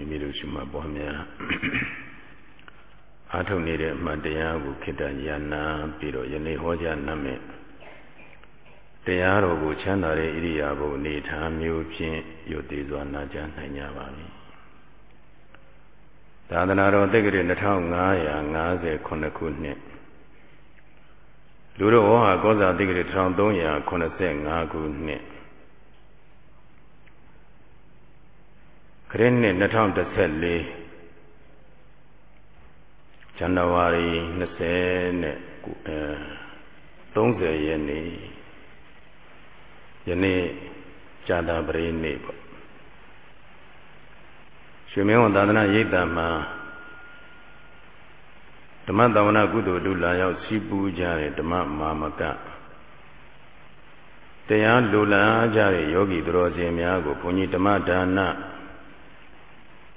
မိမိတို့ရှိမှပွားများအားထုတ်နေတဲ့အမှန်တရားကိုခိတ္တဉာဏပြီးတော့ယနေ့ဟောကြားနတ်မဲ့တရားတော်ကိုချမ်းသာတဲ့ဣရိယာပုအနေထားမျိုးဖြင့်ယုတ်သေးစွာနာကြားနိုင်ကြပါပြီသာသနာတော်တက္ကရာ2558ခုနှစ်လူတော်ဟောဟာကောဇာတက္ကရာ1385ခုနှစ် ခရစ်နှစ်2014ဇန်နဝါရီ20နဲ့အဲ30ရက်နေ့ယနေ့ဇာတာပရိနေ့ပေါ့ရွှေမင်းဝန်သာသနာရိပ်သာမှာဓမ္မတဝနာကုသိုလ်တုလာရောက်စီးပူးကြတဲ့ဓမ္မမာမကတရားလူလာကြတဲ့ယောဂီသူတော်စင်များကိုဘုန်းကြီးဓမ္မဒါန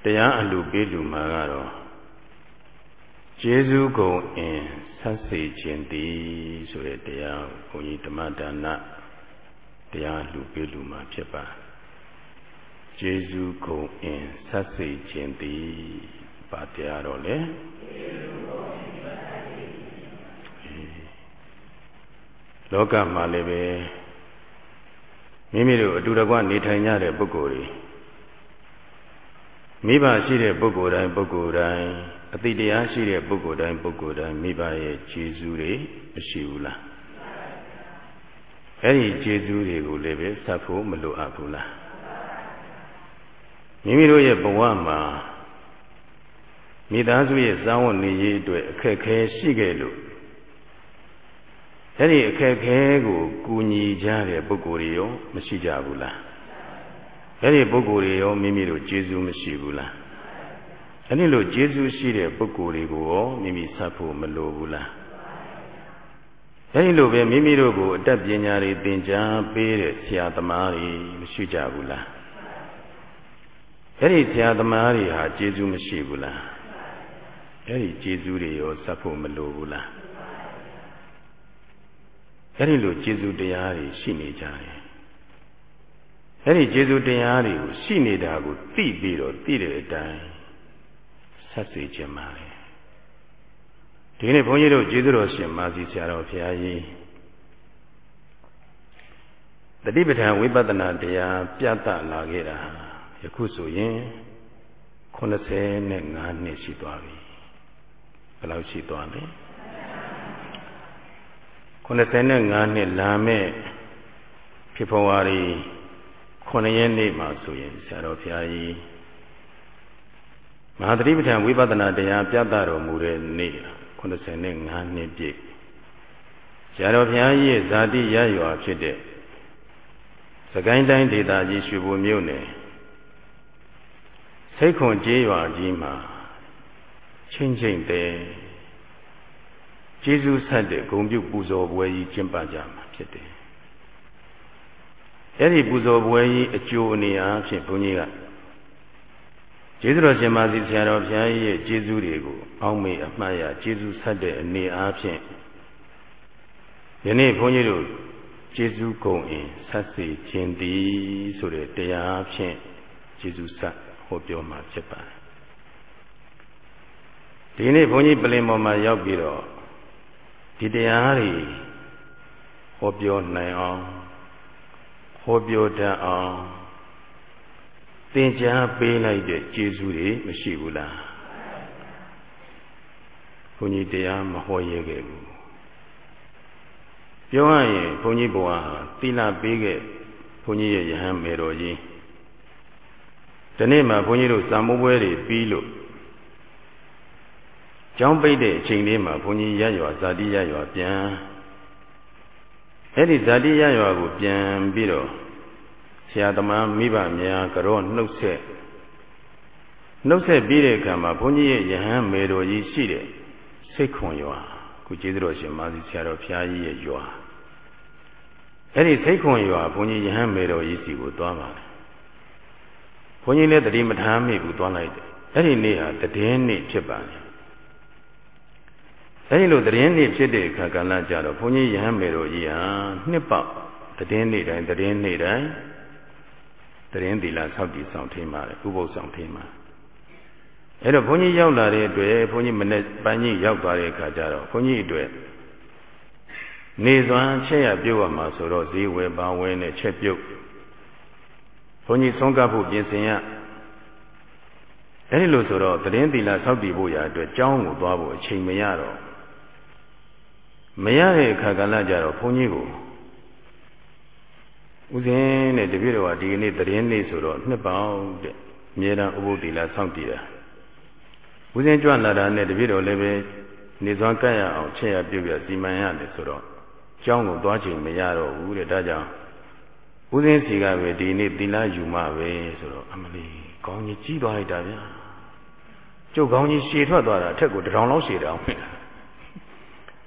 တရားအလှပေးလူမှာကတော့ကျေးဇူးကုန်အင်ဆက်စေခြင်းတည်ဆိုတဲ့တရားကိုဘုန်းကြီးဓမ္မဒါနတရားလှပေးလူမှာဖြစ်ပါကျေးဇူးကုန်အင်ဆက်စေခြင်းတည်ပါတရားတော့လေလောကမှာလည်းပဲမိမိတို့အတူတကွနေထိုင်ကြတဲ့ပုဂ္ဂိုလ်တွေ မိဘရှိတဲ့ပုဂ္ဂိုလ်တိုင်းပုဂ္ဂိုလ်တိုင်းအတိတရားရှိတဲ့ပုဂ္ဂိုလ်တိုင်းပုဂ္ဂိုလ်တိုင်းမိဘရဲ့ကျေးဇူးတွေမရှိဘူးလားအဲ့ဒီကျေးဇူးတွေကိုလည်းပဲဆက်ဖို့မလိုအပ်ဘူးလားမိမိတို့ရဲ့ဘဝမှာမိသားစုရဲ့ဇာဝတ်နေရေးအတွက်အခက်ခဲရှိခဲ့လို့အဲ့ဒီအခက်ခဲကိုကူညီကြတဲ့ပုဂ္ဂိုလ်တွေရောမရှိကြဘူးလား အဲ့ဒီပုဂ္ဂိုလ်တွေရောမိမိတို့ကျေးဇူးမရှိဘူးလားအဲ့ဒီလိုကျေးဇူးရှိတဲ့ပုဂ္ဂိုလ်တွေကိုရောမိမိဆက်ဖို့မလိုဘူးလားအဲ့ဒီလိုပဲမိမိတို့ကိုအတတ်ပညာတွေသင်ကြားပေးတဲ့ဆရာသမားတွေမရှိကြဘူးလားအဲ့ဒီဆရာသမားတွေဟာကျေးဇူးမရှိဘူးလားအဲ့ဒီကျေးဇူးတွေရောဆက်ဖို့မလိုဘူးလားအဲ့ဒီလိုကျေးဇူးတရားတွေရှိနေကြတယ် အဲ့ဒီကျေးဇူးတရားတွေကိုရှိနေတာကိုသိပြီးတော့သိတဲ့အတိုင်းဆက်စေခြင်းပါလေဒီနေ့ဘုန်းကြီးတို့ကျေးဇူးတော်ရှင်မာစီဆရာတော်ဘုရားကြီးတတိပဋ္ဌာန်ဝိပဿနာတရားပြသလာခဲ့တာယခုဆိုရင်85နှစ်ရှိသွားပြီဘယ်လောက်ရှိသွားလဲ85နှစ်လာမဲ့ဖြစ်ပေါ်ဝါရီ 9ရက်နေ့မှာဆိုရင်ဆရာတော်ဘုရားကြီးမဟာသတိပဋ္ဌာန်ဝိပဿနာတရားပြသတော်မူတဲ့နေ့85နှစ်ပြည့်ဆရာတော်ဘုရားကြီးရဲ့ဇာတိရရွာဖြစ်တဲ့စကိုင်းတိုင်းဒေသကြီးရွှေဘိုမြို့နယ်စိတ်ခွန်ကျေးရွာကြီးမှာချင်းချင်းတဲ့ကျေးဇူးဆက်တဲ့ဂုံပြုပူဇော်ပွဲကြီးကျင်းပကြမှာဖြစ်တယ် အဲ့ဒီပူဇော်ပွဲကြီးအကျိုးအနေအားဖြင့်ဘုန်းကြီးကကျေးဇူးတော်ရှင်မာသီဆရာတော်ဘုရားကြီးရဲ့ကျေးဇူးတွေကိုအောက်မေ့အမှတ်ရကျေးဇူးဆက်တဲ့အနေအားဖြင့်ယနေ့ဘုန်းကြီးတို့ကျေးဇူးကုန်အင်ဆက်စေခြင်းတည်းဆိုတဲ့တရားဖြင့်ကျေးဇူးဆက်ဟောပြောမှာဖြစ်ပါတယ်ဒီနေ့ဘုန်းကြီးပြင်ပေါ်မှာရောက်ပြီးတော့ဒီတရားတွေဟောပြောနိုင်အောင် ဟောပြောတတ်အောင်သင်ကြားပေးလိုက်တဲ့ကျေးဇူးတွေမရှိဘူးလားဘုန်းကြီးတရားမဟောရဲခဲ့ဘူးပြောရရင်ဘုန်းကြီးဘဝဟာသီလပေးခဲ့ဘုန်းကြီးရဲ့ယဟန်မေတော်ကြီးဒီနေ့မှဘုန်းကြီးတို့စာမိုးပွဲတွေပြီးလို့ကျောင်းပိတ်တဲ့အချိန်လေးမှာဘုန်းကြီးရရွာဇာတိရရွာပြန်အဲ့ဒီဇာတိရရွာကိုပြန်ပြီးတော့ ဆရာသမားမိဘများကြောနှုတ်ဆက်နှုတ်ဆက်ပြီးတဲ့အခါမှာဘုန်းကြီးရဲ့ယဟန်မေတော်ကြီးရှိတဲ့စိတ်ခွန်ရွာခုကျေးဇူးတော်ရှင်မာစီဆရာတော်ဘုရားကြီးရဲ့ရွာအဲ့ဒီစိတ်ခွန်ရွာဘုန်းကြီးယဟန်မေတော်ကြီးစီကိုသွားပါတယ်ဘုန်းကြီးလည်းတတိမထားမိဘူးသွားလိုက်တယ်အဲ့ဒီနေ့ဟာတည်င်းနေ့ဖြစ်ပါတယ်အဲဒီလိုတည်င်းနေ့ဖြစ်တဲ့အခါကလည်းကြတော့ဘုန်းကြီးယဟန်မေတော်ကြီးဟာနှစ်ပေါက်တည်င်းနေ့တိုင်းတည်င်းနေ့တိုင်း တည်င်းသီလဆောက်တည်ဆောင်ထင်းပါတယ်ဥပုသ်ဆောင်ထင်းပါအဲ့တော့ဘုန်းကြီးရောက်လာတဲ့အတွက်ဘုန်းကြီးမနေ့ပန်းကြီးရောက်သွားတဲ့အခါကျတော့ဘုန်းကြီးအတွက်နေစွမ်းချက်ရပြုတ်ရမှာဆိုတော့ဈေးဝယ်ပါဝယ်နဲ့ချက်ပြုတ်ဘုန်းကြီးဆုံးကပ်ဖို့ပြင်ဆင်ရအဲဒီလိုဆိုတော့သတင်းသီလစောင့်တည်ဖို့ရအတွက်ကြောင်းကိုသွားဖို့အချိန်မရတော့မရတဲ့အခါကလည်းကြတော့ဘုန်းကြီးကို ဥစဉ်နဲ့တပည့်တော်ကဒီကနေ့သတင်းလေးဆိုတော့နှစ်ပေါင်းတဲ့အမြဲတမ်းဥပုသ္တိလစောင့်တည်တာဥစဉ်ကြွလာတာနဲ့တပည့်တော်လည်းပဲနေစွမ်းကပ်ရအောင်ချက်ရပြုတ်ရစီမံရတယ်ဆိုတော့ကျောင်းကိုသွားချိန်မရတော့ဘူးတဲ့ဒါကြောင့်ဥစဉ်စီကပဲဒီနေ့သီလယူမှပဲဆိုတော့အမလီကောင်းကြီးကြီးသွားလိုက်တာဗျာကျုပ်ကောင်းကြီးရှည်ထွက်သွားတာအထက်ကိုတထောင်လောက်ရှည်တယ်အောင်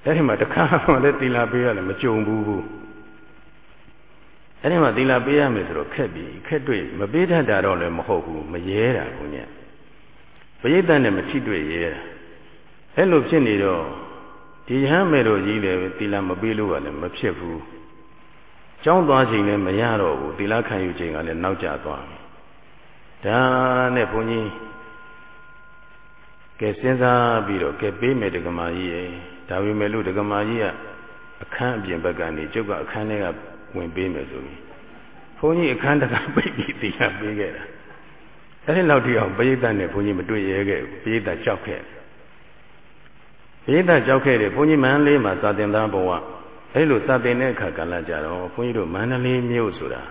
အဲ့ဒီမှာတခါမှလည်းသီလပေးရလည်းမကြုံဘူးဘူး အဲ့ဒီမှာသီလပေးရမယ်ဆိုတော့ခက်ပြီခက်တွေ့မပေးတတ်တာတော့လည်းမဟုတ်ဘူးမရဲတာဘုညာပရိသတ်နဲ့မထိတွေ့ရဲတာအဲ့လိုဖြစ်နေတော့ဒီဟမ်းမဲ့တို့ကြီးလည်းသီလမပေးလို့ကလည်းမဖြစ်ဘူးကျောင်းသွားချိန်လည်းမရတော့ဘူးသီလခံယူချိန်ကလည်းနောက်ကျသွားပြီဒါနဲ့ဘုန်းကြီးကဲစဉ်းစားပြီးတော့ကဲပေးမယ်ဒကမာကြီးရဲ့ဒါပေမဲ့လို့ဒကမာကြီးကအခန်းအပြင်ဘက်ကနေကျုပ်ကအခန်းထဲက ဝင်ပေးမယ်ဆိုပြီးဘုန်းကြီးအခန်းတကာပိတ်ပြီးသီလပေးခဲ့တာအဲဒီလောက်ထိအောင်ပရိသတ်နဲ့ဘုန်းကြီးမတွေ့ရဲခဲ့ဘူးပရိသတ်ကြောက်ခဲ့ပရိသတ်ကြောက်ခဲ့တယ်ဘုန်းကြီးမန္တလေးမှာစာသင်သားဘဝအဲဒီလိုစာသင်တဲ့အခါကလည်းကြတော့ဘုန်းကြီးတို့မန္တလေးမြို့ဆိုတာ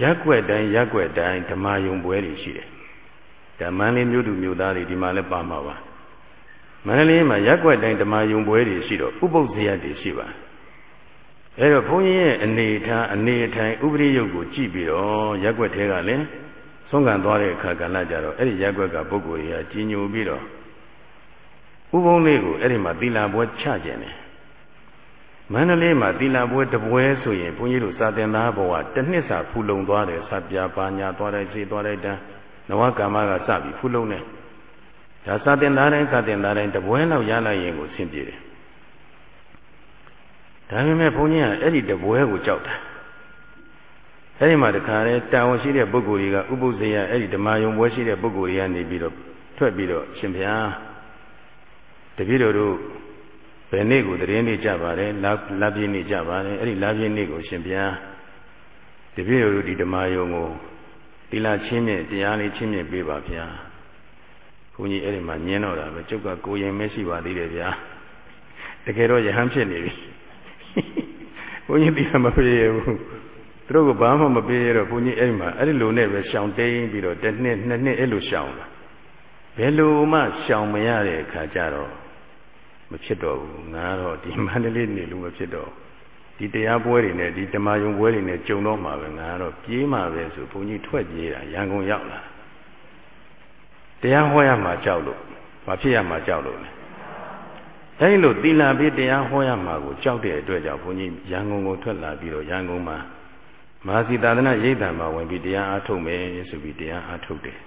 ရက်ွက်တိုင်းရက်ွက်တိုင်းဓမ္မယုံပွဲတွေရှိတယ်ဒါမန္တလေးမြို့သူမြို့သားတွေဒီမှာလည်းပါမှာပါမန္တလေးမှာရက်ွက်တိုင်းဓမ္မယုံပွဲတွေရှိတော့ဥပုပ်ဇေယတွေရှိပါ အဲတော့ဘုန်းကြီးရဲ့အနေထားအနေထိုင်ဥပရိယုတ်ကိုကြည့်ပြီးတော့ရက်ွက်ထဲကလည်းဆုံးခံသွားတဲ့အခါကလည်းကြတော့အဲ့ဒီရက်ွက်ကပုဂ္ဂိုလ်ကြီးကကြီးညိုပြီးတော့ဥပုံလေးကိုအဲ့ဒီမှာသီလပွဲချကျင်တယ်မန္တလေးမှာသီလပွဲတပွဲဆိုရင်ဘုန်းကြီးတို့စာသင်သားဘဝတစ်နှစ်စာဖူလုံသွားတယ်စပြပါညာသွားတဲ့ခြေသွားတဲ့တန်းနဝကမ္မကစပြီးဖူလုံတယ်ဒါစာသင်သားတိုင်းစာသင်သားတိုင်းတပွဲလောက်ရလိုက်ရင်ကိုဆင်ပြေတယ် ဒါပေမဲ့ဘုန်းကြီးကအဲ့ဒီတပွဲကိုကြောက်တာအဲ့ဒီမှာတခါလဲတာဝန်ရှိတဲ့ပုဂ္ဂိုလ်တွေကဥပုသ္စေယအဲ့ဒီဓမ္မယုံပွဲရှိတဲ့ပုဂ္ဂိုလ်တွေကနေပြီးတော့ထွက်ပြီးတော့ရှင်ဗျာတပည့်တော်တို့ဘယ်နေ့ကိုတရင်နေ့ကြပါတယ်လာလာပြည့်နေ့ကြပါတယ်အဲ့ဒီလာပြည့်နေ့ကိုရှင်ဗျာတပည့်တော်တို့ဒီဓမ္မယုံကိုသီလချင်းမြင့်တရားလေးချင်းမြင့်ပေးပါဗျာဘုန်းကြီးအဲ့ဒီမှာညင်းတော့တာပဲကျုပ်ကကိုရင်မရှိပါသေးတယ်ဗျာတကယ်တော့ယဟန်ဖြစ်နေပြီ ဘုန်းကြီးသီလမပေးရဘူးသူတို့ကဘာမှမပေးရတော့ဘုန်းကြီးအဲ့ဒီမှာအဲ့ဒီလိုနဲ့ပဲရှောင်တိန်ပြီးတော့တစ်နှစ်နှစ်နှစ်အဲ့လိုရှောင်လာဘယ်လိုမှရှောင်မရတဲ့အခါကျတော့မဖြစ်တော့ဘူးငါတော့ဒီမန္တလေးနေလို့မဖြစ်တော့ဒီတရားပွဲတွေနဲ့ဒီဓမ္မယုံပွဲတွေနဲ့ကြုံတော့မှာပဲငါတော့ပြေးမှာပဲဆိုဘုန်းကြီးထွက်ပြေးတာရန်ကုန်ရောက်လာတရားဟောရမှာကြောက်လို့မဖြစ်ရမှာကြောက်လို့လေအဲ ဒီလိုသီလပြီးတရားဟောရမှာကိုကြောက်တဲ့အတွက်ကြောင့်ဘုန်းကြီးရန်ကုန်ကိုထွက်လာပြီးတော့ရန်ကုန်မှာမဟာစီသာသနာရိပ်တံမှာဝင်ပြီးတရားအားထုတ်မယ်ဆိုပြီးတရားအားထုတ်တယ်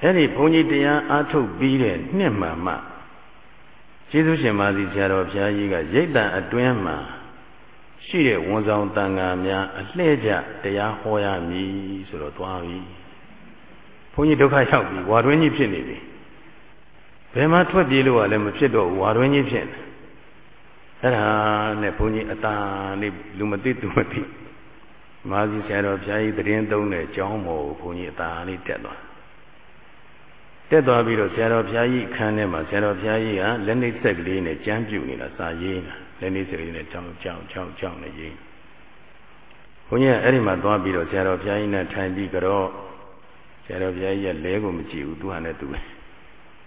အဲဒီဘုန်းကြီးတရားအားထုတ်ပြီးတဲ့နှစ်မှမှကျေးဇူးရှင်မာသီဆရာတော်ဘုရားကြီးကရိတ်တံအတွင်းမှာရှိတဲ့ဝန်ဆောင်တန်ခါများအလှည့်ကျတရားဟောရမည်ဆိုတော့သွားပြီဘုန်းကြီးဒုက္ခရောက်ပြီဝါတွင်းကြီးဖြစ်နေပြီ ဘယ်မှာထွက်ပြေးလို့ကလည်းမဖြစ်တော့ဝါရွင်းကြီးဖြစ်နေအဲ့ဒါနဲ့ဘုန်းကြီးအတန်လေးလူမသိသူမသိမာဇီဆရာတော်ဘုရားကြီးတရင်သုံးတဲ့အကြောင်းမော်ဘုန်းကြီးအတန်လေးတက်သွားတက်သွားပြီးတော့ဆရာတော်ဘုရားကြီးအခန်းထဲမှာဆရာတော်ဘုရားကြီးကလက်နှိပ်ဆက်ကလေးနဲ့ကြမ်းပြူနေတာစာရေးနေတာလက်နှိပ်ဆက်ကလေးနဲ့ကြောင်းကြောင်းကြောင်းကြောင်းနဲ့ရေးဘုန်းကြီးကအဲ့ဒီမှာသွားပြီးတော့ဆရာတော်ဘုရားကြီးနဲ့ထိုင်ပြီးကြတော့ဆရာတော်ဘုရားကြီးကလဲကိုမကြည့်ဘူးသူဟာနဲ့သူပဲ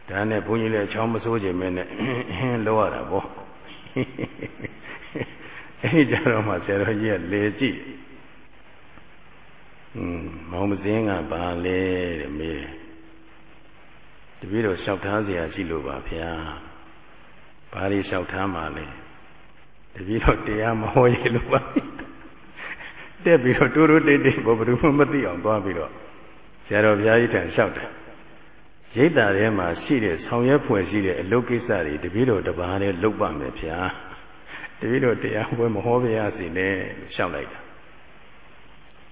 ဒါနဲ့ဘုန်းကြီးလည်းချောင်းမစိုးခြင်းမဲနဲ့လောရတာပေါ့အဲ့ဒီကြတော့မှဆရာတော်ကြီးကလဲကြည့်อืมမောင်မစင်းကဘာလဲတဲ့မေးတယ်တပည့်တော်လျှောက်ထားเสียရှိလို့ပါဗျာဘာတွေလျှောက်ထားမှလဲတပည့်တော်တရားမဟောရလို့ပါတက်ပြီးတော့တိုးတိုးတိတ်တိတ်ဘောဘယ်သူမှမသိအောင်သွားပြီးတော့ဆရာတော်ဘုရားကြီးထံလျှောက်တယ် ရိတ်တာထဲမှာရှိတဲ့ဆောင်ရွက်ဖွယ်ရှိတဲ့အလုပ်ကိစ္စတွေတပည့်တော်တပါးနဲ့လုပ်ပါမယ်ဗျာတပည့်တော်တရားပွဲမဟောပြရစီနဲ့လျှောက်လိုက်တာ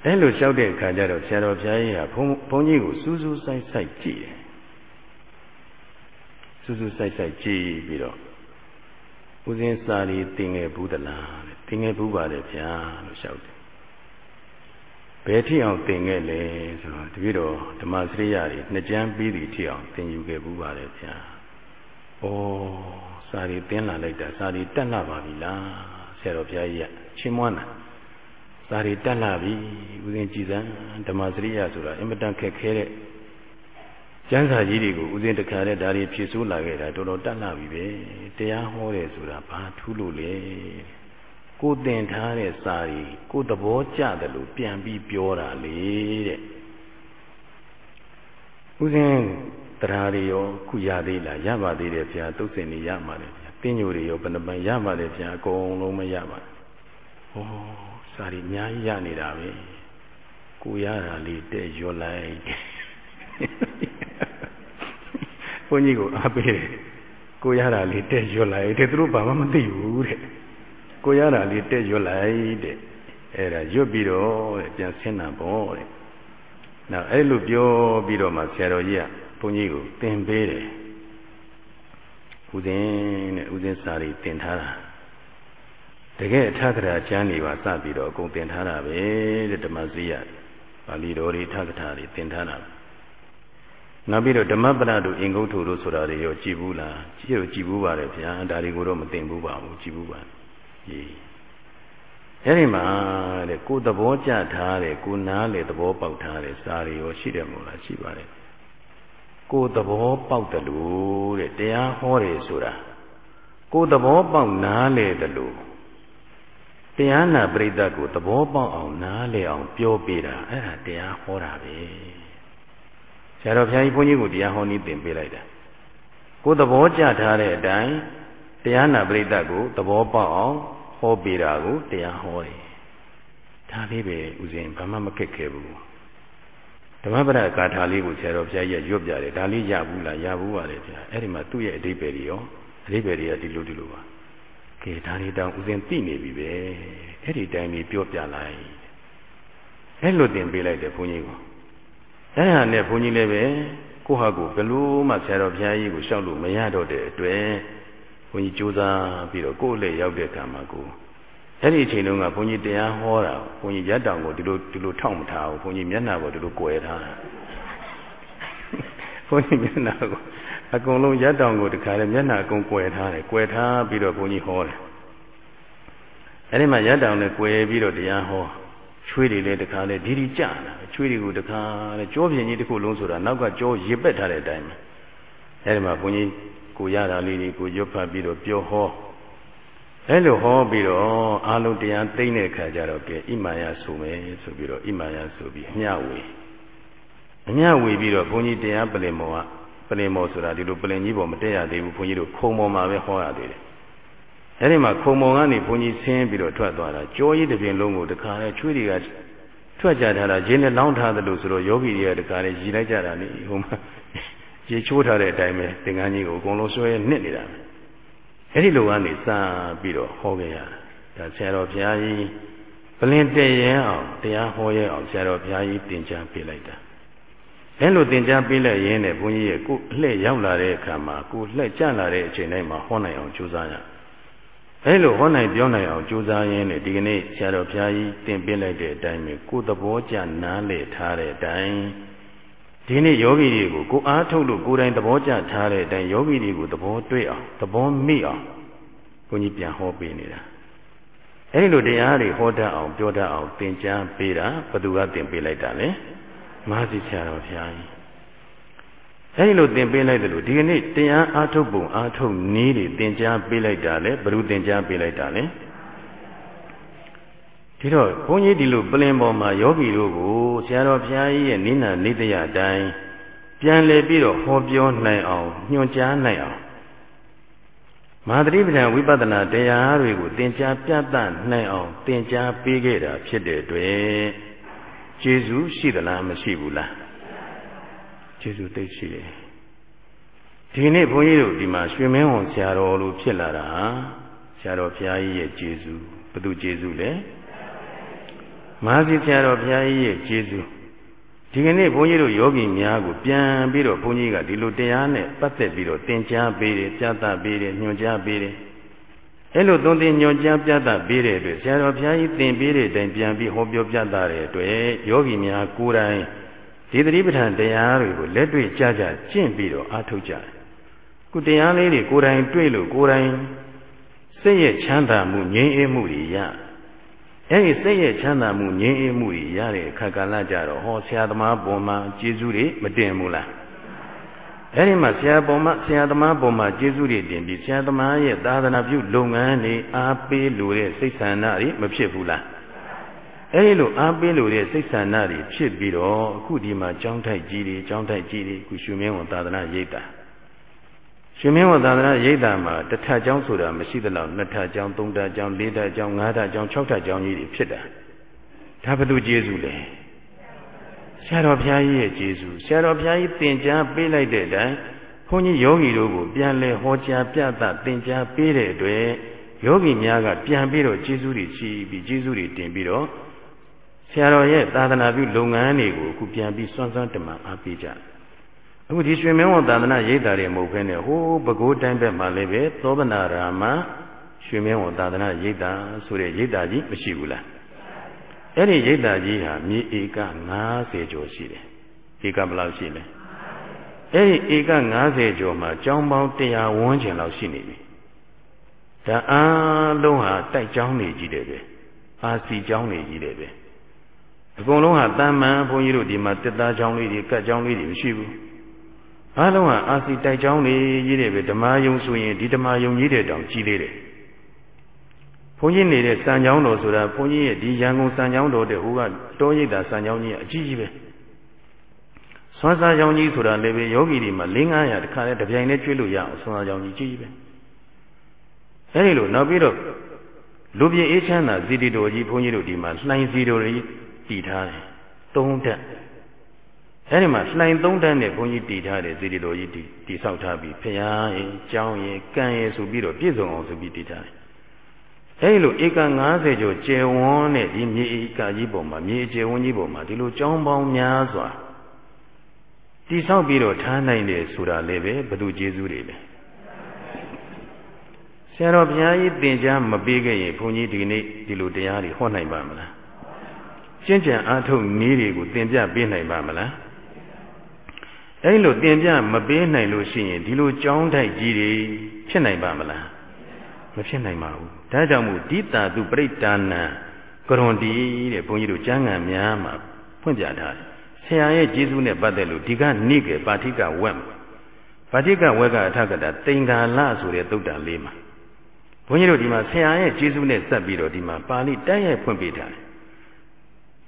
အဲလိုလျှောက်တဲ့အခါကျတော့ဆရာတော်ဘုရားကြီးကဘုန်းဘုန်းကြီးကိုစူးစူးဆိုင်ဆိုင်ကြည့်တယ်စူးစူးဆိုင်ဆိုင်ကြည့်ပြီးတော့ဦးဇင်းစာရီတင်ငယ်ဘူးသလားတင်ငယ်ဘူးပါတယ်ဗျာလို့လျှောက်တယ် ဘယ်ထိအောင်တင်ခဲ့လဲဆိုတော့တပည့်တော်ဓမ္မစရိယတွေနှစ်ကျမ်းပြီးသည်ထိအောင်သင်ယူခဲ့ဘူးပါတယ်ဗျာ။ဩစာရီတင်းလာလိုက်တာစာရီတက်လာပါပြီလားဆရာတော်ဘုရားကြီးကချင်းမွန်းတာစာရီတက်လာပြီဦးဇင်းကြည်စံဓမ္မစရိယဆိုတာအင်မတန်ခက်ခဲတဲ့ကျမ်းစာကြီးတွေကိုဦးဇင်းတခါတဲ့ဒါတွေဖြည့်ဆို့လာခဲ့တာတော်တော်တက်လာပြီပဲတရားဟောတယ်ဆိုတာဘာထူးလို့လဲ ကိုသင်ထားတဲ့စာရီကိုသဘောကျတယ်လို့ပြန်ပြီးပြောတာလေတဲ့ဦးဇင်းတရားတွေရောခုရသေးလားရပါသေးတယ်ဗျာသုတ်စင်နေရမှာလေဗျာတင်းညိုတွေရောဘယ်နှပန်ရပါလေဗျာအကုန်လုံးမရပါဘူးဩစာရီအများကြီးရနေတာပဲကိုရတာလေးတဲ့ရွလိုက်ဘုန်းကြီးကိုအားပေးတယ်ကိုရတာလေးတဲ့ရွလိုက်တဲ့သူတို့ဘာမှမသိဘူးတဲ့ ကိုရတာလေးတက်ရွတ်လိုက်တဲ့အဲ့ဒါရွတ်ပြီးတော့တဲ့ပြန်ဆင်းတာပေါ့တဲ့နောက်အဲ့လိုပြောပြီးတော့မှဆရာတော်ကြီးကဘုန်းကြီးကိုသင်ပေးတယ်ဦးဇင်းတဲ့ဦးဇင်းစာရီသင်ထားတာတကယ်အထကရာကျမ်းတွေပါစပြီးတော့အကုန်သင်ထားတာပဲတဲ့ဓမ္မစရိယပါဠိတော်တွေထကထာတွေသင်ထားတာနောက်ပြီးတော့ဓမ္မပဒတို့အင်္ဂုတ္ထုတို့ဆိုတာတွေရောကြည်ဘူးလားကြည့်လို့ကြည်ဘူးပါတယ်ဗျာဒါတွေကိုတော့မသင်ဘူးပါဘူးကြည်ဘူးပါကြီး အဲ့ဒီမှာတဲ့ကိုသဘောကျထားတယ်ကိုနားလေသဘောပေါက်ထားတယ်စာရီရောရှိတယ်မို့လားရှိပါတယ်ကိုသဘောပေါက်တယ်လို့တဲ့တရားဟောတယ်ဆိုတာကိုသဘောပေါက်နားလေတယ်လို့တရားနာပရိသတ်ကိုသဘောပေါက်အောင်နားလေအောင်ပြောပြတာအဲ့ဒါတရားဟောတာပဲဆရာတော်ဘုရားကြီးဘုန်းကြီးကိုတရားဟောနည်းသင်ပေးလိုက်တာကိုသဘောကျထားတဲ့အတိုင်းတရားနာပရိသတ်ကိုသဘောပေါက်အောင် ဟောပေးတာကိုတရားဟောတယ်ဒါလေးပဲဥစဉ်ဘာမှမခက်ခဲဘူးဓမ္မပဒကာထာလေးကိုဆရာတော်ဘုရားကြီးရွတ်ပြတယ်ဒါလေးရဘူးလားရဘူးပါလေဗျာအဲ့ဒီမှာသူ့ရဲ့အဓိပ္ပာယ်တွေရောအဓိပ္ပာယ်တွေကဒီလိုဒီလိုပါကဲဒါလေးတောင်ဥစဉ်သိနေပြီပဲအဲ့ဒီတိုင်းလေးပြောပြလိုက်အဲ့လိုတင်ပေးလိုက်တယ်ဘုန်းကြီးကအဲ့ဟာနဲ့ဘုန်းကြီးလည်းပဲကိုဟာကိုဘယ်လိုမှဆရာတော်ဘုရားကြီးကိုရှောက်လို့မရတော့တဲ့အတွက် ဘုန်းကြီးကြိုးစားပြီးတော့ကိုယ့်လက်ရောက်တဲ့အခါမှာကိုအဲ့ဒီအချိန်တုန်းကဘုန်းကြီးတရားဟောတာဘုန်းကြီးရက်တောင်ကိုဒီလိုဒီလိုထောက်မထားဘူးဘုန်းကြီးမျက်နှာပေါ်ဒီလိုကွယ်ထားတာဘုန်းကြီးမျက်နှာကိုအကုန်လုံးရက်တောင်ကိုတခါလေမျက်နှာအကုန်ကွယ်ထားတယ်ကွယ်ထားပြီးတော့ဘုန်းကြီးဟောတယ်အဲ့ဒီမှာရက်တောင်နဲ့ကွယ်ပြီးတော့တရားဟောချွေးတွေလည်းတခါလေဒီဒီကြတာချွေးတွေကိုတခါလေကြောပြင်းကြီးတစ်ခုလုံးဆိုတာနောက်ကကြောရစ်ပက်ထားတဲ့အတိုင်းပဲအဲ့ဒီမှာဘုန်းကြီး ကိုရတာလေးတွေကိုရွတ်ဖတ်ပြီးတော့ပြောဟောအဲလိုဟောပြီးတော့အာလုံးတရားသိမ့်တဲ့အခါကျတော့ကဲဣမာယဆိုမယ်ဆိုပြီးတော့ဣမာယဆိုပြီးအမျှဝေအမျှဝေပြီးတော့ဘုန်းကြီးတရားပလင်မောကပလင်မောဆိုတာဒီလိုပလင်ကြီးပေါ်မတက်ရသေးဘူးဘုန်းကြီးတို့ခုံပေါ်မှာပဲဟောရသေးတယ်အဲဒီမှာခုံပေါ်ကနေဘုန်းကြီးဆင်းပြီးတော့ထွက်သွားတာကြောကြီးတစ်ပြင်လုံးကိုတခါလဲချွေးတွေကထွက်ကြထားတာဂျင်းနဲ့လောင်းထားတယ်လို့ဆိုတော့ယောဂီတွေကတခါလဲရည်လိုက်ကြတာလေဟိုမှာ ရေချိုးထားတဲ့အတိုင်းပဲသင်္ကန်းကြီးကိုအကုန်လုံးဆွဲနှစ်နေတာပဲအဲ့ဒီလိုကနေစပြီးတော့ဟောခဲ့ရတာဒါဆရာတော်ဘုရားကြီးပလင်တည့်ရဲအောင်တရားဟောရဲအောင်ဆရာတော်ဘုရားကြီးသင်ကြားပေးလိုက်တာအဲ့လိုသင်ကြားပေးလိုက်ရင်းနဲ့ဘုန်းကြီးရဲ့ကိုအလှည့်ရောက်လာတဲ့အခါမှာကိုလှည့်ကျလာတဲ့အချိန်တိုင်းမှာဟောနိုင်အောင်ကြိုးစားရအဲ့လိုဟောနိုင်ပြောနိုင်အောင်ကြိုးစားရင်းနဲ့ဒီကနေ့ဆရာတော်ဘုရားကြီးသင်ပေးလိုက်တဲ့အတိုင်းပဲကိုသဘောကျနားလည်ထားတဲ့အတိုင်း ဒီနေ့ယောဂီတွေကိုကိုအားထုတ်လို့ကိုယ်တိုင်သဘောကျထားတဲ့အတိုင်းယောဂီတွေကိုသဘောတွေ့အောင်သဘောမိအောင်ဘုန်းကြီးပြန်ဟောပေးနေတာအဲဒီလိုတရားတွေဟောတတ်အောင်ပြောတတ်အောင်သင်ကြားပေးတာဘသူကသင်ပေးလိုက်တာလဲမာသီဆရာတော်ဘုရားကြီးအဲဒီလိုသင်ပေးလိုက်တယ်လို့ဒီကနေ့တရားအားထုတ်ပုံအားထုတ်နည်းတွေသင်ကြားပေးလိုက်တာလဲဘ누구သင်ကြားပေးလိုက်တာလဲ ဒီတော့ဘုန်းကြီးဒီလိုပလင်ပေါ်မှာယောဂီတို့ကိုဆရာတော်ဘုရားကြီးရဲ့နိနာနိတယအတိုင်းပြန်လည်ပြီးတော့ဟောပြောနိုင်အောင်ညွှန်ကြားနိုင်အောင်မဟာသတိပဋ္ဌာန်ဝိပဿနာတရားတွေကိုသင်ကြားပြသနိုင်အောင်သင်ကြားပေးခဲ့တာဖြစ်တဲ့အတွက်ကျေးဇူးရှိသလားမရှိဘူးလားကျေးဇူးသိရှိတယ်ဒီနေ့ဘုန်းကြီးတို့ဒီမှာရွှေမင်းဝန်ဆရာတော်လို့ဖြစ်လာတာဆရာတော်ဘုရားကြီးရဲ့ကျေးဇူးဘုသူကျေးဇူးလဲ မဟာစီဆရာတော်ဘုရားကြီးရဲ့ကျေးဇူးဒီကနေ့ဘုန်းကြီးတို့ယောဂီများကိုပြန်ပြီးတော့ဘုန်းကြီးကဒီလိုတရားနဲ့ပတ်သက်ပြီးတော့သင်ကြားပေးတယ်ပြသပေးတယ်ညွှန်ကြားပေးတယ်အဲ့လိုသုံးသင်ညွှန်ကြားပြသပေးတဲ့အတွက်ဆရာတော်ဘုရားကြီးသင်ပေးတဲ့အတိုင်းပြန်ပြီးဟောပြောပြသတဲ့အတွက်ယောဂီများကိုယ်တိုင်ဒီသတိပဋ္ဌာန်တရားတွေကိုလက်တွေ့ကြကြကျင့်ပြီးတော့အားထုတ်ကြတယ်ခုတရားလေးတွေကိုယ်တိုင်တွေ့လို့ကိုယ်တိုင်စိတ်ရဲ့ချမ်းသာမှုငြိမ်းအေးမှုတွေရ အဲ့ဒီစိတ်ရဲ့ချမ်းသာမှုငြိမ်းအေးမှုတွေရတဲ့အခါကာလကြတော့ဟောဆရာသမားပေါ်မှာကျေးဇူးတွေမတင်ဘူးလားအဲ့ဒီမှာဆရာပေါ်မှာဆရာသမားပေါ်မှာကျေးဇူးတွေတင်ပြီးဆရာသမားရဲ့သာသနာပြုလုပ်ငန်းတွေအားပေးလို့တဲ့စိတ်ဆန္ဒတွေမဖြစ်ဘူးလားအဲ့ဒီလိုအားပေးလို့တဲ့စိတ်ဆန္ဒတွေဖြစ်ပြီးတော့အခုဒီမှာကြောင်းထိုက်ကြီးတွေကြောင်းထိုက်ကြီးတွေခုရှုမင်းဝန်သာသနာရိပ်တာ ရှင်မင်းဝသာသနာရိပ်တာမှာတစ်ထပ်ကျောင်းဆိုတာမရှိသလောက်နှစ်ထပ်ကျောင်းသုံးထပ်ကျောင်းလေးထပ်ကျောင်းငါးထပ်ကျောင်းခြောက်ထပ်ကျောင်းကြီးတွေဖြစ်တာဒါဘယ်သူကျေးဇူးလဲဆရာတော်ဘုရားကြီးရဲ့ကျေးဇူးဆရာတော်ဘုရားကြီးသင်ကြားပေးလိုက်တဲ့အတိုင်းဘုန်းကြီးယောဂီတို့ကိုပြန်လဲဟောကြားပြသသင်ကြားပေးတဲ့အတွက်ယောဂီများကပြန်ပြီးတော့ကျေးဇူးတွေရှိပြီးကျေးဇူးတွေတင်ပြီးတော့ဆရာတော်ရဲ့သာသနာပြုလုပ်ငန်းတွေကိုအခုပြန်ပြီးစွမ်းစွမ်းတမန်အားပေးကြ အခုဒီရွှေမင်းဝန်သာသနာရိပ်တာတွေမဟုတ်ဘဲနဲ့ဟိုးပဲခူးတိုင်းဘက်မှာလည်းပဲသောဗနာရာမရွှေမင်းဝန်သာသနာရိပ်တာဆိုတဲ့ရိပ်တာကြီးမရှိဘူးလားအဲ့ဒီရိပ်တာကြီးဟာမြေဧက90ကျော်ရှိတယ်ဧကဘယ်လောက်ရှိလဲအဲ့ဒီဧက90ကျော်မှာကျောင်းပေါင်း100ဝန်းကျင်လောက်ရှိနေပြီဒါအားလုံးဟာတိုက်ကျောင်းနေကြီးတယ်ပဲအာစီကျောင်းနေကြီးတယ်ပဲအကုန်လုံးဟာတန်မှန်ဘုန်းကြီးတို့ဒီမှာတက်သားကျောင်းလေးတွေကတ်ကျောင်းလေးတွေမရှိဘူး အားလုံးကအာစီတိုက်ချောင်းနေကြီးတယ်ပဲဓမ္မယုံဆိုရင်ဒီဓမ္မယုံကြီးတဲ့တောင်ကြီးသေးတယ်ဘုန်းကြီးနေတဲ့စံချောင်းတော်ဆိုတာဘုန်းကြီးရဲ့ဒီရန်ကုန်စံချောင်းတော်တဲ့ဟိုကတောရိပ်သာစံချောင်းကြီးအကြီးကြီးပဲဆွမ်းစားချောင်းကြီးဆိုတာလည်းပဲယောဂီတွေမှာ၄900တခါလဲတပြိုင်တည်းကျွေးလို့ရအောင်ဆွမ်းစားချောင်းကြီးကြီးကြီးပဲအဲဒီလိုနောက်ပြီးတော့လူပြည့်အေးချမ်းသာဇီတိတော်ကြီးဘုန်းကြီးတို့ဒီမှာလှိုင်းစီတော်ကြီးတည်ထားတယ်သုံးတက် အဲဒီမှာလှိုင်သုံးတန်းနဲ့ဘုန်းကြီးတည်ထားတဲ့ဇီတိတော်ကြီးတည်တည်ဆောက်ထားပြီးဖရာရင်ကျောင်းရင်ကံရင်ဆိုပြီးတော့ပြည့်စုံအောင်ဆိုပြီးတည်ထားတယ်အဲဒီလိုဧက90ကျော်ကျယ်ဝန်းတဲ့ဒီမြေဧကကြီးပေါ်မှာမြေကျယ်ဝန်းကြီးပေါ်မှာဒီလိုကျောင်းပေါင်းများစွာတည်ဆောက်ပြီးတော့ထားနိုင်တယ်ဆိုတာလည်းပဲဘုသူကျေးဇူးတွေလေဆရာတော်ဘုရားကြီးသင်ကြားမပေးခဲ့ရင်ဘုန်းကြီးဒီနေ့ဒီလိုတရားတွေဟောနိုင်ပါမလားကျင့်ကြံအားထုတ်နည်းတွေကိုသင်ပြပေးနိုင်ပါမလား အဲ့လိုတင်ပြမပေးနိုင်လို့ရှိရင်ဒီလိုကြောင်းတိုက်ကြီးတွေဖြစ်နိုင်ပါမလားမဖြစ်နိုင်ပါဘူးဒါကြောင့်မို့ဒီတာသူပရိတ္တာနံကရွန်တီတဲ့ဘုန်းကြီးတို့ကျမ်းဂန်များမှာဖွင့်ပြထားတယ်ဆရာရဲ့ကျေးဇူးနဲ့ပတ်သက်လို့ဒီကနိကေပါဋိကဝက်ပါဋိကဝက်ကအထကတာတိင်္ဂါလဆိုတဲ့သုတ်တံလေးမှာဘုန်းကြီးတို့ဒီမှာဆရာရဲ့ကျေးဇူးနဲ့ဆက်ပြီးတော့ဒီမှာပါဠိတိုက်ရိုက်ဖွင့်ပေးထားတယ်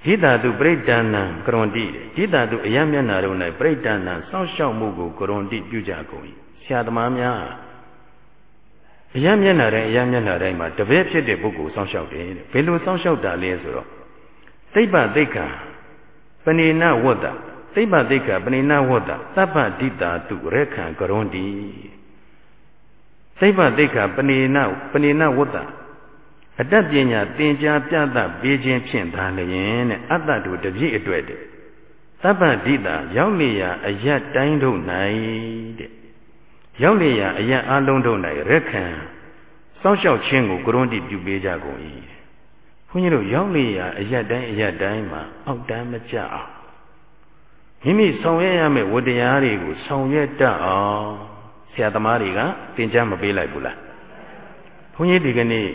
ဟိတာတုပရိဒဏံကရွန်တိဟိတာတုအယမျက်နာတို့၌ပရိဒဏံစောင့်ရှောက်မှုကိုကရွန်တိပြုကြကုန်၏ဆရာသမားများအယမျက်နာတိုင်းအယမျက်နာတိုင်းမှာတပည့်ဖြစ်တဲ့ပုဂ္ဂိုလ်စောင့်ရှောက်တယ်တဲ့ဘယ်လိုစောင့်ရှောက်တာလဲဆိုတော့သိပ္ပသိက္ခာပဏိနဝတ္တသိပ္ပသိက္ခာပဏိနဝတ္တသဗ္ဗဒိတာတုရခံကရွန်တိသိပ္ပသိက္ခာပဏိနပဏိနဝတ္တ အတတ်ပညာသင်ကြားပြသပေးခြင်းဖြင့်သာလျင်တဲ့အတ္တတို့တပြည့်အတွက်တဲ့သဗ္ဗဒိတာရောက်နေရာအယတ်တိုင်းတို့၌တဲ့ရောက်နေရာအယတ်အလုံးတို့၌ရခံစောင့်ရှောက်ခြင်းကိုကရုဏတိပြုပေးကြကုန်၏ဘုန်းကြီးတို့ရောက်နေရာအယတ်တိုင်းအယတ်တိုင်းမှာအောက်တန်းမကြအောင်မိမိဆောင်ရွက်ရမယ့်ဝတ္တရားတွေကိုဆောင်ရွက်တတ်အောင်ဆရာသမားတွေကသင်ကြားမပေးလိုက်ဘူးလားဘုန်းကြီးဒီကနေ့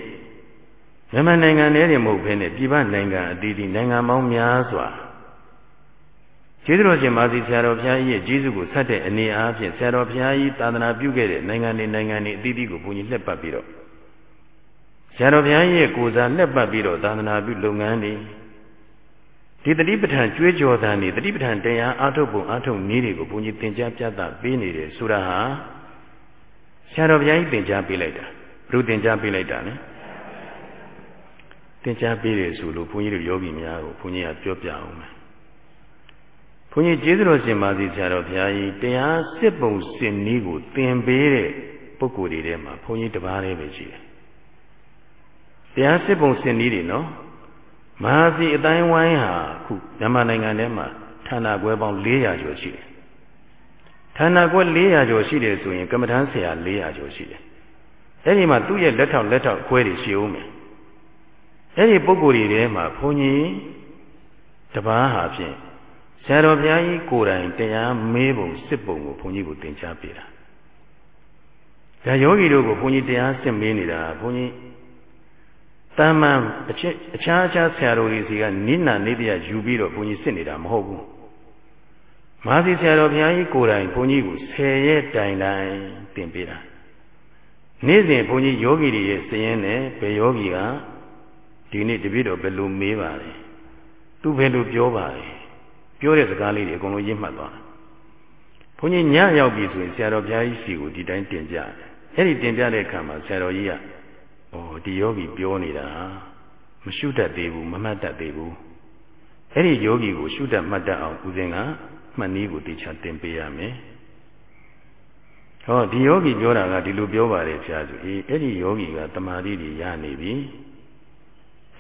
မြန်မာနိုင်ငံထဲတင်မဟုတ်ဘဲနဲ့ပြည်ပနိုင်ငံအသီးသီးနိုင်ငံပေါင်းများစွာကျေးဇူးတော်ရှင်မာစီဆရာတော်ဘုရားကြီးရဲ့ကျေးဇူးကိုဆက်တဲ့အနေအားဖြင့်ဆရာတော်ဘုရားကြီးသာသနာပြုခဲ့တဲ့နိုင်ငံတွေနိုင်ငံတွေအသီးသီးကိုဘုန်းကြီးလှက်ပတ်ပြီးတော့ဆရာတော်ဘုရားကြီးရဲ့ကိုယ်စားလှက်ပတ်ပြီးတော့သာသနာပြုလုပ်ငန်းတွေဒီတတိပဋ္ဌာန်ကျွေးကြော်တန်တွေတတိပဋ္ဌာန်တရားအာထုတ်ပုံအာထုတ်နည်းတွေကိုဘုန်းကြီးသင်ကြားပြသပေးနေတယ်ဆိုတာဟာဆရာတော်ဘုရားကြီးသင်ကြားပေးလိုက်တာဘုရုသင်ကြားပေးလိုက်တာလေ သင်ကြားပေးတယ်ဆိုလို့ဘုန်းကြီးတို့ယောဂီများကိုဘုန်းကြီးကပြောပြအောင်မယ်ဘုန်းကြီးကျေးဇူးတော်ရှင်ပါစီဆရာတော်ဘုရားကြီးတရားစစ်ပုံစစ်နည်းကိုသင်ပေးတဲ့ပုဂ္ဂိုလ်တွေထဲမှာဘုန်းကြီးတပါးတည်းပဲရှိတယ်တရားစစ်ပုံစစ်နည်းတွေနော်မဟာစီအတိုင်းဝိုင်းဟာခုမြန်မာနိုင်ငံထဲမှာဌာနကွဲပေါင်း400ကျော်ရှိတယ်ဌာနကွဲ400ကျော်ရှိတယ်ဆိုရင်ကမ္မထမ်းဆရာ400ကျော်ရှိတယ်အဲ့ဒီမှာသူ့ရဲ့လက်ထောက်လက်ထောက်အခွဲတွေရှိအောင်မယ် အဲ့ဒီပုဂ္ဂိုလ်တွေထဲမှာဘုန်းကြီးတပားဟာဖြင့်ဆရာတော်ဘုရားကြီးကိုယ်တိုင်တရားမေးပုံစစ်ပုံကိုဘုန်းကြီးကိုသင်ကြားပေးတာဒါယောဂီတို့ကိုဘုန်းကြီးတရားစစ်မေးနေတာဘုန်းကြီးတမန်အချက်အခြားအခြားဆရာတော်တွေစီကနိနာနေတရားယူပြီးတော့ဘုန်းကြီးစစ်နေတာမဟုတ်ဘူးမာသီဆရာတော်ဘုရားကြီးကိုယ်တိုင်ဘုန်းကြီးကိုဆယ်ရက်တိုင်တိုင်သင်ပေးတာနေ့စဉ်ဘုန်းကြီးယောဂီတွေရဲ့စည်ရင်နဲ့ဘယ်ယောဂီက ဒီနေ့တပည့်တော်ဘယ်လိုမေးပါလဲသူဘယ်လိုပြောပါလဲပြောတဲ့စကားလေးတွေအကုန်လုံးရင့်မှတ်သွားတာဘုန်းကြီးညရောက်ပြီဆိုရင်ဆရာတော်ဘုရားကြီးစီကိုဒီတိုင်းတင်ပြတယ်အဲ့ဒီတင်ပြတဲ့အခါမှာဆရာတော်ကြီးကဩဒီယောဂီပြောနေတာမရှုတတ်သေးဘူးမမှတ်တတ်သေးဘူးအဲ့ဒီယောဂီကိုရှုတတ်မှတ်တတ်အောင်ဦးဇင်းကမှတ်နည်းကိုတေချာသင်ပေးရမယ်ဟောဒီယောဂီပြောတာကဒီလိုပြောပါတယ်ဆရာဆိုအေးအဲ့ဒီယောဂီကတမာတိတွေရနေပြီ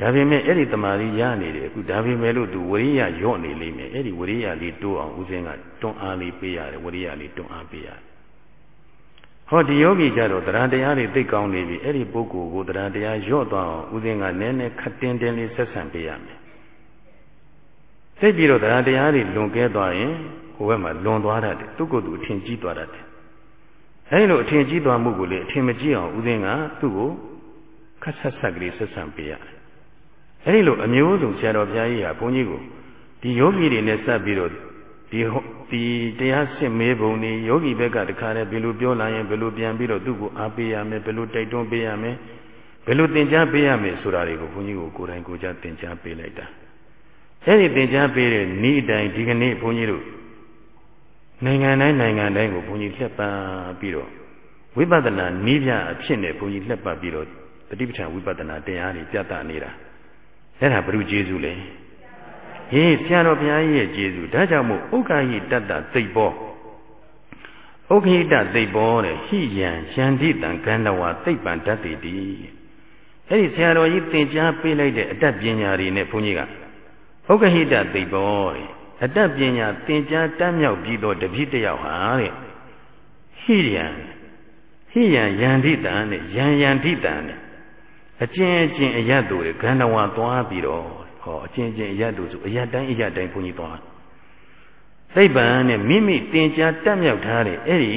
ဒါပေမဲ့အဲ့ဒီတမာတိရနေတယ်အခုဒါပေမဲ့လို့သူဝရိယညော့နေလိမ့်မယ်အဲ့ဒီဝရိယလေးတိုးအောင်ဦးဇင်းကတွန်းအားလေးပေးရတယ်ဝရိယလေးတွန်းအားပေးရတယ်ဟောဒီယောဂီကြတော့တရားတရားတွေသိကောင်းနေပြီအဲ့ဒီပုဂ္ဂိုလ်ကိုတရားတရားညော့သွားအောင်ဦးဇင်းကနည်းနည်းခတ်တင်းတင်းလေးဆက်ဆံပေးရမယ်သိပြီးတော့တရားတရားတွေလွန်ကဲသွားရင်ဟိုဘက်မှာလွန်သွားတတ်တယ်သူ့ကိုယ်သူအထင်ကြီးသွားတတ်တယ်အဲဒီလိုအထင်ကြီးသွားမှုကိုလေအထင်မကြီးအောင်ဦးဇင်းကသူ့ကိုခက်ဆက်ဆက်ကလေးဆက်ဆံပေးရတယ် အဲဒီလိုအမျိုးစုံဆရာတော်ဘုရားကြီးဟာဘုန်းကြီးကိုဒီယောဂီတွေနဲ့စပ်ပြီးတော့ဒီဒီတရားစစ်မေးပုံนี่ယောဂီဘက်ကတခါတည်းဘယ်လိုပြောလာရင်ဘယ်လိုပြန်ပြီးတော့သူ့ကိုအားပေးရမယ်ဘယ်လိုတိုက်တွန်းပေးရမယ်ဘယ်လိုသင်ကြားပေးရမယ်ဆိုတာတွေကိုဘုန်းကြီးကိုကိုယ်တိုင်ကိုယ်ကြသင်ကြားပေးလိုက်တာအဲဒီသင်ကြားပေးတဲ့ဤအတိုင်းဒီကနေ့ဘုန်းကြီးတို့နိုင်ငံတိုင်းနိုင်ငံတိုင်းကိုဘုန်းကြီးလှက်ပပြီးတော့ဝိပဿနာနည်းပြအဖြစ်နဲ့ဘုန်းကြီးလှက်ပပြီးတော့တတိပဋ္ဌာန်ဝိပဿနာတရားတွေပြသနေတာ အဲ့ဒါဘုရုကျေးဇူးလေဟေးဆရာတော်ဘုရားကြီးရဲ့ကျေးဇူးဒါကြောင့်မို့ဥက္ကဟိတတ္တသိပ်ဘောဥက္ခိတသိပ်ဘောတဲ့ဟိယံယန္တိတံကန္တဝါသိပ္ပံတတ်တိတိအဲ့ဒီဆရာတော်ကြီးသင်ကြားပေးလိုက်တဲ့အတတ်ပညာတွေနဲ့ဘုန်းကြီးကဥက္ကဟိတသိပ်ဘောတဲ့အတတ်ပညာသင်ကြားတတ်မြောက်ပြီးတော့တပည့်တယောက်ဟာတဲ့ဟိယံဟိယံယန္တိတံနဲ့ယံယန္တိတံနဲ့ အကျဉ်းအကျဉ်းအရတ်တို့ကန္တဝါသွားပြီးတော့ဟောအကျဉ်းအကျဉ်းအရတ်တို့ဆိုအရတ်တိုင်းအရတ်တိုင်းဘုန်းကြီးသွားသိပ္ပံနဲ့မိမိသင်ကြားတတ်မြောက်ထားတဲ့အဲ့ဒီ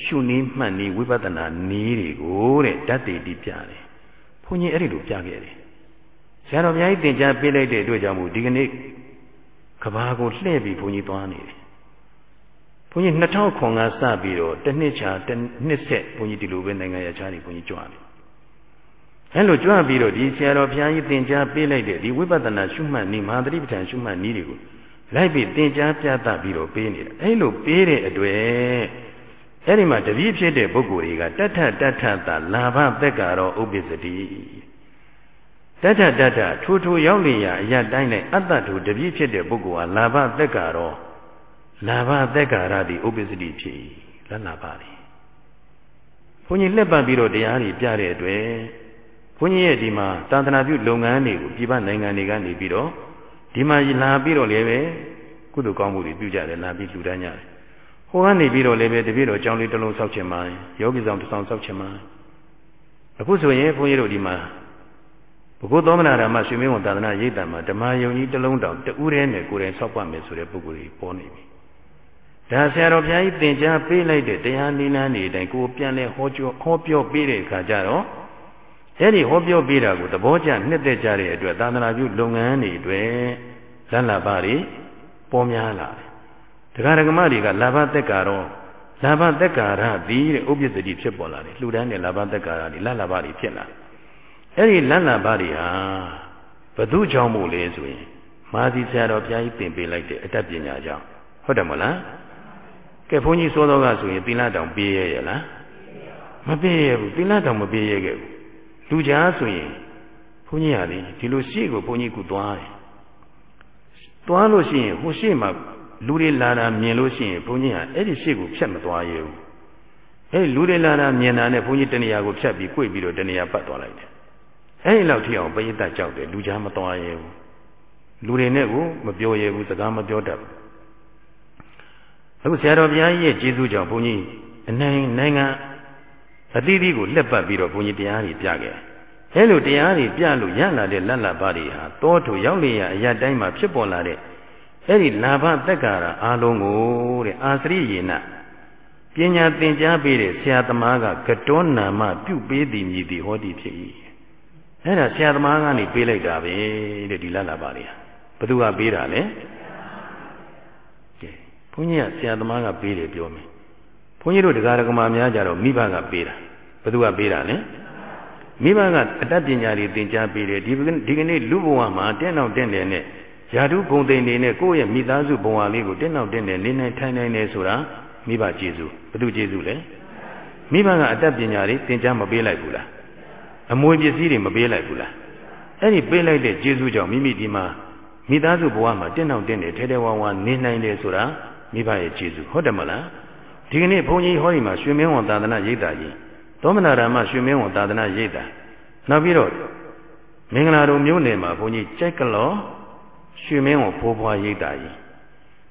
ရှုနည်းမှတ်နည်းဝိပဿနာနည်းတွေကိုတဲ့တတ်တည်တည်ပြတယ်ဘုန်းကြီးအဲ့ဒီလိုပြခဲ့တယ်ဆရာတော်ဘုရားကြီးသင်ကြားပေးလိုက်တဲ့အတွက်ကြောင့်မို့ဒီကနေ့ကဘာကိုလှည့်ပြီးဘုန်းကြီးသွားနေတယ်ဘုန်းကြီး2000ခွန်ကစပြီးတော့တစ်နှစ်ချာတစ်နှစ်ဆက်ဘုန်းကြီးဒီလိုပဲနိုင်ငံရခြားနေဘုန်းကြီးကြွတယ် အဲလိုကြွပြီးတော့ဒီဆရာတော်ဘုရားကြီးသင်ကြားပေးလိုက်တဲ့ဒီဝိပဿနာရှုမှတ်နည်းမဟာသတိပဋ္ဌာန်ရှုမှတ်နည်းတွေကိုလိုက်ပြီးသင်ကြားပြသပြီးတော့ပေးနေတာအဲလိုပေးတဲ့အတွက်အဲ့ဒီမှာတပည့်ဖြစ်တဲ့ပုဂ္ဂိုလ်တွေကတထတထတာလာဘသက်ကာရောဥပ္ပစ္စတိတထတထထိုးထိုးရောက်လျာအရတိုင်းနဲ့အတ္တထိုတပည့်ဖြစ်တဲ့ပုဂ္ဂိုလ်ဟာလာဘသက်ကာရောလာဘသက်ကာရတိဥပ္ပစ္စတိဖြစ်လလာပါလေဘုန်းကြီးလက်ပတ်ပြီးတော့တရားတွေပြတဲ့အတွက်ဘု န်းကြီးရဲ့ဒီမှာသာသနာပြုလုပ်ငန်းတွေကိုပြည်ပနိုင်ငံတွေကနေပြီးတော့ဒီမှာလာပြီးတော့လည်းပဲကုသိုလ်ကောင်းမှုတွေပြုကြတယ်လာပြီးလှူဒန်းကြတယ်ဟိုကနေပြီးတော့လည်းပဲတပည့်တော်အကြောင်းလေးတစ်လုံးစောက်ချင်ပါယောဂီဆောင်တစ်ဆောင်စောက်ချင်ပါအခုဆိုရင်ဘုန်းကြီးတို့ဒီမှာဘုဂုသောမနာဓမ္မရွှေမင်းဝန်သာသနာရိပ်တံမှာဓမ္မယုံကြီးတစ်လုံးတောင်တူးရဲနဲ့ကိုယ်တိုင်ဆောက်ပါမယ်ဆိုတဲ့ပုဂ္ဂိုလ်ကြီးပေါ်နေပြီဒါဆရာတော်ဘုရားကြီးသင်ကြားပေးလိုက်တဲ့တရားနိလန်းနေတိုင်းကိုပြန်လဲဟောပြောဟောပြောပေးတဲ့အခါကျတော့ အဲ့ဒီဟောပြောပေးတာကိုသဘောကျနှစ်သက်ကြတဲ့အတွက်သာသနာပြုလုပ်ငန်းတွေအတွက်ဇန်လာပါတွေပေါ်များလာတယ်။တရားဓမ္မတွေကလာဘသက်ကာတော့လာဘသက်ကာရသည်တဲ့ဥပ္ပစ္စတိဖြစ်ပေါ်လာတယ်။လှူဒန်းတဲ့လာဘသက်ကာရတွေလလာဘတွေဖြစ်လာတယ်။အဲ့ဒီလလာဘတွေဟာဘသူကြောင့်မို့လဲဆိုရင်မာသီဆရာတော်ဘုရားကြီးသင်ပေးလိုက်တဲ့အတတ်ပညာကြောင့်ဟုတ်တယ်မလား။ကဲဘုန်းကြီးစောစောကဆိုရင်သီလတောင်ပေးရရဲ့လား။မပေးရဘူးသီလတောင်မပေးရခဲ့ဘူး လူကြားဆိုရင်ဘုန်းကြီးဟာလေဒီလိုရှေ့ကိုဘုန်းကြီးကသွားတယ်သွားလို့ရှိရင်ဟိုရှေ့မှာလူတွေလာတာမြင်လို့ရှိရင်ဘုန်းကြီးဟာအဲ့ဒီရှေ့ကိုဖြတ်မသွားရဘူးအဲ့ဒီလူတွေလာတာမြင်တာနဲ့ဘုန်းကြီးတဏှာကိုဖြတ်ပြီး꿰ပြီးတော့တဏှာပတ်သွားလိုက်တယ်အဲ့ဒီလောက်ထိအောင်ပရိသတ်ကြောက်တယ်လူကြားမသွားရဘူးလူတွေနဲ့ကိုမပြောရဘူးစကားမပြောတတ်ဘူးအခုဆရာတော်ဘုရားကြီးရဲ့ကျေးဇူးကြောင့်ဘုန်းကြီးအနိုင်နိုင်ငံ အသီးသီးကိုလက်ပတ်ပြီးတော့ဘုန်းကြီးတရားတွေပြခဲ့အဲလိုတရားတွေပြလို့ရလာတဲ့လက်လက်ပါတွေဟာတောထုရောက်လျက်အရာတိုင်းမှာဖြစ်ပေါ်လာတဲ့အဲ့ဒီလာဘသက်္ကာရအာလုံးကိုတဲ့အာသရိယေနပညာသင်ကြားပေးတဲ့ဆရာသမားကကတောနာမပြုပေးသည်မြည်သည်ဟောဒီဖြစ်၏အဲ့ဒါဆရာသမားကနေပေးလိုက်တာပဲတဲ့ဒီလက်လက်ပါတွေဟာဘသူကပေးတာလဲကဲဘုန်းကြီးကဆရာသမားကပေးတယ်ပြောမယ်ဘုန်းကြီးတို့တရားဓမ္မများကြတော့မိဘကပေးတာ ဘသူကပေးတာလဲမိဘကအတတ်ပညာတွေသင်ကြားပေးတယ်ဒီဒီကနေ့လူဘဝမှာတင်းအောင်တင်းတယ်နဲ့ယာတုဂုံသိနေနဲ့ကိုယ့်ရဲ့မိသားစုဘဝလေးကိုတင်းအောင်တင်းတယ်နေနိုင်ထိုင်နိုင်နေဆိုတာမိဘကျေးဇူးဘသူကျေးဇူးလဲမိဘကအတတ်ပညာတွေသင်ကြားမပေးလိုက်ဘူးလားအမွေပစ္စည်းတွေမပေးလိုက်ဘူးလားအဲ့ဒီပေးလိုက်တဲ့ကျေးဇူးကြောင့်မိမိဒီမှာမိသားစုဘဝမှာတင်းအောင်တင်းတယ်ထဲထဲဝါဝါနေနိုင်တယ်ဆိုတာမိဘရဲ့ကျေးဇူးဟုတ်တယ်မလားဒီကနေ့ဘုန်းကြီးဟောဒီမှာရွှေမင်းဝန်သာသနာရိပ်သာကြီး သောမနာရမရွှေမင်းဝန်သာသနာရိပ်သာနောက်ပြီးတော့မင်္ဂလာတော်မြို့နယ်မှာဘုန်းကြီးကြိုက်ကလောရွှေမင်းဝန်ဖိုးဖွားရိပ်သာကြီး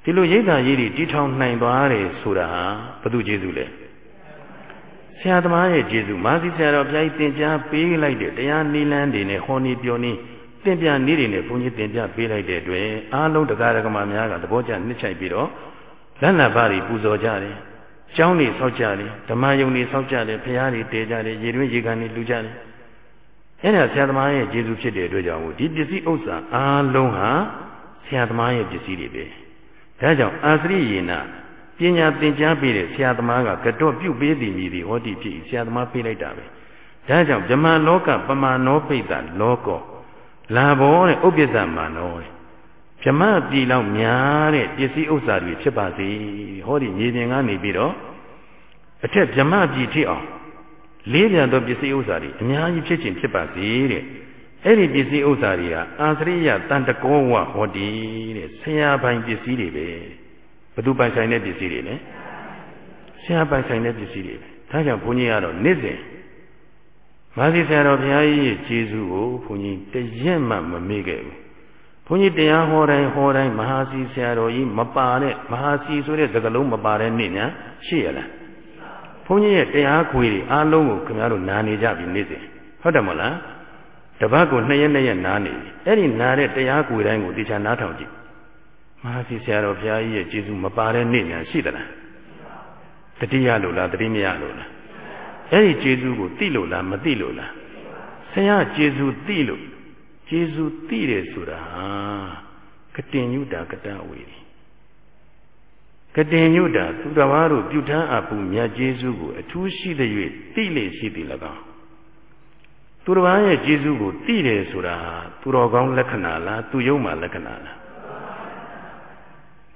ဒီလိုရိပ်သာကြီးတွေတီထောင်နိုင်သွားတယ်ဆိုတာဟာဘု து ကျေးဇူးလဲဆရာသမားရဲ့ကျေးဇူးမာသီဆရာတော်ဘုရားကြီးသင်ကြားပေးလိုက်တဲ့တရားနိလန်းတွေနဲ့ဟောနေပြောနေသင်ပြနည်းတွေနဲ့ဘုန်းကြီးသင်ပြပေးလိုက်တဲ့အတွက်အားလုံးတရားဓမ္မများကသဘောကျနှစ်ချိုက်ပြီးတော့လက်လက်ပါးတွေပူဇော်ကြတယ်။ ကျောင်းတွေဆောက်ကြတယ်ဓမ္မယုံတွေဆောက်ကြတယ်ဖရားတွေတည်ကြတယ်ရေတွင်းရေကန်တွေလူကြတယ်။အဲ့ဒါဆရာသမားရဲ့ကျေးဇူးဖြစ်တဲ့အတွက်ကြောင့်ဒီပစ္စည်းဥစ္စာအားလုံးဟာဆရာသမားရဲ့ပစ္စည်းတွေပဲ။ဒါကြောင့်အာသရိယေနပညာသင်ကြားပေးတဲ့ဆရာသမားကကတော့ပြုတ်ပေးသည်မြည်သည်ဟောတိဖြစ်ဆရာသမားပေးလိုက်တာပဲ။ဒါကြောင့်ဗြဟ္မာလောကပမာနောပိတ္တလောကောလာဘောတဲ့ဥပ္ပစ္စမာနောတဲ့ ဗြမပြည်လောက်များတဲ့ပစ္စည်းဥစ္စာတွေဖြစ်ပါစေဟောဒီမြေပြင်ကနေပြီးတော့အထက်ဗြမပြည်ထိအောင်လေးပြန်သောပစ္စည်းဥစ္စာတွေအများကြီးဖြစ်ခြင်းဖြစ်ပါစေတဲ့အဲ့ဒီပစ္စည်းဥစ္စာတွေကအာသရိယတန်တကောဝဟောတိတဲ့ဆရာပိုင်ပစ္စည်းတွေပဲဘသူပိုင်ဆိုင်တဲ့ပစ္စည်းတွေလဲဆရာပိုင်ဆိုင်တဲ့ပစ္စည်းတွေပဲဒါကြောင့်ဘုန်းကြီးကတော့နေ့စဉ်မာသီဆရာတော်ဘုရားကြီးရဲ့ကျေးဇူးကိုဘုန်းကြီးတရက်မှမမေ့ခဲ့ဘူး ဘုန်းကြီးတရားဟောတိုင်းဟောတိုင်းမဟာစီဆရာတော်ကြီးမပါတဲ့မဟာစီဆိုတဲ့စကားလုံးမပါတဲ့နေ့များရှိရလားဘုန်းကြီးရဲ့တရားခွေတွေအားလုံးကိုခင်ဗျားတို့နာနေကြပြီနေ့စဉ်ဟုတ်တယ်မလားတပတ်ကိုနှစ်ရက်နှစ်ရက်နာနေပြီအဲ့ဒီနာတဲ့တရားခွေတိုင်းကိုတေချာနားထောင်ကြည့်မဟာစီဆရာတော်ဘုရားကြီးရဲ့ကျေးဇူးမပါတဲ့နေ့များရှိသလားတတိယလို့လားတတိမယလို့လားအဲ့ဒီကျေးဇူးကိုသိလို့လားမသိလို့လားဆရာကျေးဇူးသိလို့ ကျေးဇူးသိတယ်ဆိုတာကတင်ညုတာကတဝေရီကတင်ညုတာသူတော်ဘာတို့ပြုထမ်းအပ်မှုမြတ်ကျေးဇူးကိုအထူးရှိတဲ့၍သိလေရှိသည်၎င်းသူတော်ဘာရဲ့ကျေးဇူးကိုသိတယ်ဆိုတာသူတော်ကောင်းလက္ခဏာလားသူယုံမှလက္ခဏာလား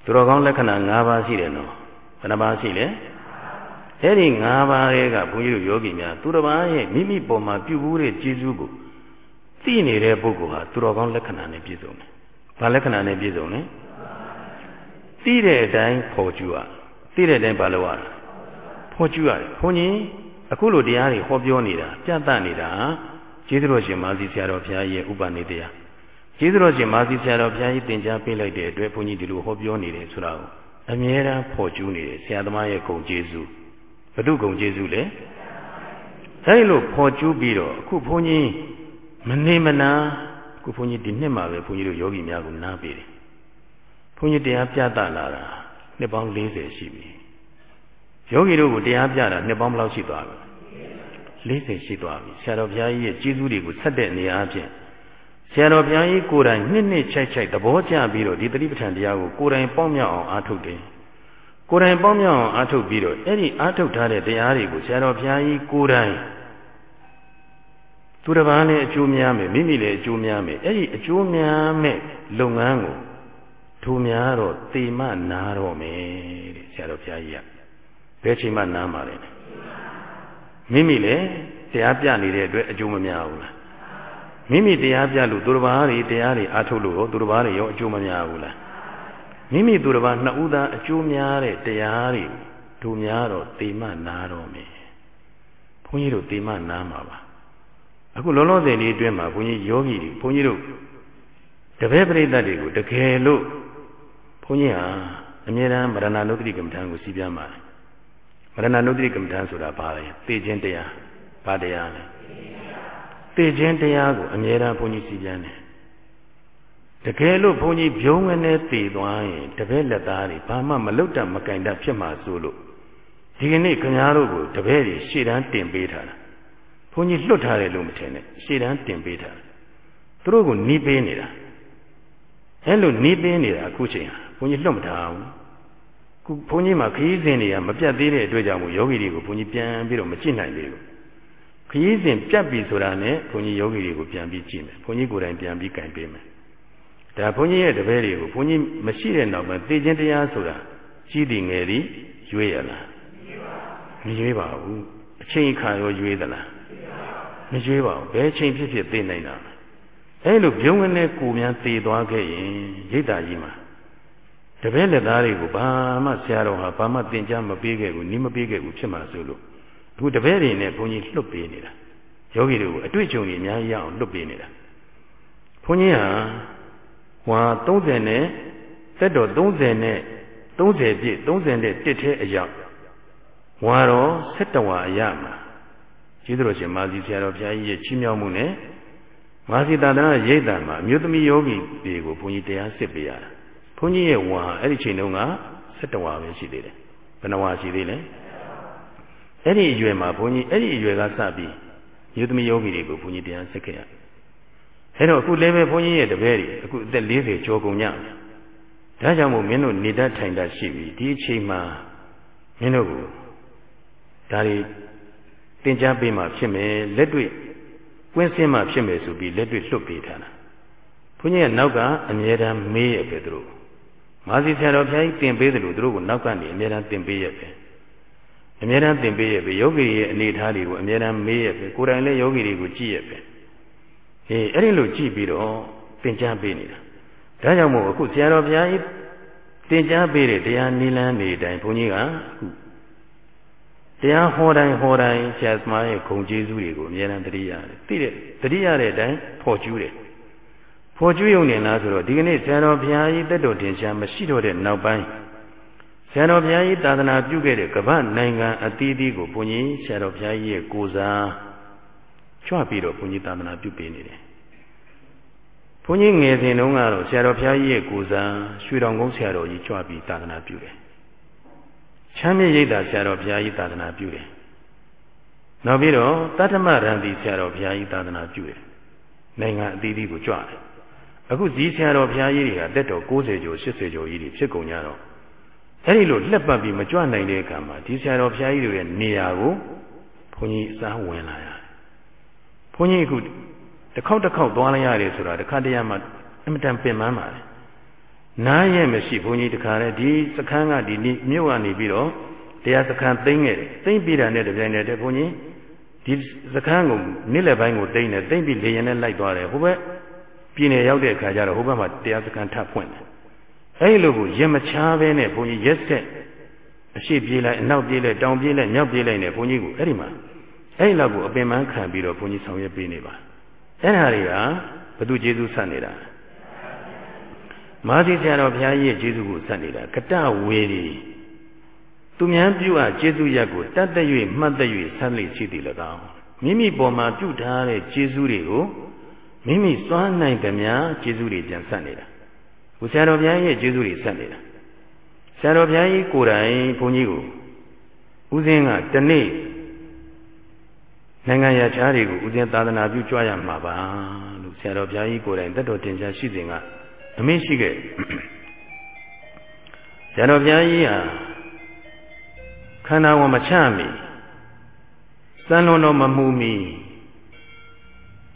သူတော်ကောင်းလက္ခဏာ၅ပါးရှိတယ်နော်ဘယ်နှပါးရှိလဲအဲ့ဒီ၅ပါးရဲ့ကဘုန်းကြီးတို့ယောဂီများသူတစ်ပါးရဲ့မိမိပေါ်မှာပြုဘူးတဲ့ကျေးဇူးကို သိနေတဲ့ပုဂ္ဂိုလ်ဟာသူတော်ကောင်းလက္ခဏာနဲ့ပြည့်စုံတယ်။ဘာလက္ခဏာနဲ့ပြည့်စုံလဲ။သိတဲ့အတိုင်းဖော်ကျူရ။သိတဲ့အတိုင်းဘာလို့ရလဲ။ဖော်ကျူရတယ်။ဘုန်းကြီးအခုလိုတရားတွေဟောပြောနေတာပြသနေတာကျေးဇူးတော်ရှင်မာသီဆရာတော်ဘုရားရဲ့ဥပနိတရားကျေးဇူးတော်ရှင်မာသီဆရာတော်ဘုရားကြီးသင်ကြားပေးလိုက်တဲ့အတွက်ဘုန်းကြီးဒီလိုဟောပြောနေတယ်ဆိုတာကိုအမြဲတမ်းဖော်ကျူးနေတယ်ဆရာသမားရဲ့ဂုဏ်ကျေးဇူးဘု து ဂုံကျေးဇူးလေအဲဒီလိုဖော်ကျူးပြီးတော့အခုဘုန်းကြီး မနေမနာအခုဘုန်းကြီးဒီနှစ်မှာပဲဘုန်းကြီးတို့ယောဂီများကိုနားပေးတယ်ဘုန်းကြီးတရားပြတလာတာနှစ်ပေါင်း40ရှိပြီယောဂီတို့ကိုတရားပြတာနှစ်ပေါင်းဘယ်လောက်ရှိသွားပြီ40ရှိသွားပြီဆရာတော်ဘုရားကြီးရဲ့ကျေးဇူးတွေကိုဆက်တဲ့နေရာအဖြစ်ဆရာတော်ဘုရားကြီးကိုယ်တိုင်နှစ်နှစ်ချိုက်ချိုက်သဘောကျပြီးတော့ဒီတတိပဋ္ဌာန်တရားကိုကိုယ်တိုင်ပေါက်မြောက်အောင်အားထုတ်တယ်ကိုယ်တိုင်ပေါင်းမြောက်အောင်အားထုတ်ပြီးတော့အဲ့ဒီအားထုတ်ထားတဲ့တရားတွေကိုဆရာတော်ဘုရားကြီးကိုယ်တိုင် သူတစ်ပါးလည်းအကျိုးများမယ်မိမိလည်းအကျိုးများမယ်အဲ့ဒီအကျိုးများမဲ့လုပ်ငန်းကိုထိုများတော့တေမနာတော့မယ်တဲ့ဆရာတော်ဘုရားကြီးကဘယ်ချိန်မှနားမှာလဲမိမိလည်းတရားပြနေတဲ့အတွက်အကျိုးမများဘူးလားမိမိတရားပြလို့သူတစ်ပါးတွေတရားတွေအားထုတ်လို့ရောသူတစ်ပါးတွေရောအကျိုးမများဘူးလားမိမိသူတစ်ပါးနှစ်ဦးသားအကျိုးများတဲ့တရားတွေတို့များတော့တေမနာတော့မယ်ဘုန်းကြီးတို့တေမနာမှာပါ အခုလောလောဆယ်လေးအတွင်းမှာဘုန်းကြီးယောဂီတွေဘုန်းကြီးတို့တပည့်ပရိသတ်တွေကိုတကယ်လို့ဘုန်းကြီးဟာအမြဲတမ်းမရဏနုဒတိကမ္မထံကိုစီးပြမှာမရဏနုဒတိကမ္မထံဆိုတာဘာလဲသိခြင်းတရားဘာတရားလဲသိခြင်းတရားကိုအမြဲတမ်းဘုန်းကြီးစီးပြန်တယ်တကယ်လို့ဘုန်းကြီးဖြုံးငနဲ့တည်သွားရင်တပည့်လက်သားတွေဘာမှမလုတ်တတ်မကင်တတ်ဖြစ်မှာစိုးလို့ဒီကနေ့ခင်ဗျားတို့ကိုတပည့်တွေရှေ့တန်းတင်ပေးထားတာ ဘုန်းကြီးလွတ်ထားတယ်လို့မထင်နဲ့ရှေ့တန်းတင်ပေးထားတယ်သူတို့ကိုနီးပေးနေတာအဲ့လိုနီးပေးနေတာအခုချိန်ဟာဘုန်းကြီးလွတ်မထားဘူးခုဘုန်းကြီးမှာခရီးစဉ်တွေကမပြတ်သေးတဲ့အတွက်ကြောင့်မို့ယောဂီတွေကိုဘုန်းကြီးပြန်ပြီးတော့မကြည့်နိုင်သေးဘူးခရီးစဉ်ပြတ်ပြီဆိုတာနဲ့ဘုန်းကြီးယောဂီတွေကိုပြန်ပြီးကြည့်မယ်ဘုန်းကြီးကိုယ်တိုင်ပြန်ပြီးကင်ပေးမယ်ဒါဘုန်းကြီးရဲ့တပည့်တွေကိုဘုန်းကြီးမရှိတဲ့နောက်မှာသိခြင်းတရားဆိုတာကြီးသည်ငယ်သည်ရွေးရလားမရွေးပါဘူးအချိန်ခါရောရွေးသလား မရွေးပါဘူးဘယ်ချိန်ဖြစ်ဖြစ်သိနိုင်တာအဲ့လိုပြုံးကနေကိုများသေသွားခဲ့ရင်ရိတ်တာကြီးမှာတပည့်လက်သားတွေကိုဘာမှဆရာတော်ဟာဘာမှသင်ကြားမပေးခဲ့ဘူးနီးမပေးခဲ့ဘူးဖြစ်မှာဆိုလို့အခုတပည့်တွေနဲ့ဘုန်းကြီးလွတ်ပေးနေတာယောဂီတွေကိုအတွေ့အကြုံတွေအများကြီးရအောင်လွတ်ပေးနေတာဘုန်းကြီးဟာဝါ30နဲ့သက်တော်30နဲ့30ပြည့်30နဲ့တစ်ထဲအရောက်ဝါတော်17ဝါအရမှာ ကျေးဇူးတော်ရှင်မာဇီဆရာတော်ဘုရားကြီးရဲ့ချီးမြှောက်မှုနဲ့မာဇီတာသနာရိတ်တံမှာအမျိုးသမီးယောဂီတွေကိုဘုန်းကြီးတရားစစ်ပေးရတာဘုန်းကြီးရဲ့ဝါအဲ့ဒီချိန်တုန်းက17ဝါပဲရှိသေးတယ်ဘယ်နှဝါရှိသေးလဲအဲ့ဒီအရွယ်မှာဘုန်းကြီးအဲ့ဒီအရွယ်ကစပြီးမျိုးသမီးယောဂီတွေကိုဘုန်းကြီးတရားစစ်ခဲ့ရအဲ့တော့အခုလည်းပဲဘုန်းကြီးရဲ့တပည့်တွေအခုအသက်40ကျော်ကုန်ကြဒါကြောင့်မို့မင်းတို့နေတတ်ထိုင်တတ်ရှိပြီဒီအချိန်မှာမင်းတို့ကိုဒါတွေ သင်ကြားပေးမှဖြစ်မယ်လက်တွေ့ကွင်းစင်းမှဖြစ်မယ်ဆိုပြီးလက်တွေ့လွတ်ပေးထားတာဘုန်းကြီးကနောက်ကအမြဲတမ်းမေးရပဲသူတို့မာစီဆရာတော်ဘုရားကြီးသင်ပေးတယ်လို့သူတို့ကနောက်ကနေအမြဲတမ်းသင်ပေးရပဲအမြဲတမ်းသင်ပေးရပဲယောဂီရဲ့အနေအထားတွေကိုအမြဲတမ်းမေးရပဲကိုယ်တိုင်လည်းယောဂီတွေကိုကြည့်ရပဲအေးအဲ့ဒီလိုကြည့်ပြီးတော့သင်ကြားပေးနေတာဒါကြောင့်မို့အခုဆရာတော်ဘုရားကြီးသင်ကြားပေးတဲ့တရားနိလန်းနေတိုင်းဘုန်းကြီးကအခု တရားဟောတိုင်းဟောတိုင်းဆရာသမားရဲ့ဂုဏ်ကျေးဇူးတွေကိုအမြဲတမ်းတတိရတယ်သိတဲ့တတိရတဲ့အတိုင်းဖော်ကျူးတယ်ဖော်ကျူးရုံနဲ့လားဆိုတော့ဒီကနေ့ဆရာတော်ဘုရားကြီးတက်တော်တင်ရှားမရှိတော့တဲ့နောက်ပိုင်းဆရာတော်ဘုရားကြီးသာသနာပြုခဲ့တဲ့ကမ္ဘာနိုင်ငံအသီးသီးကိုဘုန်းကြီးဆရာတော်ဘုရားကြီးရဲ့ကိုစားကြွပြီးတော့ဘုန်းကြီးသာသနာပြုပေးနေတယ်ဘုန်းကြီးငယ်စဉ်တုန်းကတော့ဆရာတော်ဘုရားကြီးရဲ့ကိုစားရွှေတောင်ကုန်းဆရာတော်ကြီးကြွပြီးသာသနာပြုတယ် ချမ်းမြေရိပ်သာဆရာတော်ဘုရားကြီးသာသနာပြုတယ်နောက်ပြီးတော့တတ္တမရံတိဆရာတော်ဘုရားကြီးသာသနာပြုတယ်နိုင်ငံအသီးသီးကိုကြွတယ်အခုဇီးဆရာတော်ဘုရားကြီးတွေကတက်တော်90ကျော်80ကျော်ကြီးတွေဖြစ်ကုန်ကြတော့အဲ့ဒီလိုလက်ပတ်ပြီးမကြွနိုင်တဲ့အခါမှာဒီဆရာတော်ဘုရားကြီးတွေရဲ့နေရာကိုဘုန်းကြီးအစားဝင်လာရတယ်ဘုန်းကြီးအခုတစ်ခေါက်တစ်ခေါက်သွားလိုက်ရတယ်ဆိုတာတစ်ခါတည်းမှအမတန်ပင်ပန်းပါလေ နားရဲ့မရှိဘုန်းကြီးတခါလေဒီစခန်းကဒီမြို့ကနေပြီးတော့တရားစခန်းသိမ့်ခဲ့တယ်သိမ့်ပြီးတာနဲ့တပြိုင်တည်းတည်းဘုန်းကြီးဒီစခန်းကိုနေ့လယ်ပိုင်းကိုသိမ့်တယ်သိမ့်ပြီးလေရင်နဲ့လိုက်သွားတယ်ဟိုဘက်ပြည်နယ်ရောက်တဲ့အခါကျတော့ဟိုဘက်မှာတရားစခန်းထပ်ဖွင့်တယ်အဲဒီလိုကိုရက်မချားပဲနဲ့ဘုန်းကြီးရက်ဆက်အရှိပြေးလိုက်အနောက်ပြေးလိုက်တောင်ပြေးလိုက်မြောက်ပြေးလိုက်နဲ့ဘုန်းကြီးကိုအဲ့ဒီမှာအဲ့ဒီလောက်ကိုအပင်ပန်းခံပြီးတော့ဘုန်းကြီးဆောင်ရွက်ပေးနေပါအဲ့ဒါတွေကဘသူကျေးဇူးဆက်နေတာ မာသီဆရာတော်ဘုရားကြီးရဲ့ကျေးဇူးကိုဆက်နေတာကတဝေရီသူများပြုအပ်ကျေးဇူးရက်ကိုတတ်တ၍မှတ်တ၍ဆက်လိရှိသည်၎င်းမိမိပေါ်မှာပြုထားတဲ့ကျေးဇူးတွေကိုမိမိစွမ်းနိုင်သမျှကျေးဇူးတွေပြန်ဆက်နေတာဘုဆရာတော်ဘုရားရဲ့ကျေးဇူးတွေဆက်နေတာဆရာတော်ဘုရားကြီးကိုယ်တိုင်ဘုန်းကြီးကိုဦးစင်းကတနေ့နိုင်ငံရခြားတွေကိုဦးဇင်းသာသနာပြုကြွရမှာပါလို့ဆရာတော်ဘုရားကြီးကိုယ်တိုင်တတ်တော်တင်ရှားရှိစဉ်က အမေ့ရှိခဲ့ဆရာတော်ဘုရားကြီးဟာခန္ဓာဝန်မချမီစံလွန်တော်မမှုမီ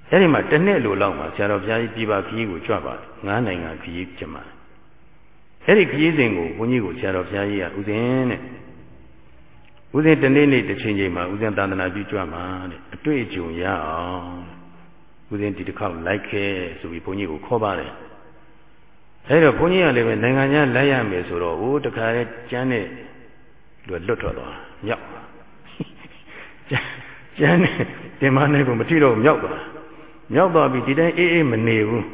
အဲ့ဒီမှာတစ်နှစ်လိုလောက်မှာဆရာတော်ဘုရားကြီးပြပါခကြီးကိုကြွပါတယ်ငါးနိုင်ငံခကြီးကျမအဲ့ဒီခကြီးစဉ်ကိုဘုန်းကြီးကိုဆရာတော်ဘုရားကြီးကဥစဉ်တဲ့ဥစဉ်တနေ့နေ့တစ်ချိန်ချိန်မှာဥစဉ်သာသနာပြုကြွမှာတဲ့အတွေ့အကြုံရအောင်ဥစဉ်ဒီတစ်ခေါက်လိုက်ခဲ့ဆိုပြီးဘုန်းကြီးကိုခေါ်ပါတယ် အဲ့တော့ဘုန်းကြီးကလည်းပဲနိုင်ငံခြားလိုက်ရမယ်ဆိုတော့ဟိုတခါလဲကျမ်းနဲ့လွတ်လွတ်ထွက်သွားမြောက်ကျမ်းနဲ့တင်မနဲ့ကိုမထိတော့မြောက်သွားမြောက်သွားပြီဒီတိုင်းအေးအေးမနေဘူး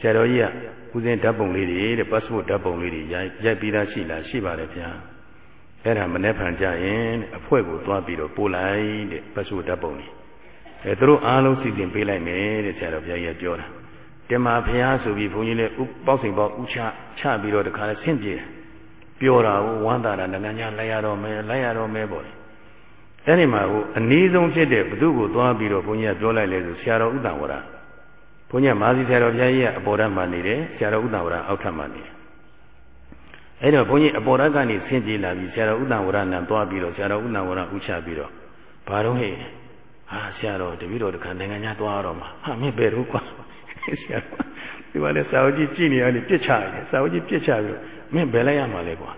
ဆရာတော်ကြီးကဦးစင်းဓာတ်ပုံလေးတွေတဲ့ passport ဓာတ်ပုံလေးတွေရိုက်ရိုက်ပြီးသားရှိလားရှိပါတယ်ဗျာအဲ့ဒါမနေ့ဖန်ကြရင်အဖွဲ့ကိုသွားပြီးတော့ပို့လိုက်တဲ့ passport ဓာတ်ပုံလေးအဲသူတို့အားလုံးစီစဉ်ပေးလိုက်မယ်တဲ့ဆရာတော်ဘုရားကြီးကပြောတာ တင်မာဘုရားဆိုပြီးဘုန်းကြီးလည်းဥပေါက်စိန်ပေါက်ဥချချပြီးတော့တခါလဲဆင့်ပြေပြောတာကိုဝမ်းသာတာနိုင်ငံညာလိုက်ရတော့မယ်လိုက်ရတော့မယ်ပေါ့အဲ့ဒီမှာဟိုအနည်းဆုံးဖြစ်တဲ့ဘု து ကိုသွားပြီးတော့ဘုန်းကြီးကပြောလိုက်လဲဆိုဆရာတော်ဥတ္တဝရဘုန်းကြီးကမာစီဆရာတော်ဘုရားကြီးကအပေါ်ဓာတ်မှာနေတယ်ဆရာတော်ဥတ္တဝရအောက်ထပ်မှာနေတယ်အဲ့တော့ဘုန်းကြီးအပေါ်ဓာတ်ကနေဆင်းပြေးလာပြီးဆရာတော်ဥတ္တဝရနံသွားပြီးတော့ဆရာတော်ဥတ္တဝရဥချပြီးတော့ဘာတော့ဟဲ့ဟာဆရာတော်တပည့်တော်တခါနိုင်ငံညာသွားတော့မှာဟာမင်းဘယ်တော့ကွာ ဆရာဒီမှာလဲစာအုပ်ကြီးကြည့်နေရတယ်ပြစ်ချရတယ်စာအုပ်ကြီးပြစ်ချပြီးမင်းဘယ်လိုက်ရမှာလဲကွာ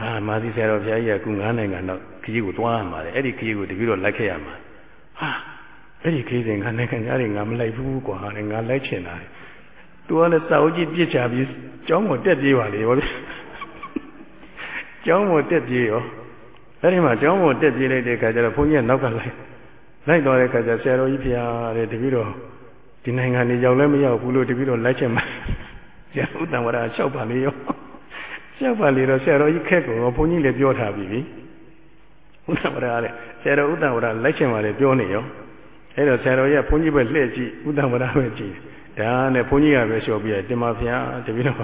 အာမာသီဆရာတော်ဘုရားကြီးကကုငါးနိုင်ငံတော့ခကြီးကိုသွားရမှာလေအဲ့ဒီခကြီးကိုတပည့်တော်လိုက်ခဲ့ရမှာဟာအဲ့ဒီခကြီးစဉ်ကနိုင်ငံသားတွေငါမလိုက်ဘူးကွာငါလိုက်ချင်တာသူကလည်းစာအုပ်ကြီးပြစ်ချပြီးကျောင်းကိုတက်ပြေးပါလေဟောကျောင်းကိုတက်ပြေးရောအဲ့ဒီမှာကျောင်းကိုတက်ပြေးလိုက်တဲ့ခါကျတော့ဘုန်းကြီးကနောက်ကလိုက်လိုက်သွားတဲ့ခါကျဆရာတော်ကြီးဖျားတဲ့တပည့်တော် ဒီနိုင်ငံနေရောက်လည်းမရောက်ဘူးလို့တပည့်တော်လိုက်ချင်မှာဆရာဥတ္တဝရလျှောက်ပါလေရောလျှောက်ပါလေတော့ဆရာတော်ကြီးခက်ကောဘုန်းကြီးလည်းပြောထားပြီဥတ္တဝရတဲ့ဆရာတော်ဥတ္တဝရလိုက်ချင်ပါလေပြောနေရောအဲ့တော့ဆရာတော်ကြီးကဘုန်းကြီးပဲလှည့်ကြည့်ဥတ္တဝရပဲကြည့်ဒါနဲ့ဘုန်းကြီးကပဲလျှော်ပြီးတင်ပါဗျာတပည့်တော်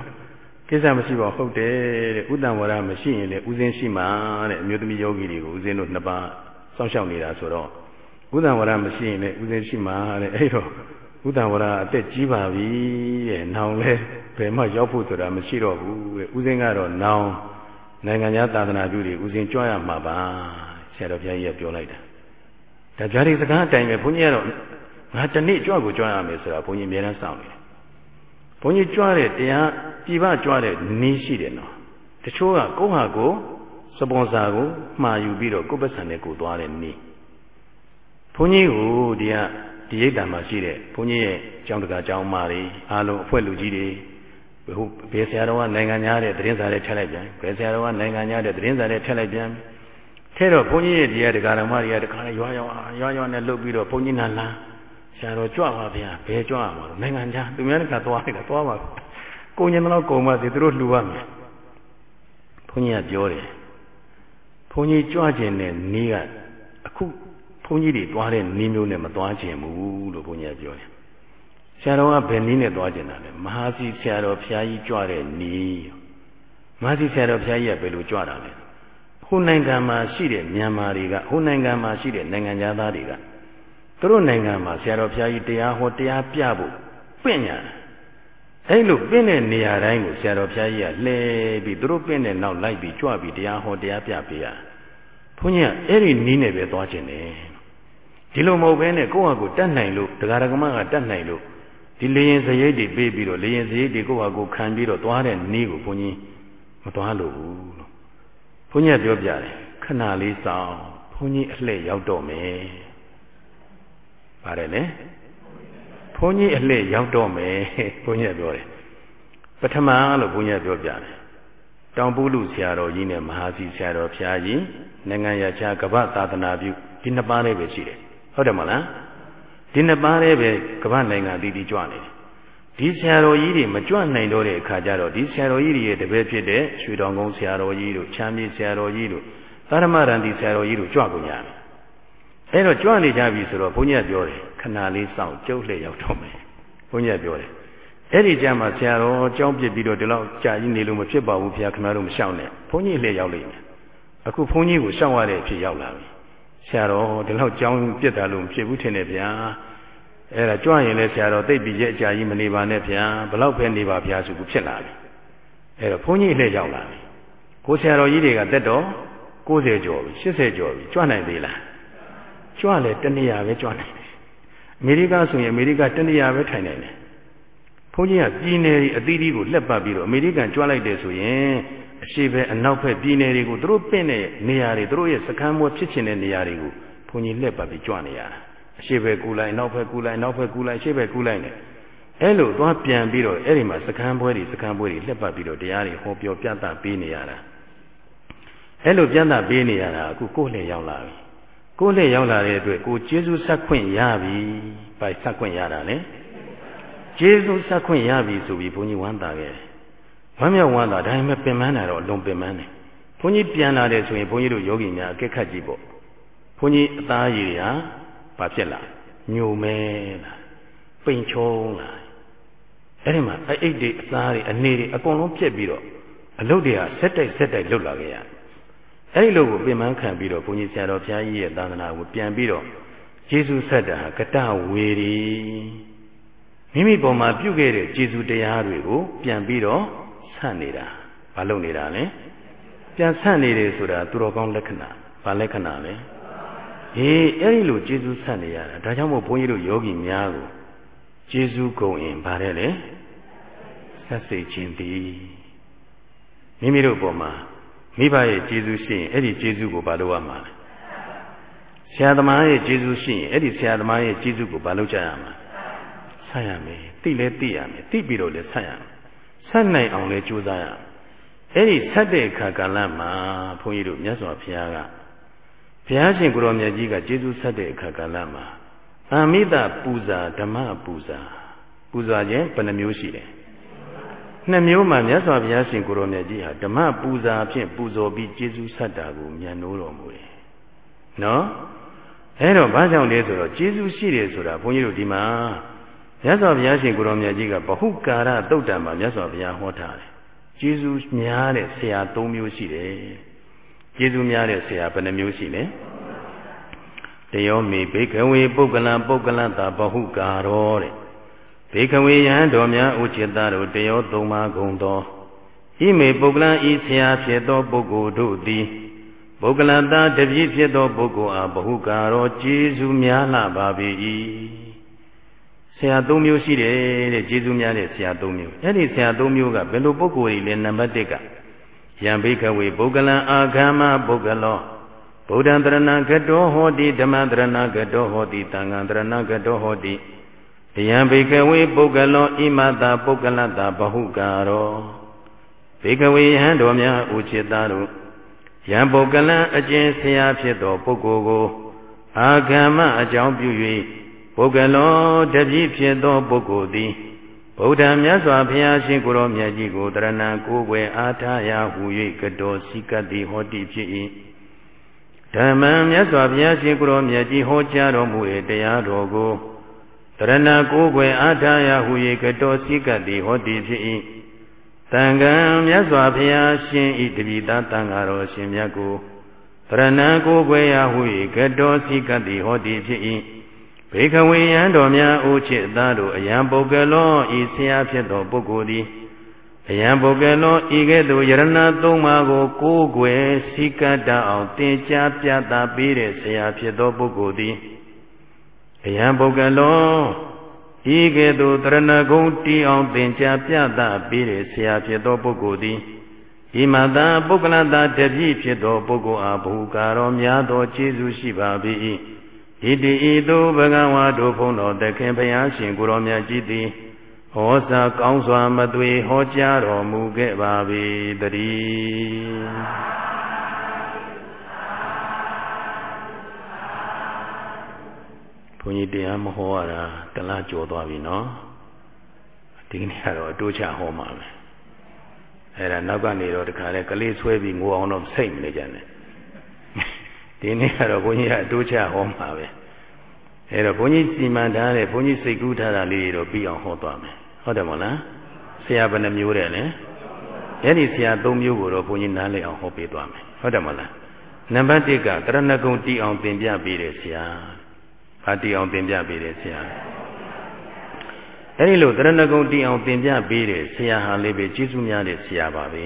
ကိစ္စမရှိပါဟုတ်တယ်တဲ့ဥတ္တဝရမရှိရင်လေဥစဉ်ရှိမှာတဲ့အမျိုးသမီးယောဂီတွေကိုဥစဉ်တို့နှစ်ပါးစောင့်ရှောက်နေတာဆိုတော့ဥဒ္ဒဝရမရှိရင်လည်းဥစဉ်ရှိမှာတဲ့အဲ့တော့ ဥဒ္ဒဝရအသက်ကြီးပါပြီတဲ့နောင်လဲဘယ်မှရောက်ဖို့ဆိုတာမရှိတော့ဘူးတဲ့ဥစဉ်ကတော့နောင်နိုင်ငံခြားသာသနာပြုတွေဥစဉ်ကြွရမှာပါဆရာတော်ဘုရားကြီးကပြောလိုက်တာဒါကြတဲ့စကားအတိုင်းပဲဘုန်းကြီးကတော့ငါတနေ့ကြွကိုကြွရမယ်ဆိုတာဘုန်းကြီးအများအားစောင့်နေတယ်ဘုန်းကြီးကြွတဲ့တရားပြည်ပကြွတဲ့နည်းရှိတယ်နော်တချို့ကကိုယ့်ဟာကိုယ်စပွန်ဆာကိုမှာယူပြီးတော့ကိုယ့်ပတ်စံနဲ့ကိုယ်သွားတဲ့နည်းဘုန်းကြီးကိုဒီက ဒီရိတ်တံမှာရှိတဲ့ဘုန်းကြီးရဲ့ကျောင်းတကာကျောင်းမာတွေအားလုံးအဖွဲ့လူကြီးတွေဟိုဘယ်ဆရာတော်ကနိုင်ငံသားတဲ့သတင်းစာတွေထည့်လိုက်ပြန်ဘယ်ဆရာတော်ကနိုင်ငံသားတဲ့သတင်းစာတွေထည့်လိုက်ပြန်ထဲတော့ဘုန်းကြီးရဲ့ဒီကဒကာတော်မတွေကတခါရွာရွာရွာရွာနဲ့လှုပ်ပြီးတော့ဘုန်းကြီးနာလာဆရာတော်ကြွပါဗျာဘယ်ကြွရမှာလဲနိုင်ငံသားသူများတခါသွားလိုက်တာသွားပါကိုညင်တော့ကုံပါစီသူတို့လှူရမယ်ဘုန်းကြီးကပြောတယ်ဘုန်းကြီးကြွခြင်းနဲ့နီးကအခု ဘုန်းကြီးတွေသွားတဲ့နည်းမျိုးနဲ့မသွားခြင်းဘူးလို့ဘုန်းကြီးကပြောတယ်ဆရာတော်ကဘယ်နည်းနဲ့သွားခြင်းတာလဲမဟာစီဆရာတော်ဘုရားကြီးကြွတဲ့နည်းမဟာစီဆရာတော်ဘုရားကြီးကဘယ်လိုကြွတာလဲဟိုနိုင်ငံမှာရှိတဲ့မြန်မာတွေကဟိုနိုင်ငံမှာရှိတဲ့နိုင်ငံသားတွေကသူတို့နိုင်ငံမှာဆရာတော်ဘုရားကြီးတရားဟောတရားပြဖို့ပြင့်ညာအဲ့လိုပြင့်တဲ့နေရာတိုင်းကိုဆရာတော်ဘုရားကြီးကလှည့်ပြီးသူတို့ပြင့်တဲ့နောက်လိုက်ပြီးကြွပြီးတရားဟောတရားပြပေးရဘုန်းကြီးကအဲ့ဒီနည်းနဲ့ပဲသွားခြင်းတယ် ဒီလိုမဟုတ်ဘဲနဲ့ကိုယ့်ဟာကိုယ်တတ်နိုင်လို့တရားဓမ္မကတတ်နိုင်လို့ဒီလေရင်စရိတ်တွေပေးပြီးတော့လေရင်စရိတ်တွေကိုယ့်ဟာကိုယ်ခံပြီးတော့သွားတဲ့နေ့ကိုဘုန်းကြီးမသွားလို့ဘူးလို့ဘုန်းကြီးကပြောပြတယ်ခဏလေးစောင့်ဘုန်းကြီးအလှည့်ရောက်တော့မယ်ပါတယ်လေဘုန်းကြီးအလှည့်ရောက်တော့မယ်ဘုန်းကြီးကပြောတယ်ပထမလို့ဘုန်းကြီးကပြောပြတယ်တောင်ပုလူဆရာတော်ကြီးနဲ့မဟာစီဆရာတော်ဖျားကြီးနိုင်ငံရခြားကပ္ပသာသနာပြုဒီနှစ်ပါးလေးပဲရှိတယ် ဟုတ်တယ်မလားဒီနှစ်ပါးလေးပဲကမ္ဘာနိုင်ငံတည်တည်ကြွနေတယ်ဒီဆရာတော်ကြီးတွေမကြွနိုင်တော့တဲ့အခါကျတော့ဒီဆရာတော်ကြီးတွေရဲ့တပည့်ဖြစ်တဲ့ရွှေတော်ကုန်းဆရာတော်ကြီးတို့ချမ်းမြေဆရာတော်ကြီးတို့သာရမရန်တီဆရာတော်ကြီးတို့ကြွကုန်ကြတယ်အဲ့တော့ကြွနေကြပြီဆိုတော့ဘုန်းကြီးကပြောတယ်ခဏလေးစောင့်ကျုပ်လှည့်ရောက်တော့မယ်ဘုန်းကြီးကပြောတယ်အဲ့ဒီကြမှာဆရာတော်ကြောင်းပြစ်ပြီးတော့ဒီလောက်ကြာကြီးနေလို့မဖြစ်ပါဘူးဘုရားခင်ဗျားတို့မရှောင်နဲ့ဘုန်းကြီးလှည့်ရောက်လိမ့်မယ်အခုဘုန်းကြီးကိုရှောင်ရတဲ့အဖြစ်ရောက်လာပြီ ဆရာတော်ဒီလောက်ကြောင်းပြစ်တာလို့မဖြစ်ဘူးထင်တယ်ဗျာအဲ့ဒါကြွရင်လည်းဆရာတော်သိပြီရဲ့အကြာကြီးမနေပါနဲ့ဗျာဘလောက်ပဲနေပါဗျာဆိုခုဖြစ်လာပြီအဲ့တော့ဘုန်းကြီးလှည့်ရောက်လာပြီကိုဆရာတော်ကြီးတွေကတက်တော့90ကျော်ပြီ80ကျော်ပြီကြွနိုင်သေးလားကြွလဲတဏှာပဲကြွနိုင်တယ်အမေရိကဆိုရင်အမေရိကတဏှာပဲထိုင်နိုင်တယ်ဘုန်းကြီးကပြည်နယ်ကြီးအသီးသီးကိုလှက်ပတ်ပြီးတော့အမေရိကန်ကြွလိုက်တယ်ဆိုရင်အ ရှိပဲအနောက်ဘက်ပြည်နယ်တွေကိုသူတို့ပင့်တဲ့နေရာတွေသူတို့ရဲ့စခန်းမွေးဖြစ်ချင်တဲ့နေရာတွေကိုဘုန်းကြီးလှည့်ပတ်ပြီးကြွနေရတာအရှိပဲကူလိုက်နောက်ဘက်ကူလိုက်နောက်ဘက်ကူလိုက်အရှိပဲကူလိုက်နေအဲ့လိုသွားပြန်ပြီးတော့အဲ့ဒီမှာစခန်းပွဲတွေစခန်းပွဲတွေလှည့်ပတ်ပြီးတော့တရားတွေဟောပြောပြသပေးနေရတာအဲ့လိုပြသပေးနေရတာအခုကိုယ်လှည့်ရောက်လာပြီကိုယ်လှည့်ရောက်လာတဲ့အတွက်ကိုကျေးဇူးဆက်ခွင့်ရပြီပိုက်ဆက်ခွင့်ရတာလေကျေးဇူးဆက်ခွင့်ရပြီဆိုပြီးဘုန်းကြီးဝမ်းသာခဲ့တယ်ဝ မ်းမြောက်ဝမ်းသာဒါပေမဲ့ပင်ပန်းတာတော့အလွန်ပင်ပန်းတယ်ဘုန်းကြီးပြန်လာတယ်ဆိုရင်ဘုန်းကြီးတို့ယောဂီများအကဲခတ်ကြည့်ပေါ့ဘုန်းကြီးအသားရည်တွေဟာဘာဖြစ်လာညိုမဲလာပိန်ချုံလာအဲ့ဒီမှာအဲ့အိတ်တွေအသားတွေအနေတွေအကုန်လုံးပြက်ပြီးတော့အလုတ်တွေကဆက်တိုက်ဆက်တိုက်လွတ်လာခဲ့ရတယ်အဲ့ဒီလိုကိုပြင်ပန်းခံပြီးတော့ဘုန်းကြီးဆရာတော်ဘုရားကြီးရဲ့သာသနာကိုပြန်ပြီးတော့ကျေးဇူးဆက်တာကတဝေရီမိမိပေါ်မှာပြုခဲ့တဲ့ကျေးဇူးတရားတွေကိုပြန်ပြီးတော့ ဆန့်နေတာဘာလုပ်နေတာလဲပြန်ဆန့်နေတယ်ဆိုတာသူတော်ကောင်းလက္ခဏာဘာလက္ခဏာလဲဟေးအဲ့ဒီလိုကျေးဇူးဆန့်နေရတာဒါကြောင့်မို့ဘုန်းကြီးတို့ယောဂီများကိုကျေးဇူးကုန်ရင်ဗါတယ်လေဆက်စိတ်ခြင်းသည်မိမိတို့ပေါ်မှာမိဘရဲ့ကျေးဇူးရှိရင်အဲ့ဒီကျေးဇူးကိုဘာလုပ်ရမှာလဲဆရာသမားရဲ့ကျေးဇူးရှိရင်အဲ့ဒီဆရာသမားရဲ့ကျေးဇူးကိုဘာလုပ်ကြရမှာဆက်ရမယ်သိလဲသိရမယ်သိပြီးတော့လဲဆက်ရမယ် ဆက်နိုင်အောင်လဲကြိုးစားရမယ်အဲ့ဒီဆက်တဲ့အခါကာလမှာဘုန်းကြီးတို့မြတ်စွာဘုရားကဘုရားရှင်ကိုရောမြတ်ကြီးကကျေးဇူးဆက်တဲ့အခါကာလမှာအာမိတပူဇာဓမ္မပူဇာပူဇာခြင်းဘယ်နှမျိုးရှိတယ်နှစ်မျိုးမှမြတ်စွာဘုရားရှင်ကိုရောမြတ်ကြီးဟာဓမ္မပူဇာဖြင့်ပူဇော်ပြီးကျေးဇူးဆက်တာကိုမြန်နိုးတော်မူတယ်နော်အဲတော့ဘာကြောင့်လဲဆိုတော့ကျေးဇူးရှိတယ်ဆိုတာဘုန်းကြီးတို့ဒီမှာ မြတ်စွာဘုရားရှင်ကိုရောမြတ်ကြီးကဘဟုကာရတုတ်တံမှာမြတ်စွာဘုရားဟောထားတယ်ကျေးဇူးများတဲ့ဆရာ၃မျိုးရှိတယ်ကျေးဇူးများတဲ့ဆရာဘယ်နှမျိုးရှိလဲတယောမိဘိကဝေပုဂ္ဂလံပုဂ္ဂလတာဘဟုကာရောတဲ့ဘေကဝေယံတော်များဥจิตတို့တယောသုံးပါးကုန်သောဤမေပုဂ္ဂလံဤဆရာဖြစ်သောပုဂ္ဂိုလ်တို့သည်ပုဂ္ဂလတာတပြည့်ဖြစ်သောပုဂ္ဂိုလ်အားဘဟုကာရောကျေးဇူးများလှပါပေ၏ ဆရာ၃မျိုးရှိတယ်တဲ့ကျေးဇူးများတဲ့ဆရာ၃မျိုးအဲ့ဒီဆရာ၃မျိုးကဘယ်လိုပုဂ္ဂိုလ်တွေလဲနံပါတ်၁ကယံဘိကဝေပုဂ္ဂလံအာဂမပုဂ္ဂလောဗုဒ္ဓံတရဏဂတောဟောတိဓမ္မတရဏဂတောဟောတိသံဃံတရဏဂတောဟောတိယံဘိကဝေပုဂ္ဂလောဣမတာပုဂ္ဂလတာဘဟုကာရောဘိကဝေယဟန်တော်များဥจิตတို့ယံပုဂ္ဂလံအကျဉ်ဆရာဖြစ်သောပုဂ္ဂိုလ်ကိုအာဂမအကြောင်းပြု၍ ပုဂ္ဂလောတပြည့်ဖြစ်သောပုဂ္ဂိုလ်သည်ဗုဒ္ဓမြတ်စွာဘုရားရှင်ကိုရောမြတ်ကြီးကိုတရဏကိုယ်ွယ်အားထားရာဟူ၍ကတော်စီကတိဟောတိဖြစ်၏ဓမ္မမြတ်စွာဘုရားရှင်ကိုရောမြတ်ကြီးဟောကြားတော်မူ၏တရားတော်ကိုတရဏကိုယ်ွယ်အားထားရာဟူ၍ကတော်စီကတိဟောတိဖြစ်၏တန်ခံမြတ်စွာဘုရားရှင်ဤတပိသားတန်ဃာတော်ရှင်မြတ်ကိုတရဏကိုယ်ွယ်ရာဟူ၍ကတော်စီကတိဟောတိဖြစ်၏ ဘေခဝေယံတော်များအိုချစ်သားတို့အယံပုဂ္ဂလောဤဆရာဖြစ်သောပုဂ္ဂိုလ်သည်အယံပုဂ္ဂလောဤကဲ့သို့ယရဏသုံးပါးကို ကိုးကွယ်စိကတအောင်သင်ကြားပြသပေးတဲ့ဆရာဖြစ်သောပုဂ္ဂိုလ်သည်အယံပုဂ္ဂလောဤကဲ့သို့တရဏဂုံတီအောင်သင်ကြားပြသပေးတဲ့ဆရာဖြစ်သောပုဂ္ဂိုလ်သည်ဤမသာပုဂ္ဂလတာတပြည့်ဖြစ်သောပုဂ္ဂိုလ်အားဘုကာရောများသောကျေးဇူးရှိပါ၏ ဣတိဤသို့ဘဂဝါတို့ဖုံးတော်သခင်ဘုရားရှင်ကိုရောမြတ်ကြီးသည်ဟောစာကောင်းစွာမသွေဟောကြားတော်မူခဲ့ပါ၏တည်းဘုန်းကြီးတရားမဟောရတာတလားကြော်သွားပြီနော်ဒီကနေ့ကတော့အတိုးချဟောမှာပဲအဲ့ဒါနောက်ကနေတော့တခါလဲကလေးဆွဲပြီးငိုအောင်တော့စိတ်မနေကြနဲ့ ဒီနေ့ကတော့ဘုန်းကြီးကအတိုးချဟောမှာပဲအဲတော့ဘုန်းကြီးစီမံထားတဲ့ဘုန်းကြီးစိတ်ကူးထားတာလေးတွေတော့ပြီးအောင်ဟောသွားမယ်ဟုတ်တယ်မဟုတ်လားဆရာဘယ်နှမျိုးတဲ့လဲအဲ့ဒီဆရာ၃မျိုးကိုတော့ဘုန်းကြီးနားလည်အောင်ဟောပေးသွားမယ်ဟုတ်တယ်မဟုတ်လားနံပါတ်1ကတရဏဂုံတီအောင်သင်ပြပေးတယ်ဆရာဘာတီအောင်သင်ပြပေးတယ်ဆရာအဲ့ဒီလိုတရဏဂုံတီအောင်သင်ပြပေးတယ်ဆရာဟာလေးပဲကျေးဇူးများတဲ့ဆရာပါပဲ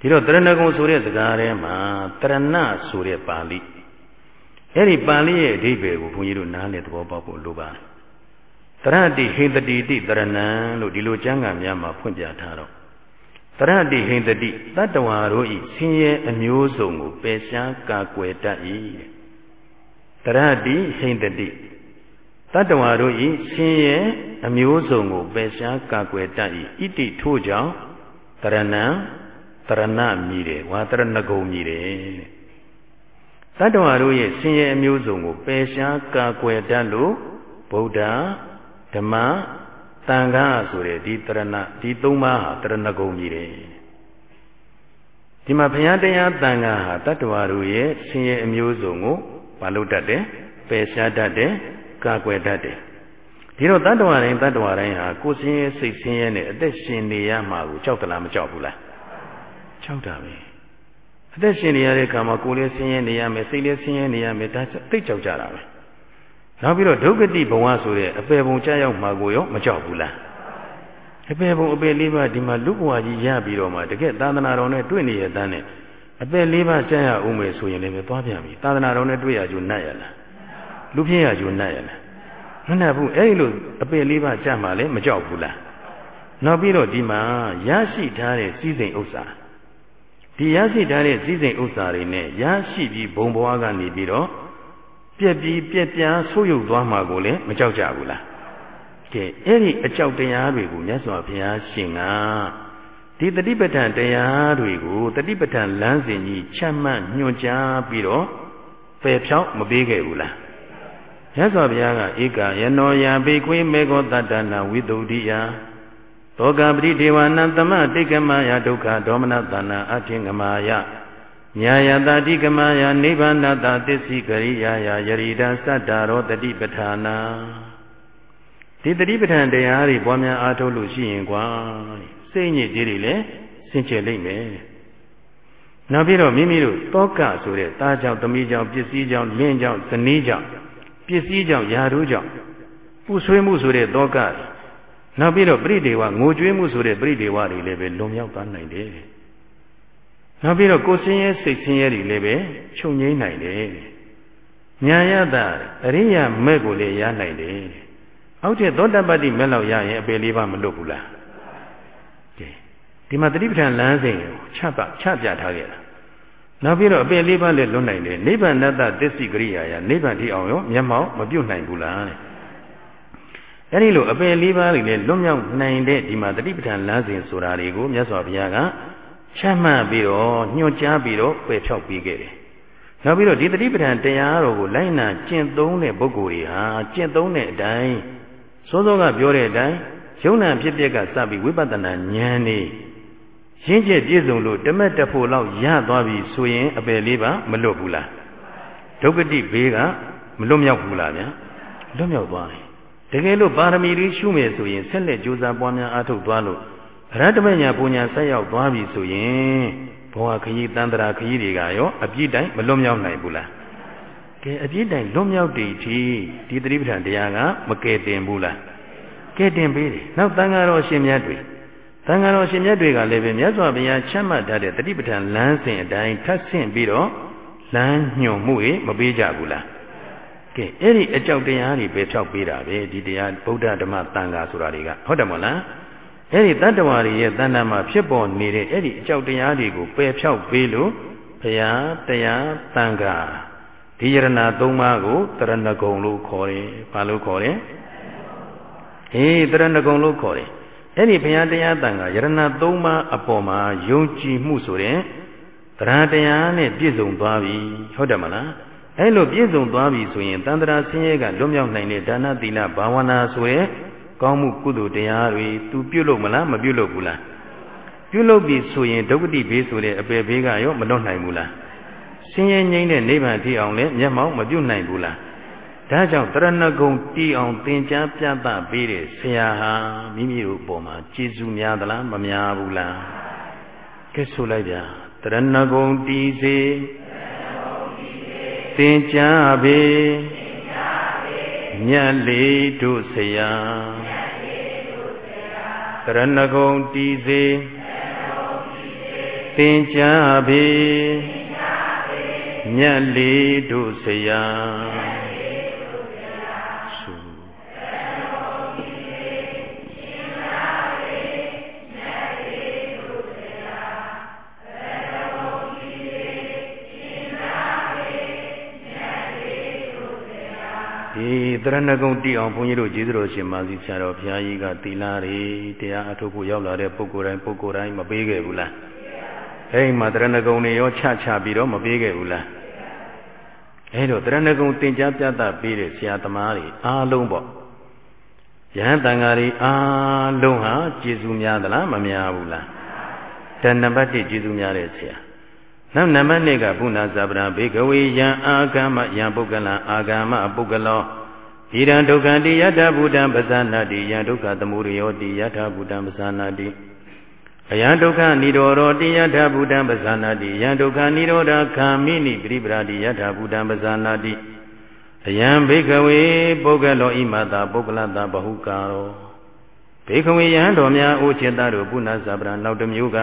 ဒီတော့တရဏဂုံဆိုတဲ့စကားထဲမှာတရဏဆိုတဲ့ပါဠိအဲ့ဒီပါဠိရဲ့အဓိပ္ပာယ်ကိုဘုန်းကြီးတို့နားလည်သဘောပေါက်ဖို့လိုပါတယ်တရတိဟိန္တတိတိတရဏံလို့ဒီလိုကျမ်းဂန်များမှာဖွင့်ပြထားတော့တရတိဟိန္တတိတတ္တဝါတို့ဤဆင်းရဲအမျိုးစုံကိုပယ်ရှားကာကွယ်တတ်၏တရတိဟိန္တတိတတ္တဝါတို့ဤဆင်းရဲအမျိုးစုံကိုပယ်ရှားကာကွယ်တတ်၏ဣတိထို့ကြောင့်တရဏံ တရဏမြည်တယ်ဝါတရဏဂုံမြည်တယ်တတ္တဝါတို့ရဲ့ဆင်းရဲအမျိုးစုံကိုပယ်ရှားကာကွယ်တတ်လို့ဗုဒ္ဓဓမ္မတတန်ခါဆိုတဲ့ဒီတရဏဒီသုံးပါးဟာတရဏဂုံကြီးတယ်ဒီမှာဘုရားတရားတန်ခါဟာတတ္တဝါတို့ရဲ့ဆင်းရဲအမျိုးစုံကိုမလုပ်တတ်တယ်ပယ်ရှားတတ်တယ်ကာကွယ်တတ်တယ်ဒီတော့တတ္တဝါတိုင်းတတ္တဝါတိုင်းဟာကိုယ်ဆင်းရဲစိတ်ဆင်းရဲနဲ့အသက်ရှင်နေရမှာကိုကြောက်သလားမကြောက်ဘူးလား ကြောက်တာပဲအသက်ရှင်နေရတဲ့အခါမှာကိုယ်လည်းဆင်းရဲနေရမယ်စိတ်လည်းဆင်းရဲနေရမယ်ဒါသိကြောက်ကြတာပဲနောက်ပြီးတော့ဒုက္ခတိဘဝဆိုတဲ့အပေပုံကြာရောက်မှာကိုရောမကြောက်ဘူးလားအပေပုံအပေလေးပါးဒီမှာလူဘဝကြီးရပြီးတော့မှတကယ်သာသနာတော်နဲ့တွေ့နေရတဲ့နဲ့အပေလေးပါးကြာရအောင်မယ်ဆိုရင်လည်းသွားပြန်ပြီသာသနာတော်နဲ့တွေ့ရကြုံနတ်ရလားလူဖြစ်ရကြုံနတ်ရလားမနှက်ဘူးအဲ့လိုအပေလေးပါးကြာမှလည်းမကြောက်ဘူးလားနောက်ပြီးတော့ဒီမှာရရှိထားတဲ့စည်းစိမ်ဥစ္စာ ဒီရရှိထားတဲ့စည်းစိမ်ဥစ္စာတွေနဲ့ရရှိပြီးဘုံဘဝကနေပြီးတော့ပြက်ပြီးပြက်ပြားဆိုးရုပ်သွားမှာကိုလည်းမကြောက်ကြဘူးလားကဲအဲ့ဒီအကြောက်တရားတွေကိုမြတ်စွာဘုရားရှင်ကဒီတတိပဋ္ဌာန်တရားတွေကိုတတိပဋ္ဌာန်လမ်းစဉ်ကြီးချမှတ်ညွှန်ကြားပြီးတော့ပယ်ဖြောင်းမပေးခဲ့ဘူးလားမြတ်စွာဘုရားကဧကယနောယဘေကွေမေကောတတ္တနာဝိတုဒ္ဓိယ သောကပရိဒေဝနာသမတိကမယဒုက္ခဒေါမနတနာအထင်ကမာယညာယတာတိကမယနိဗ္ဗာနတာသစ္စိကရိယာယယရိဒံသတ္တရောတတိပဋ္ဌာနာဒီတတိပဋ္ဌာန်တရားတွေပွားများအားထုတ်လို့ရှိရင်ကွာစိတ်ညစ်ကြီးတွေလည်းစင်ကြယ်လိမ့်မယ်နောက်ပြီးတော့မိမိတို့တောကဆိုတဲ့သားကြောင့်သမီးကြောင့်ပစ္စည်းကြောင့်လင်းကြောင့်ဇနီးကြောင့်ပစ္စည်းကြောင့်ယာတို့ကြောင့်ပူဆွေးမှုဆိုတဲ့တောက နောက်ပြီးတော့ပရိဒေဝငိုကြွေးမှုဆိုတဲ့ပရိဒေဝတွေလည်းပဲလွန်မြောက်သွားနိုင်တယ်နောက်ပြီးတော့ကိုယ်ဆင်းရဲစိတ်ဆင်းရဲတွေလည်းပဲချုပ်ငိမ့်နိုင်တယ်ညာယတာအရိယာမဲ့ကိုလည်းရနိုင်တယ်အောက်ထက်သောတပတ္တိမဲ့လောက်ရရင်အပေလေးပါမလွတ်ဘူးလားကဲဒီမှာတတိပဋ္ဌာန်လမ်းစဉ်ကိုချပချပြထားခဲ့တာနောက်ပြီးတော့အပေလေးပါလည်းလွတ်နိုင်တယ်နိဗ္ဗာန်တ္တသစ္စိကရိယာယနိဗ္ဗာန်ထိအောင်ရောမျက်မှောက်မပြုတ်နိုင်ဘူးလားတဲ့ အဲ့ဒီလိုအပယ်လေးပါးတွေလည်းလွတ်မြောက်နိုင်တဲ့ဒီမှာတတိပဋ္ဌာန်လမ်းစဉ်ဆိုတာတွေကိုမြတ်စွာဘုရားကချမှတ်ပြီးတော့ညွှန်ကြားပြီးတော့ပယ်ဖြောက်ပေးခဲ့တယ်။နောက်ပြီးတော့ဒီတတိပဋ္ဌာန်တရားတော်ကိုလိုက်နာကျင့်သုံးတဲ့ပုဂ္ဂိုလ်တွေဟာကျင့်သုံးတဲ့အတိုင်းစောစောကပြောတဲ့အတိုင်းယုံနာဖြစ်ပျက်ကစပြီးဝိပဿနာဉာဏ်นี่ရင်းကျက်ပြည့်စုံလို့တမက်တဖို့လောက်ရသွားပြီဆိုရင်အပယ်လေးပါမလွတ်ဘူးလားဒုက္ကတိဘေးကမလွတ်မြောက်ဘူးလားဗျာလွတ်မြောက်သွားတယ် တကယ်လို့ပါရမီလေးရှုမယ်ဆိုရင်ဆက်လက်ကြိုးစားပွားများအားထုတ်သွားလို့အရဟတမညာပူညာဆက်ရောက်သွားပြီဆိုရင်ဘဝခရီးတန်တရာခရီးတွေကရောအပြည့်တိုင်းမလွတ်မြောက်နိုင်ဘူးလားကဲအပြည့်တိုင်းလွတ်မြောက်တည်ထီဒီသတိပဋ္ဌာန်တရားကမကယ်တင်ဘူးလားကယ်တင်ပေးတယ်နောက်တန်ဃာတော်ရှင်မြတ်တွေတန်ဃာတော်ရှင်မြတ်တွေကလည်းပဲမြတ်စွာဘုရားချမှတ်ထားတဲ့သတိပဋ္ဌာန်လမ်းစဉ်အတိုင်းထပ်ဆင့်ပြီးတော့လမ်းညွှန်မှုတွေမပေးကြဘူးလား ကဲအဲ့ဒီအကြောက်တရားတွေပဲဖြောက်ပေးတာပဲဒီတရားဗုဒ္ဓဓမ္မတန်ခါဆိုတာတွေကဟုတ်တယ်မဟုတ်လားအဲ့ဒီတတ္တဝါတွေရဲ့တဏ္ဍာမှာဖြစ်ပေါ်နေတဲ့အဲ့ဒီအကြောက်တရားတွေကိုပယ်ဖြောက်ပေးလို့ဘုရားတရားတန်ခါဒီယရဏသုံးပါးကိုတရဏဂုံလို့ခေါ်တယ်ဘာလို့ခေါ်တယ်အေးတရဏဂုံလို့ခေါ်တယ်အဲ့ဒီဘုရားတရားတန်ခါယရဏသုံးပါးအပေါ်မှာယုံကြည်မှုဆိုတဲ့တရားတရားနဲ့ပြည့်စုံသွားပြီဟုတ်တယ်မလား အဲ့လိုပြည့်စုံသွားပြီဆိုရင်တန်ត្រာဆင်းရဲကလွတ်မြောက်နိုင်တဲ့ဒါနသီလဘာဝနာဆိုရဲကောင်းမှုကုသိုလ်တရားတွေ तू ပြုလုပ်မလားမပြုလုပ်ဘူးလားပြုလုပ်ပြီဆိုရင်ဒုက္ခတိဘေးဆိုတဲ့အပေဘေးကရောမလွတ်နိုင်ဘူးလားဆင်းရဲငြိမ်းတဲ့နိဗ္ဗာန်ထိအောင်လည်းမျက်မှောက်မပြုနိုင်ဘူးလားဒါကြောင့်တရဏဂုံတီးအောင်သင်ကြားပြသပေးတဲ့ဆရာဟာမိမိတို့ပေါ်မှာကျေးဇူးများသလားမများဘူးလားကဲဆိုလိုက်ဗျာတရဏဂုံတီးစေ သင်ကြားပေမြတ်လေးတို့ဆရာတရဏဂုံတီစေသင်ကြားပေမြတ်လေးတို့ဆရာ တရဏဂုံတိအောင်ဘုန်းကြီးတို့ကျေးဇူးတော်ရှင်မာစီဆရာတော်ဘုရားကြီးကသီလတွေတရားအထုတ်ဖို့ရောက်လာတဲ့ပုဂ္ဂိုလ်တိုင်းပုဂ္ဂိုလ်တိုင်းမပေးခဲ့ဘူးလားအဲဒီမှာတရဏဂုံတွေရောချချပြီးတော့မပေးခဲ့ဘူးလားအဲတော့တရဏဂုံသင်ကြားပြသပေးတဲ့ဆရာသမားတွေအားလုံးပေါ့ယဟန်တန်ဃာတွေအားလုံးဟာကျေစုများသလားမများဘူးလားဒါနံပါတ်1ကျေစုများတဲ့ဆရာနောက်နံပါတ်2ကဘုနာဇဗရာဘေကဝေယံအာဂမယံပုဂ္ဂလံအာဂမပုဂ္ဂလော ဣရံဒုက္ခတိယတဗုဒ္ဓံပဇာနာတိယံဒုက္ခသမုဒယောတိယထဗုဒ္ဓံပဇာနာတိအယံဒုက္ခនិရောဓတိယထဗုဒ္ဓံပဇာနာတိယံဒုက္ခនិရောဓခာမိနိပရိပရာတိယထဗုဒ္ဓံပဇာနာတိအယံဘေကဝေပုဂ္ဂလောဣမတာပုဂ္ဂလတာဘဟုကာရောဘေကဝေယံတော်များအိုจิตတို့ပုဏ္ဏဇာပရနောက်တစ်မျိုးက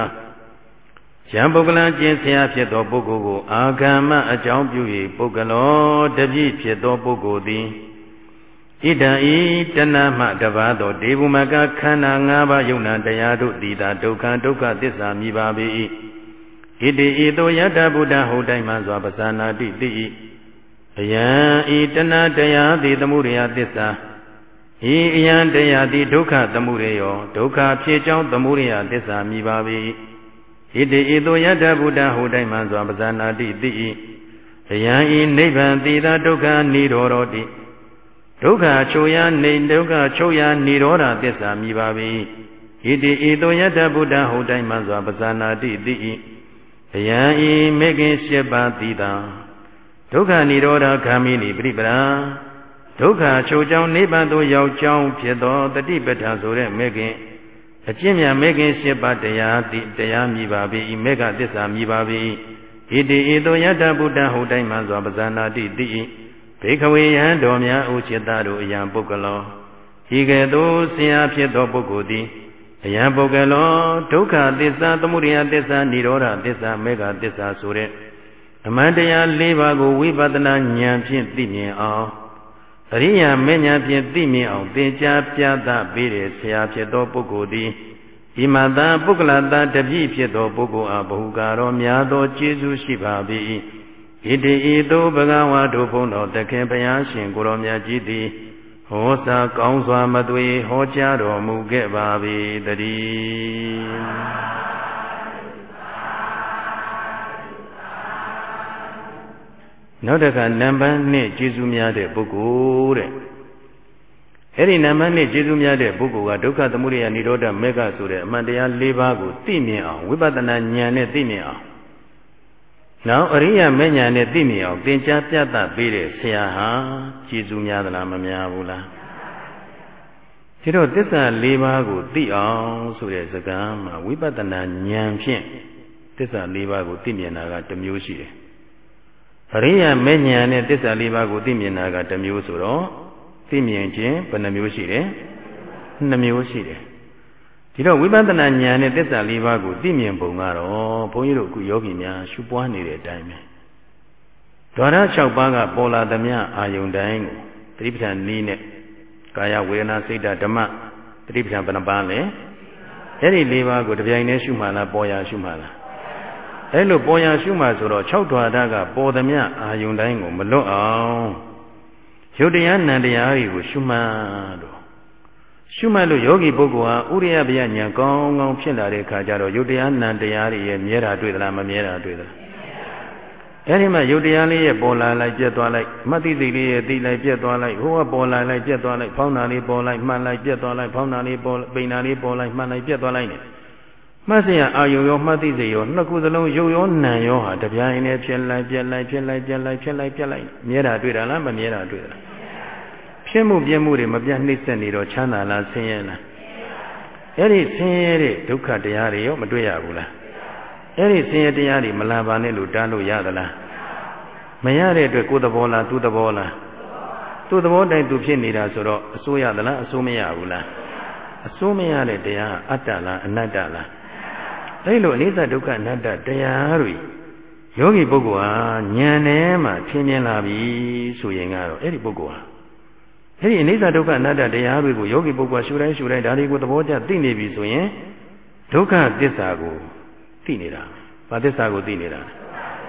ယံပုဂ္ဂလကျင့်ဆရာဖြစ်သောပုဂ္ဂိုလ်ကိုအာဂမအကြောင်းပြု၍ပုဂ္ဂလောတပြည့်ဖြစ်သောပုဂ္ဂိုလ်သည် ဣဒံဤတဏမှတပါသောဒေဝမကခန္ဓာ၅ပါးယုံနာတရားတို့သည်သာဒုက္ခဒုက္ခသစ္စာမြည်ပါ၏ဣတိဤသို့ယတ္တဗုဒ္ဓဟုတိုင်းမှစွာပဇာနာတိတိ၏အယံဤတဏတရားသည်သမှုရိယသစ္စာဤအယံတရားသည်ဒုက္ခသမှုရိယောဒုက္ခဖြစ်ကြောင်းသမှုရိယသစ္စာမြည်ပါ၏ဣတိဤသို့ယတ္တဗုဒ္ဓဟုတိုင်းမှစွာပဇာနာတိတိ၏အယံဤနိဗ္ဗာန်သီသာဒုက္ခនិရောဓတိ ဒုက္ခချုပ်ရနေဒုက္ခချုပ်ရនិရောဓသစ္စာမြည်ပါ၏ဣတိဤသို့ယတ္တဗုဒ္ဓဟုတိုင်းမှစွာပဇာနာတိတိ၏အယံဤမေခင်၈ပါးသီသာဒုက္ခនិရောဓဂ ामि နိပြိပရာဒုက္ခချုပ်ကြောင်းနိဗ္ဗာန်သို့ရောက်ကြောင်းဖြစ်သောတတိပဋ္ဌာန်ဆိုတဲ့မေခင်အကျင့်မြတ်မေခင်၈ပါးတရားတိတရားမြည်ပါပြီမေဃသစ္စာမြည်ပါပြီဣတိဤသို့ယတ္တဗုဒ္ဓဟုတိုင်းမှစွာပဇာနာတိတိ ဘေခဝေယံတော်များဥจิตတို့အယံပုဂ္ဂလောဤကဲ့သို့ဆရာဖြစ်သောပုဂ္ဂိုလ်သည်အယံပုဂ္ဂလောဒုက္ခသစ္စာသမုဒယသစ္စာនិရောဓသစ္စာမေဃသစ္စာဆိုတဲ့အမှန်တရား၄ပါးကိုဝိပဿနာဉာဏ်ဖြင့်သိမြင်အောင်အရိယာမေညာဖြင့်သိမြင်အောင်သင်ကြားပြသပေးတဲ့ဆရာဖြစ်သောပုဂ္ဂိုလ်သည်ဤမသာပုဂ္ဂလတာတပြည့်ဖြစ်သောပုဂ္ဂိုလ်အားဘဟုကာရောများသောကျေးဇူးရှိပါ၏ ဣတိဤသို့ဘဂဝါတို့ဘုန်းတော်တခင်ဘုရားရှင်ကိုရောမြတ်ကြီးသည်ဟောစာကောင်းစွာမသွေဟောကြားတော်မူခဲ့ပါ၏တည်းနောက်တစ်ခါနံပါတ်1ကျေးဇူးများတဲ့ပုဂ္ဂိုလ်တဲ့အဲ့ဒီနံပါတ်1ကျေးဇူးများတဲ့ပုဂ္ဂိုလ်ကဒုက္ခသမုဒယនិရောဓမေဃဆိုတဲ့အမှန်တရား၄ပါးကိုသိမြင်အောင်ဝိပဿနာဉာဏ်နဲ့သိမြင်အောင် နောက်အရိယာမေညာနဲ့သိမြင်အောင်သင်ကြားပြသပေးတဲ့ဆရာဟာကျေးဇူးများသလားမများဘူးလားဒီတော့သစ္စာ၄ပါးကိုသိအောင်ဆိုတဲ့စကားမှာဝိပဿနာဉာဏ်ဖြင့်သစ္စာ၄ပါးကိုသိမြင်တာကတစ်မျိုးရှိတယ်အရိယာမေညာနဲ့သစ္စာလေးပါးကိုသိမြင်တာကတစ်မျိုးဆိုတော့သိမြင်ခြင်းဘယ်နှမျိုးရှိတယ်နှစ်မျိုးရှိတယ် ဒီတော့ဝိပဿနာဉာဏ်နဲ့သစ္စာလေးပါးကိုသိမြင်ပုံကတော့ဘုန်းကြီးတို့အခုယောဂီများရှုပွားနေတဲ့အတိုင်းပဲဒွါရ6ပါးကပေါ်လာသမျှအာယုန်တိုင်းကိုသတိပဋ္ဌာန်နည်းနဲ့ကာယဝေဒနာစိတ်ဓဓမ္မသတိပဋ္ဌာန်ဘယ်နှပါးလဲအဲ့ဒီလေးပါးကိုတပြိုင်တည်းရှုမှလားပေါ်ရရှုမှလားအဲ့လိုပေါ်ရရှုမှဆိုတော့6ဓာတ်ကပေါ်သမျှအာယုန်တိုင်းကိုမလွတ်အောင်ရုပ်တရားနံတရားတွေကိုရှုမှတ်လို့ ရှုမှတ်လို့ယောဂီပုဂ္ဂိုလ်ဟာဥရိယဗျာဉာဏ်ကောင်းကောင်းဖြစ်လာတဲ့အခါကျတော့ရုပ်တရားနံတရားတွေရဲ့မြဲတာတွေ့သလားမမြဲတာတွေ့သလားအဲ့ဒီမှာရုပ်တရားလေးရဲ့ပေါ်လာလိုက်ပြက်သွားလိုက်မသိသိလေးရဲ့သိလိုက်ပြက်သွားလိုက်ဟိုကပေါ်လာလိုက်ပြက်သွားလိုက်ဖောင်းတာလေးပေါ်လိုက်မှန်လိုက်ပြက်သွားလိုက်ဖောင်းတာလေးပေါ်ပိန်တာလေးပေါ်လိုက်မှန်လိုက်ပြက်သွားလိုက်နေမှတ်စရာအာယုံရောမှတ်သိစေရောနှစ်ခုစလုံးရုပ်ရောနာမ်ရောဟာတပြိုင်တည်းဖြစ်လိုက်ပြက်လိုက်ဖြစ်လိုက်ပြက်လိုက်ဖြစ်လိုက်ပြက်လိုက်မြဲတာတွေ့တာလားမမြဲတာတွေ့တာ ဖြစ်မှုပြက်မှုတွေမပြတ်နှိမ့်ဆက်နေတော့ချမ်းသာလားဆင်းရဲလားအဲ့ဒီဆင်းရဲတဲ့ဒုက္ခတရားတွေရောမတွေ့ရဘူးလားအဲ့ဒီဆင်းရဲတရားတွေမလာပါနဲ့လို့တားလို့ရသလားမရတဲ့အတွက်ကိုယ်သဘောလားသူ့သဘောလားသူ့သဘောတိုင်းသူဖြစ်နေတာဆိုတော့အစိုးရသလားအစိုးမရဘူးလားအစိုးမရတဲ့တရားအတ္တလားအနတ္တလားအဲ့လိုအနိစ္စဒုက္ခအနတ္တတရားတွေယောဂီပုဂ္ဂိုလ်ဟာဉာဏ်နဲ့မှထင်မြင်လာပြီဆိုရင်ကတော့အဲ့ဒီပုဂ္ဂိုလ်ဟာ အဲ့ဒီအနိစ္စဒုက္ခအနတ္တတရားတွေကိုယောဂီပုဂ္ဂိုလ်ရှုတိုင်းရှုတိုင်းဒါတွေကိုသဘောကျသိနေပြီဆိုရင်ဒုက္ခသစ္စာကိုသိနေတာ။ဘာသစ္စာကိုသိနေတာလဲ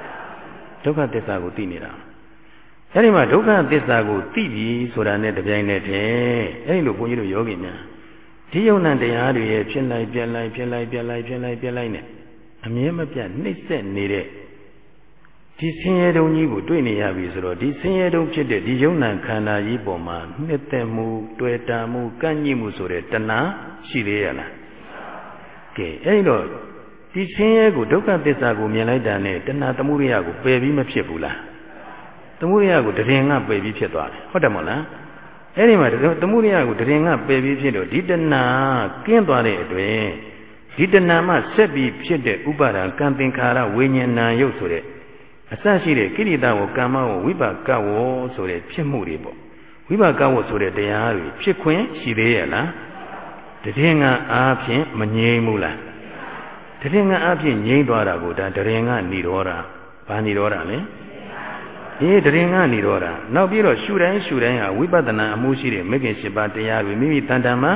။ဒုက္ခသစ္စာကိုသိနေတာ။အဲ့ဒီမှာဒုက္ခသစ္စာကိုသိပြီဆိုတာနဲ့တပြိုင်နက်တည်းအဲ့ဒီလိုဘုန်းကြီးတို့ယောဂီများဒီယုံနံတရားတွေရဲ့ဖြစ်လိုက်ပြက်လိုက်ဖြစ်လိုက်ပြက်လိုက်ဖြစ်လိုက်ပြက်လိုက်နဲ့အမြဲမပြတ်နှိမ့်ဆက်နေတဲ့ ဒီဆင်းရဲတုံကြီးကိုတွေ့နေရပြီဆိုတော့ဒီဆင်းရဲတုံဖြစ်တဲ့ဒီယုံနာခန္ဓာကြီးပေါ်မှာနှစ်သက်မှုတွေ့တာမှုကန့်ညှိမှုဆိုတဲ့တဏှာရှိသေးရလားကဲအဲ့တော့ဒီဆင်းရဲကိုဒုက္ခသစ္စာကိုမြင်လိုက်တာနဲ့တဏှာသမုဒိယကိုပယ်ပြီးမဖြစ်ဘူးလားသမုဒိယကိုတရင်ကပယ်ပြီးဖြစ်သွားတယ်ဟုတ်တယ်မို့လားအဲ့ဒီမှာသမုဒိယကိုတရင်ကပယ်ပြီးဖြစ်တော့ဒီတဏှာကင်းသွားတဲ့အတွက်ဒီတဏှာမှဆက်ပြီးဖြစ်တဲ့ဥပါဒံကံသင်္ခါရဝိညာဏယုတ်ဆိုတဲ့ အစရှိတဲ့ကိရိတာဝကမ္မဝဝိပါကဝဆိုတဲ့ဖြစ်မှုတွေပေါ့ဝိပါကဝဆိုတဲ့တရားတွေဖြစ်ခွင့်ရှိသေးရဲ့လားတည်ငါအားဖြင့်မငြိမ်းဘူးလားတည်ငါအားဖြင့်ငြိမ်းသွားတာကိုဒါတည်ငါဏိရောဓဘာဏိရောဓလဲအေးတရင်ကနေတော့တာနောက်ပြီးတော့ရှုတိုင်းရှုတိုင်းဟာဝိပဿနာအမှုရှိတဲ့မဂ္ဂင်၈ပါးတရားတွေမိမိတန်တန်မှာ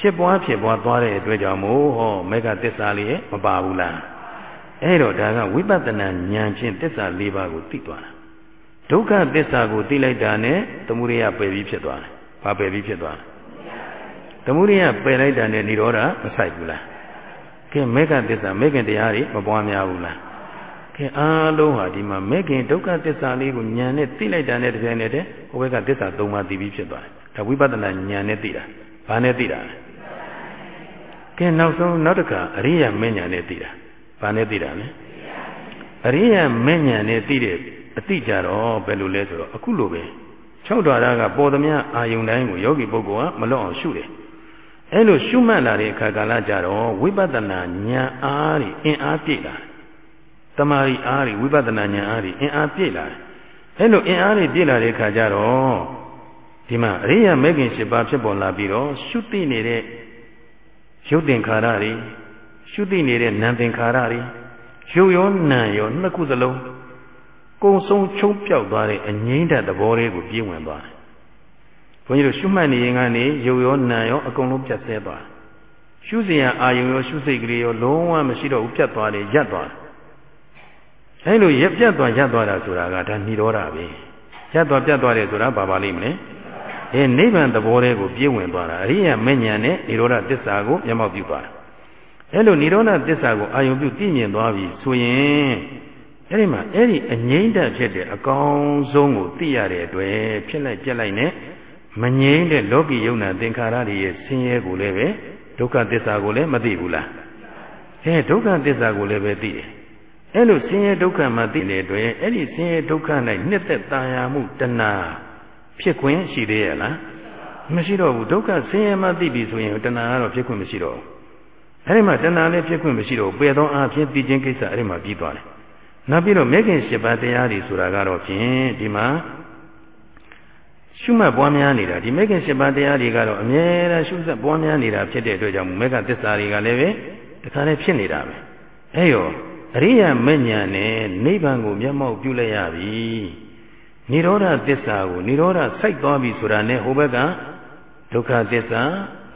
ဖြစ်ပွားဖြစ်ပွားသွားတဲ့အတွက်ကြောင့်မို့ဟောမေဃသစ္စာလေးမပါဘူးလား အဲ့တော့ဒါကဝိပဿနာဉာဏ်ဖြင့်သစ္စာ၄ပါးကိုသိသွားတာဒုက္ခသစ္စာကိုသိလိုက်တာနဲ့သမုဒယပယ်ပြီးဖြစ်သွားတယ်။ဘာပယ်ပြီးဖြစ်သွားလဲ။သမုဒယပယ်လိုက်တာနဲ့និရောဓမဆိုင်ဘူးလား။ကဲမေဃသစ္စာမေခင်တရားတွေမပွားများဘူးလား။ကဲအားလုံးဟာဒီမှာမေခင်ဒုက္ခသစ္စာလေးကိုဉာဏ်နဲ့သိလိုက်တာနဲ့တပြိုင်နက်တည်းဟိုဘက်ကသစ္စာ၃ပါးသိပြီးဖြစ်သွားတယ်။ဒါဝိပဿနာဉာဏ်နဲ့သိတာ။ဘာနဲ့သိတာလဲ။ကဲနောက်ဆုံးနောက်တစ်ခါအရိယာမဉ္ဇဏ်နဲ့သိတာ။ ဘာနဲ့သိတာလဲ။အရိယာမဉ္ဇဏ်နဲ့သိတဲ့အတိကြတော့ဘယ်လိုလဲဆိုတော့အခုလိုပဲ၆ဓာရကပေါ်သမျှအာယုန်တိုင်းကိုယောဂီပုဂ္ဂိုလ်ကမလွတ်အောင်ရှုတယ်အဲလိုရှုမှတ်လာတဲ့အခါကာလကြတော့ဝိပဿနာဉာဏ်အားတွေအင်အားပြည့်လာတယ်တမာရီအားတွေဝိပဿနာဉာဏ်အားတွေအင်အားပြည့်လာတယ်အဲလိုအင်အားတွေပြည့်လာတဲ့အခါကျတော့ဒီမှာအရိယာမေခင်၈ပါးဖြစ်ပေါ်လာပြီးတော့ရှုသိနေတဲ့ရုပ်သင်္ခါရတွေ ရှုသိနေတဲ့နာမ်သင်္ခါရတွေရုပ်ရောနာမ်ရောနှစ်ခုစလုံးကုံဆုံးချုံပြောက်သွားတဲ့အငိမ့်တဲ့သဘောလေးကိုပြည့်ဝင်သွားတယ်။ဘုန်းကြီးတို့ရှုမှတ်နေရင်ကနေရုပ်ရောနာရောအကုန်လုံးပြတ်ဆဲသွားတယ်။ရှုစရာအာယုံရောရှုစိတ်ကလေးရောလုံးဝမရှိတော့ဘူးပြတ်သွားတယ်ရပ်သွားတယ်။အဲလိုရပ်ပြတ်သွားရပ်သွားတာဆိုတာကဒါဏိရောဓပဲ။ရပ်သွားပြတ်သွားတယ်ဆိုတာဘာပါလိမ့်မလဲ။အဲနိဗ္ဗာန်သဘောလေးကိုပြည့်ဝင်သွားတာအရိယာမဉ္ဇဉ်နဲ့ဏိရောဓသစ္စာကိုမျက်မှောက်ပြုသွားတာ။ အဲလိုဏိရောဓသစ္စာကိုအာယုံပြုသိမြင်သွားပြီဆိုရင်အဲ့ဒီမှာအဲ့ဒီအငိမ့်တက်ဖြစ်တဲ့အကောင်းဆုံးကိုသိရတဲ့အတွက်ဖြစ်လိုက်ပြက်လိုက်နဲ့မငြိမ့်တဲ့လောကီယုံနာသင်္ခါရတွေရဲ့ဆင်းရဲကိုလည်းပဲဒုက္ခသစ္စာကိုလည်းမသိဘူးလားအဲဒုက္ခသစ္စာကိုလည်းပဲသိတယ်အဲ့လိုဆင်းရဲဒုက္ခမှသိတဲ့အတွက်အဲ့ဒီဆင်းရဲဒုက္ခ၌နှစ်သက်ตาရမှုတဏှာဖြစ်ခွင့်ရှိသေးရဲ့လားမရှိတော့ဘူးဒုက္ခဆင်းရဲမှသိပြီဆိုရင်တဏှာကတော့ဖြစ်ခွင့်မရှိတော့ဘူး အဲ့ဒီမှာတဏှာလည်းဖြစ်ခွင့်မရှိတော့ပယ်သောအားဖြင့်သိခြင်းကိစ္စအဲ့ဒီမှာပြီးသွားတယ်နောက်ပြီးတော့မဲခင်၈ပါးတရားတွေဆိုတာကတော့ဖြင့်ဒီမှာရှုမှတ်ပွားများနေတာဒီမဲခင်၈ပါးတရားတွေကတော့အမြဲတမ်းရှုစက်ပွားများနေတာဖြစ်တဲ့အတွက်ကြောင့်မဲကသစ္စာတွေကလည်းပဲတခါတည်းဖြစ်နေတာပဲအဲရောအရိယာမဉ္ဇဏ်နဲ့နိဗ္ဗာန်ကိုမျက်မှောက်ပြုလိုက်ရပြီនិရောဓသစ္စာကိုនិရောဓစိုက်သွားပြီဆိုတာနဲ့ဟိုဘက်ကဒုက္ခသစ္စာ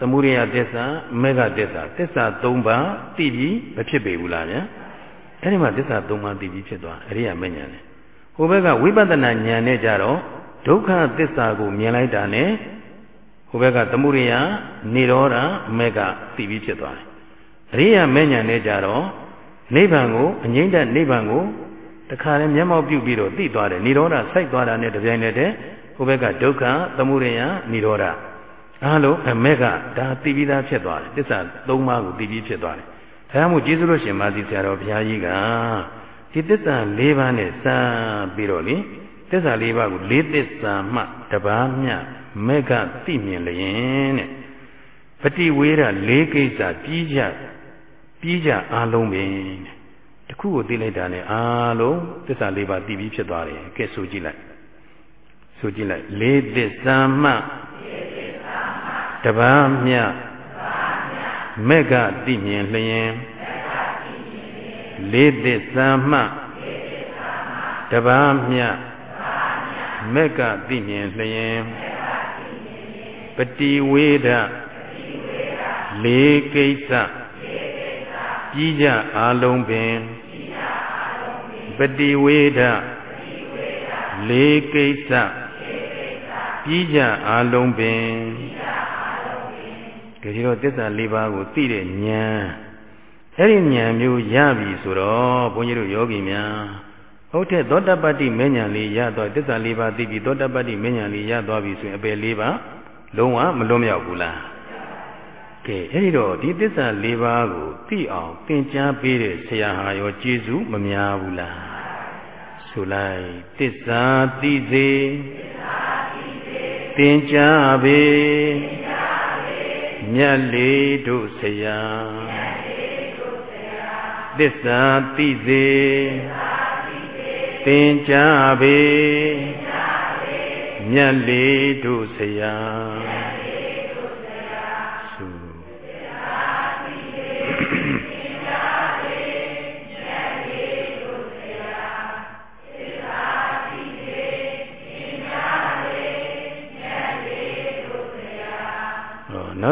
သမုဒယသစ္စာမေဃသစ္စာသစ္စာ၃ပါးသိပြီးမဖြစ်ပေဘူးလားဗျာအဲ့ဒီမှာသစ္စာ၃ပါးသိပြီးဖြစ်သွားအရိယာမဉဏ်လေဟိုဘက်ကဝိပဿနာဉာဏ်နဲ့ကြတော့ဒုက္ခသစ္စာကိုမြင်လိုက်တာနဲ့ဟိုဘက်ကသမုဒယနေရောဓမေဃသိပြီးဖြစ်သွားတယ်အရိယာမဉဏ်နဲ့ကြတော့နိဗ္ဗာန်ကိုအငိမ့်တဲ့နိဗ္ဗာန်ကိုတခါလဲမျက်မှောက်ပြုပြီးတော့သိသွားတယ်နိရောဓစိုက်သွားတာနဲ့တပြိုင်တည်းဟိုဘက်ကဒုက္ခသမုဒယနိရောဓ အားလုံးအမေကဒါသိပြီးသားဖြစ်သွားတယ်သစ္စာ၃ပါးကိုသိပြီးဖြစ်သွားတယ်ဒါမှမဟုတ်ကျေးဇူးတော်ရှင်မာသီဆရာတော်ဘုရားကြီးကဒီသစ္စာ၄ပါးနဲ့စပြီးတော့လေသစ္စာ၄ပါးကိုလေးသစ္စာမှတပါးမြမေကသိမြင်လျင်တဲ့ပฏิဝေဒ၄ကိစ္စပြီးကြပြီးကြအားလုံးပဲတဲ့တခုကိုသိလိုက်တာနဲ့အားလုံးသစ္စာ၄ပါးသိပြီးဖြစ်သွားတယ်ကဲဆိုကြည့်လိုက်ဆိုကြည့်လိုက်လေးသစ္စာမှ တပါးမြမေကတိမြင်လျင်လေးသစ္စာမှတပါးမြမေကတိမြင်လျင်ပတိဝေဒလေးကိစ္စပြီးကြအာလုံးပင်ပတိဝေဒလေးကိစ္စပြီးကြအာလုံးပင် တကယ်တော့သစ္စာ၄ပါးကိုသိတဲ့ဉာဏ်အဲ့ဒီဉာဏ်မျိုးရပြီဆိုတော့ဘုန်းကြီးတို့ယောဂီများဟဟုတ်တဲ့သောတပတ္တိမဉ္ဇဉ်လေးရသွားသစ္စာလေးပါးသိပြီးသောတပတ္တိမဉ္ဇဉ်လေးရသွားပြီဆိုရင်အပယ်လေးပါးလုံးဝမလွတ်မြောက်ဘူးလားကဲအဲ့ဒီတော့ဒီသစ္စာလေးပါးကိုသိအောင်သင်ကြားပေးတဲ့ဆရာဟာရောကျေးဇူးမများဘူးလားဆိုလိုက်သစ္စာသိစေသင်ကြားပေ မြတ်လေးတို့ဆရာသစ္စာသိစေသင်ကြားပေမြတ်လေးတို့ဆရာ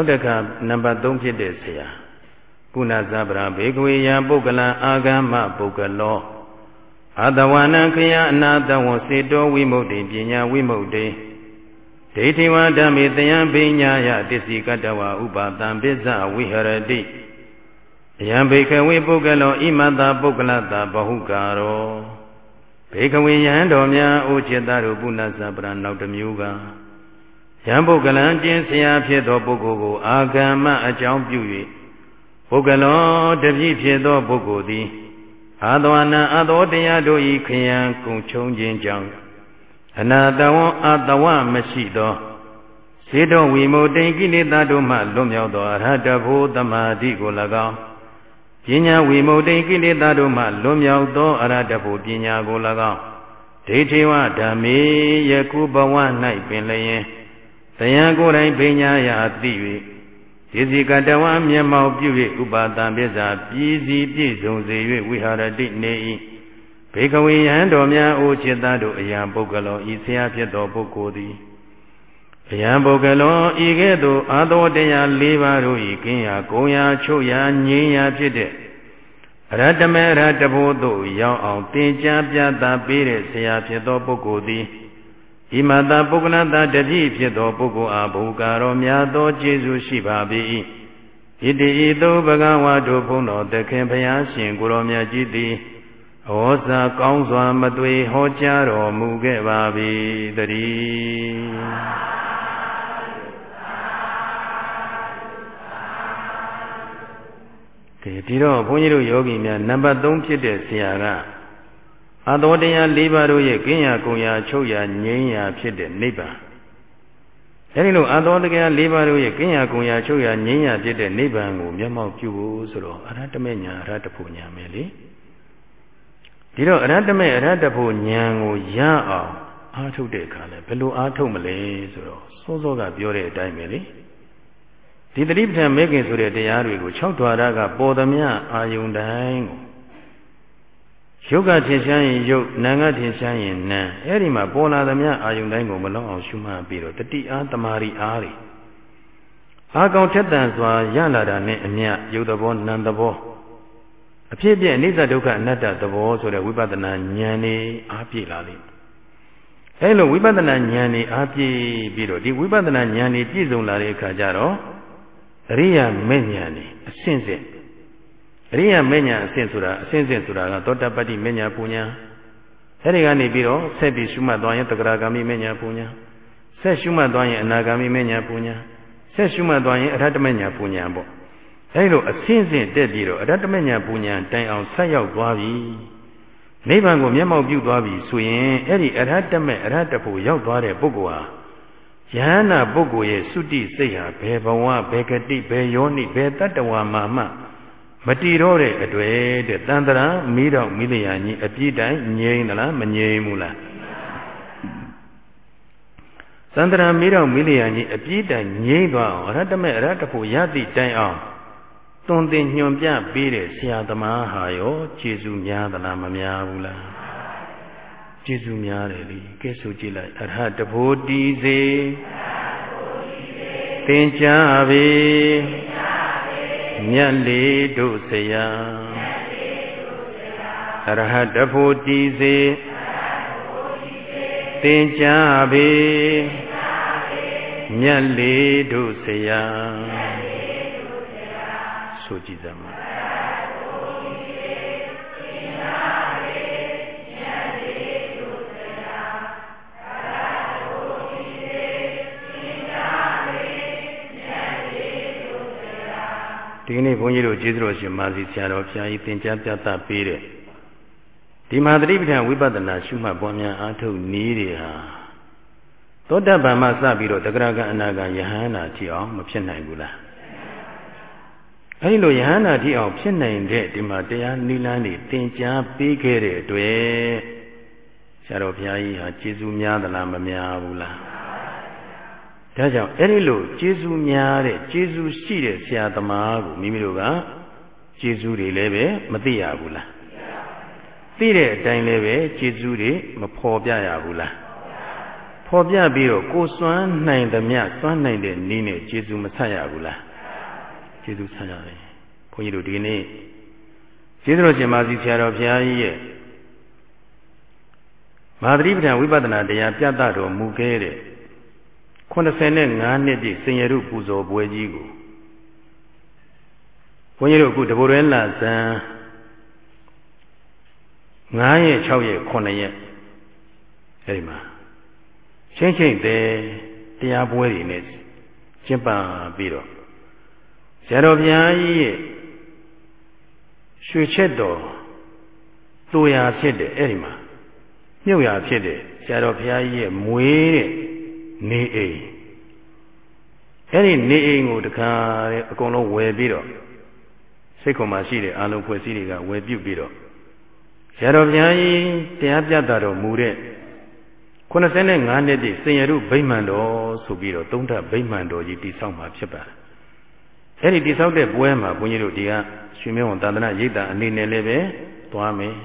နောက်တစ်ခါနံပါတ်3ဖြစ်တဲ့ဆရာပုဏ္ဏဇဗရာဘေကဝေယပုဂ္ဂလံအာဂမပုဂ္ဂလောအတဝနံခယအနာတဝံစေတောဝိမု ക്തി ပညာဝိမု ക്തി ဒိဋ္ဌိဝဓမ္မေတယံဘိညာယတစ္ဆိကတဝဥပါတံပစ္စဝိဟရတိယံဘေခဝေပုဂ္ဂလောဣမတပုဂ္ဂလတဘဟုကာရောဘေခဝေယံတော်များအိုจิตတို့ပုဏ္ဏဇဗရာနောက်တစ်မျိုးက ယံပုဂ္ဂလံကျင့်ဆရာဖြစ်သောပုဂ္ဂိုလ်ကို အာဂမအကြောင်းပြု၍ပုဂ္ဂလောတပြည့်ဖြစ်သောပုဂ္ဂိုလ်သည်အာသဝနာအသောတရားတို့ဤခယံကုံချုံခြင်းကြောင့်အနာတဝံအတဝမရှိသောစေတောဝိမုတ်တိကိလေသာတို့မှလွတ်မြောက်သောအရဟတဘောတမာတိကို၎င်းပညာဝိမုတ်တိကိလေသာတို့မှလွတ်မြောက်သောအရဟတဘောပညာကို၎င်းဒိဋ္ဌိဝဓမ္မေယခုဘဝ၌ပင်လျင် တရားကိုယ်တိုင်ပညာရာသိ၍ဒီစီကတဝါမျက်မှောက်ပြု၍ဥပါဒံပစ္စာပြည်စီပြည့်စုံစေ၍ဝိဟာရတိနေ၏ဘေကဝေယံတော်များအိုจิตသားတို့အယံပုဂ္ဂလောဤဆရာဖြစ်သောပုဂ္ဂိုလ်သည်အယံပုဂ္ဂလောဤကဲ့သို့အာသောတရား၄ပါးတို့၏ကင်းရာဂုံရာချုပ်ရာငြိမ်းရာဖြစ်တဲ့အရတမေရတဘုသို့ရောက်အောင်သင်ကြားပြသပေးတဲ့ဆရာဖြစ်သောပုဂ္ဂိုလ်သည် ဣမတပုဂ္ဂလတတတိဖြစ်သောပုဂ္ဂိုလ်အားဘူကာရောများသောကျေးဇူးရှိပါ၏ဣတိဤသို့ဘဂဝါတို့ဘုန်းတော်သခင်ဘုရားရှင်ကိုရောမြတ်ကြီးသည်ဩဇာကောင်းစွာမသွေဟောကြားတော်မူခဲ့ပါ၏တည်းကဲဒီတော့ဘုန်းကြီးတို့ယောဂီများနံပါတ်3ဖြစ်တဲ့ဆရာက အသောတရား၄ပါးတို့ရဲ့ကင်းရာကုံရာချုပ်ရာငြိမ်းရာဖြစ်တဲ့နိဗ္ဗာန်အဲဒီလိုအသောတရား၄ပါးတို့ရဲ့ကင်းရာကုံရာချုပ်ရာငြိမ်းရာဖြစ်တဲ့နိဗ္ဗာန်ကိုမျက်မှောက်ပြုဖို့ဆိုတော့အရဟတမေညာအရဟတဖို့ညာမယ်လေဒီတော့အရဟတမေအရဟတဖို့ညာကိုရအောင်အားထုတ်တဲ့အခါလဲဘယ်လိုအားထုတ်မလဲဆိုတော့စောစောကပြောတဲ့အတိုင်းပဲလေဒီတတိပဋ္ဌာန်မဲခင်ဆိုတဲ့တရားတွေကို၆ဓာရကပေါ်သမျှအာယုန်တိုင်းကို ယုတ်ကထင်ရှားရင်ယုတ်နာငါထင်ရှားရင်နာအဲ့ဒီမှာပေါ်လာသမျှအာယုန်တိုင်းကိုမလုံးအောင်ရှုမှတ်ပြီးတော့တတိအားတမာရီအားတွေအာကောင်ထက်တန်စွာရလာတာနဲ့အမျှယုတ်သဘောနာမ်သဘောအဖြစ်ပြအနိစ္စဒုက္ခအနတ္တသဘောဆိုတဲ့ဝိပဿနာဉာဏ်နေအားပြည့်လာလိမ့်မယ်အဲလိုဝိပဿနာဉာဏ်နေအားပြည့်ပြီးတော့ဒီဝိပဿနာဉာဏ်နေပြည့်စုံလာတဲ့အခါကျတော့အရိယာမေဉာဏ်နေအဆင့်ဆင့် အရိယာမညာအဆင့်ဆိုတာအဆင့်ဆင့်ဆိုတာကသောတပတ္တိမညာပူညာအဲဒီကနေပြီးတော့ဆက်ပြီးရှုမှတ်သွားရင်တဂရဂามိမညာပူညာဆက်ရှုမှတ်သွားရင်အနာဂามိမညာပူညာဆက်ရှုမှတ်သွားရင်အရဟတမညာပူညာပေါ့အဲဒီလိုအဆင့်ဆင့်တက်ပြီးတော့အရဟတမညာပူညာတိုင်အောင်ဆက်ရောက်သွားပြီနိဗ္ဗာန်ကိုမျက်မှောက်ပြုသွားပြီဆိုရင်အဲ့ဒီအရဟတမေအရဟတဖို့ရောက်သွားတဲ့ပုဂ္ဂိုလ်ဟာယဟနာပုဂ္ဂိုလ်ရဲ့သုတိစိတ်ဟာဘယ်ဘဝဘယ်ဂတိဘယ်ယောနိဘယ်တတ္တဝါမှာမှ မတည်တော့တဲ့အတွေ့တဲ့တန်တရာမီးတော့မိလျာကြီးအပြည့်တိုင်းငြိမ့်သလားမငြိမ့်ဘူးလားသန္တရာမီးတော့မိလျာကြီးအပြည့်တိုင်းငြိမ့်သွားအောင်အရတ္တမေအရတ္တဖို့ရသည့်တိုင်အောင်သွန်သင်ညွန်ပြပေးတဲ့ဆရာသမားဟာရောကျေစုများသလားမများဘူးလားကျေစုများတယ်လေကဲဆိုကြည့်လိုက်အရဟတဖို့တည်စေသင်ကြားပေ မြတ်လေးတို့ဆရာအရဟတဖို့တည်စေသင်ကြားပေမြတ်လေးတို့ဆရာဆိုကြည့်စ ဒီနေ့ဘုန်းကြီးတို့ကျေးဇူးတော်ရှင်မာစီဆရာတော်ဘုရားကြီးသင်ကြားပြသပေးတဲ့ဒီမှာသတိပဋ္ဌာန်ဝိပဿနာရှုမှတ်ပွားများအားထုတ်နည်းတွေဟာသောတပန်မှစပြီးတော့တဂရကအနာကယဟန္တာထိအောင်မဖြစ်နိုင်ဘူးလားအဲဒီလိုယဟန္တာထိအောင်ဖြစ်နိုင်တဲ့ဒီမှာတရားနိလန်းတွေသင်ကြားပေးခဲ့တဲ့အတွက်ဆရာတော်ဘုရားကြီးဟာကျေးဇူးများသလားမများဘူးလား ဒါကြောင့်အဲ့ဒီလိုကျေးဇူးများတဲ့ကျေးဇူးရှိတဲ့ဆရာသမားကိုမိမိတို့ကကျေးဇူးတွေလည်းပဲမသိရဘူးလားသိတဲ့အတိုင်းလည်းပဲကျေးဇူးတွေမဖော်ပြရဘူးလားဖော်ပြပြီးတော့ကိုစွမ်းနိုင်သမျှစွမ်းနိုင်တဲ့နည်းနဲ့ကျေးဇူးမဆက်ရဘူးလားကျေးဇူးဆက်ရတယ်ဘုန်းကြီးတို့ဒီနေ့ကျေးဇူးတော်ရှင်မာစီဆရာတော်ဘုရားကြီးရဲ့မဟာသတိပဋ္ဌာန်ဝိပဿနာတရားပြသတော်မူခဲ့တဲ့ 85နှစ်ပြည့်စင်ရရုပူဇော်ပွဲကြီးကိုဘုန်းကြီးတို့အခုတဘိုးရဲလာဇန်9ရက်6ရက်9ရက်အဲဒီမှာချင်းချင်းတဲ့တရားပွဲတွေနဲ့ကျင်းပပြီးတော့ဆရာတော်ဘုရားကြီးရဲ့ရွှေချက်တော်တူရာဖြစ်တဲ့အဲ့ဒီမှာမြုပ်ရာဖြစ်တဲ့ဆရာတော်ဘုရားကြီးရဲ့မွေးတဲ့ နေအိမ်အဲ့ဒီနေအိမ်ကိုတခါတဲ့အကုန်လုံးဝယ်ပြီးတော့စိတ်ခုံမှာရှိတဲ့အာလုံးဖွဲ့စည်းတွေကဝယ်ပြုတ်ပြီးတော့ဆရာတော်ဘုရားကြီးတရားပြတာတော်မူတဲ့85နှစ်ပြည့်စင်ရရုဗိမာန်တော်ဆိုပြီးတော့သုံးထပ်ဗိမာန်တော်ကြီးတည်ဆောက်မှာဖြစ်ပါတယ်။အဲဒီတည်ဆောက်တဲ့ပွဲမှာဘုန်းကြီးတို့ဒီကရွှေမင်းဝန်သာသနာရိပ်သာအနေနဲ့လည်းပဲသွားမယ်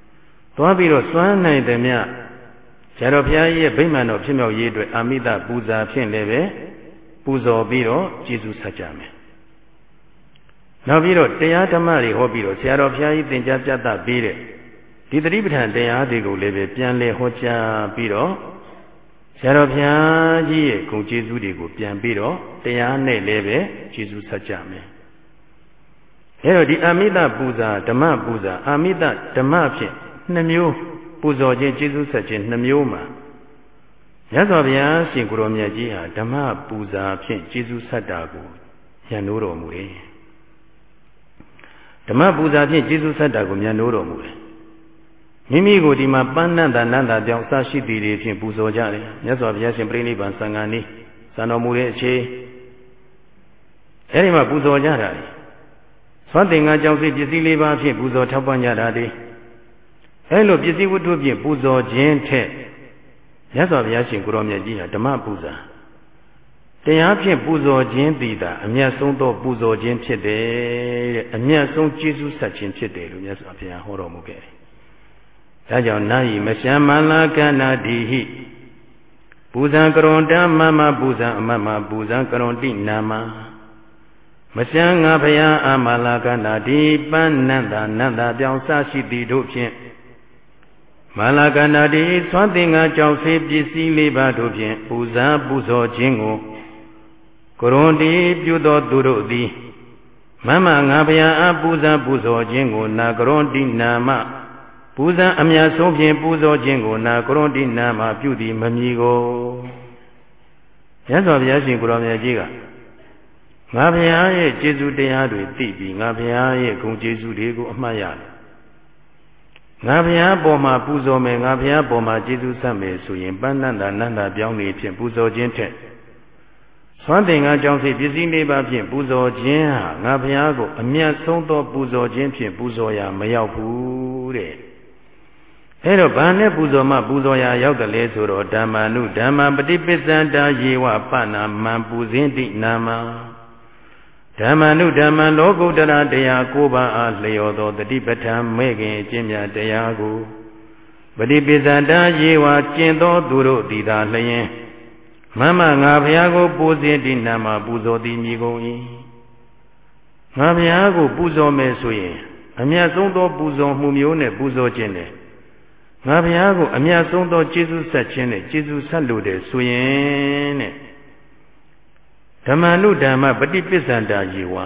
။သွားပြီးတော့စွမ်းနိုင်တယ်မြ ဆရာတော်ဘုရားကြီးရဲ့ဗိမာန်တော်ဖြစ်မြောက်ရေးအတွက်အာမိတပူဇာဖြင့်လည်းပဲပူဇော်ပြီးတော့ကျေးဇူးဆက်ကြမယ်။နောက်ပြီးတော့တရားဓမ္မတွေဟောပြီးတော့ဆရာတော်ဘုရားကြီးသင်ကြားပြသပေးတဲ့ဒီတတိပဋ္ဌာန်တရားတွေကိုလည်းပဲပြန်လည်ဟောကြားပြီးတော့ဆရာတော်ဘုရားကြီးရဲ့ဂုဏ်ကျေးဇူးတွေကိုပြန်ပြီးတော့တရားနဲ့လည်းပဲကျေးဇူးဆက်ကြမယ်။အဲတော့ဒီအာမိတပူဇာဓမ္မပူဇာအာမိတဓမ္မဖြင့်နှစ်မျိုး ပူဇော်ခြင်းကျေးဇူးဆက်ခြင်းနှစ်မျိုးမှာမြတ်စွာဘုရားရှင်ကိုရောမြတ်ကြီးဟာဓမ္မပူဇာဖြင့်ကျေးဇူးဆက်တာကိုညံ့နိုးတော်မူတယ်။ဓမ္မပူဇာဖြင့်ကျေးဇူးဆက်တာကိုညံ့နိုးတော်မူတယ်။မိမိကိုဒီမှာပန်းနန္တာနန္တာကြောင့်စရှိသည်တွေဖြင့်ပူဇော်ကြတယ်မြတ်စွာဘုရားရှင်ပြိဋိဘံသံဃာနည်းစံတော်မူတဲ့အချိန်အဲဒီမှာပူဇော်ကြတာသွတ်တင်္ဂါကြောင့်စိပစ္စည်းလေးပါးဖြင့်ပူဇော်ထောက်ပံ့ကြတာဒီ အဲလိုပစ္စည်းဝတ္ထုဖြင့်ပူဇော်ခြင်းထက်မြတ်စွာဘုရားရှင်ကိုရောမြတ်ကြီးဟာဓမ္မပူဇာတရားဖြင့်ပူဇော်ခြင်းသည်သာအမျက်ဆုံးသောပူဇော်ခြင်းဖြစ်တယ်တဲ့အမျက်ဆုံးကျေးဇူးဆက်ခြင်းဖြစ်တယ်လို့မြတ်စွာဘုရားဟောတော်မူခဲ့တယ်ဒါကြောင့်နာယိမရှမ်းမလာကနာတိဟိပူဇံကရွန်တမမပူဇံအမမပူဇံကရွန်တိနာမမရှမ်းငါဖယားအမလာကနာတိပန်းနန္တာနန္တာပြောင်းစရှိသည်တို့ဖြင့် မလာကနာတိသွမ်းသင်္ကာကြောင့်စေပစ္စည်းလေးပါးတို့ဖြင့်ပူဇာပူဇော်ခြင်းကိုကရွန်တိပြုသောသူတို့သည်မမငါဖယားအပူဇာပူဇော်ခြင်းကိုနာကရွန်တိနာမပူဇံအမြတ်ဆုံးဖြင့်ပူဇော်ခြင်းကိုနာကရွန်တိနာမှာပြုသည်မမီကိုမြတ်စွာဘုရားရှင်ကိုရောင်မြတ်ကြီးကငါဘုရားရဲ့ကျေးဇူးတရားတွေသိပြီးငါဘုရားရဲ့ဂုဏ်ကျေးဇူးတွေကိုအမှတ်ရတယ် ငါဘုရားပေါ်မှာပူဇော်မယ်ငါဘုရားပေါ်မှာကျေးဇူးဆက်မယ်ဆိုရင်ပန်းနန္တာနန္တာပြောင်းနေဖြင့်ပူဇော်ခြင်းထက်သွမ်းတင်ငါကြောင့်စိပစ္စည်းလေးပါးဖြင့်ပူဇော်ခြင်းဟာငါဘုရားကိုအမြတ်ဆုံးသောပူဇော်ခြင်းဖြင့်ပူဇော်ရာမရောက်ဘူးတဲ့အဲတော့ဘာနဲ့ပူဇော်မှပူဇော်ရာရောက်တယ်လဲဆိုတော့ဓမ္မနုဓမ္မပฏิပစ္ဆန္တာယေဝပနာမံပူဇင်းတိနာမ ဓမ္မနုဓမ္မလောကုတ္တရာတရား၉ပါးအားလျော်သောတတိပဋ္ဌာန်မဲ့ခင်အကျင့်မြတ်တရားကိုပฏิပစ္ဆန္တာယေဝကျင့်သောသူတို့သည်သာလျင်မမငါဘုရားကိုပူဇင်းတိနာမပူဇော်သည်မြည်ကုန်၏ငါဘုရားကိုပူဇော်မယ်ဆိုရင်အမြတ်ဆုံးသောပူဇော်မှုမျိုးနဲ့ပူဇော်ခြင်းနဲ့ငါဘုရားကိုအမြတ်ဆုံးသောကျေးဇူးဆက်ခြင်းနဲ့ကျေးဇူးဆက်လို့တယ်ဆိုရင်တဲ့ ဓမ္မနုဓမ္မပฏิပစ္ဆန္တာယေဝ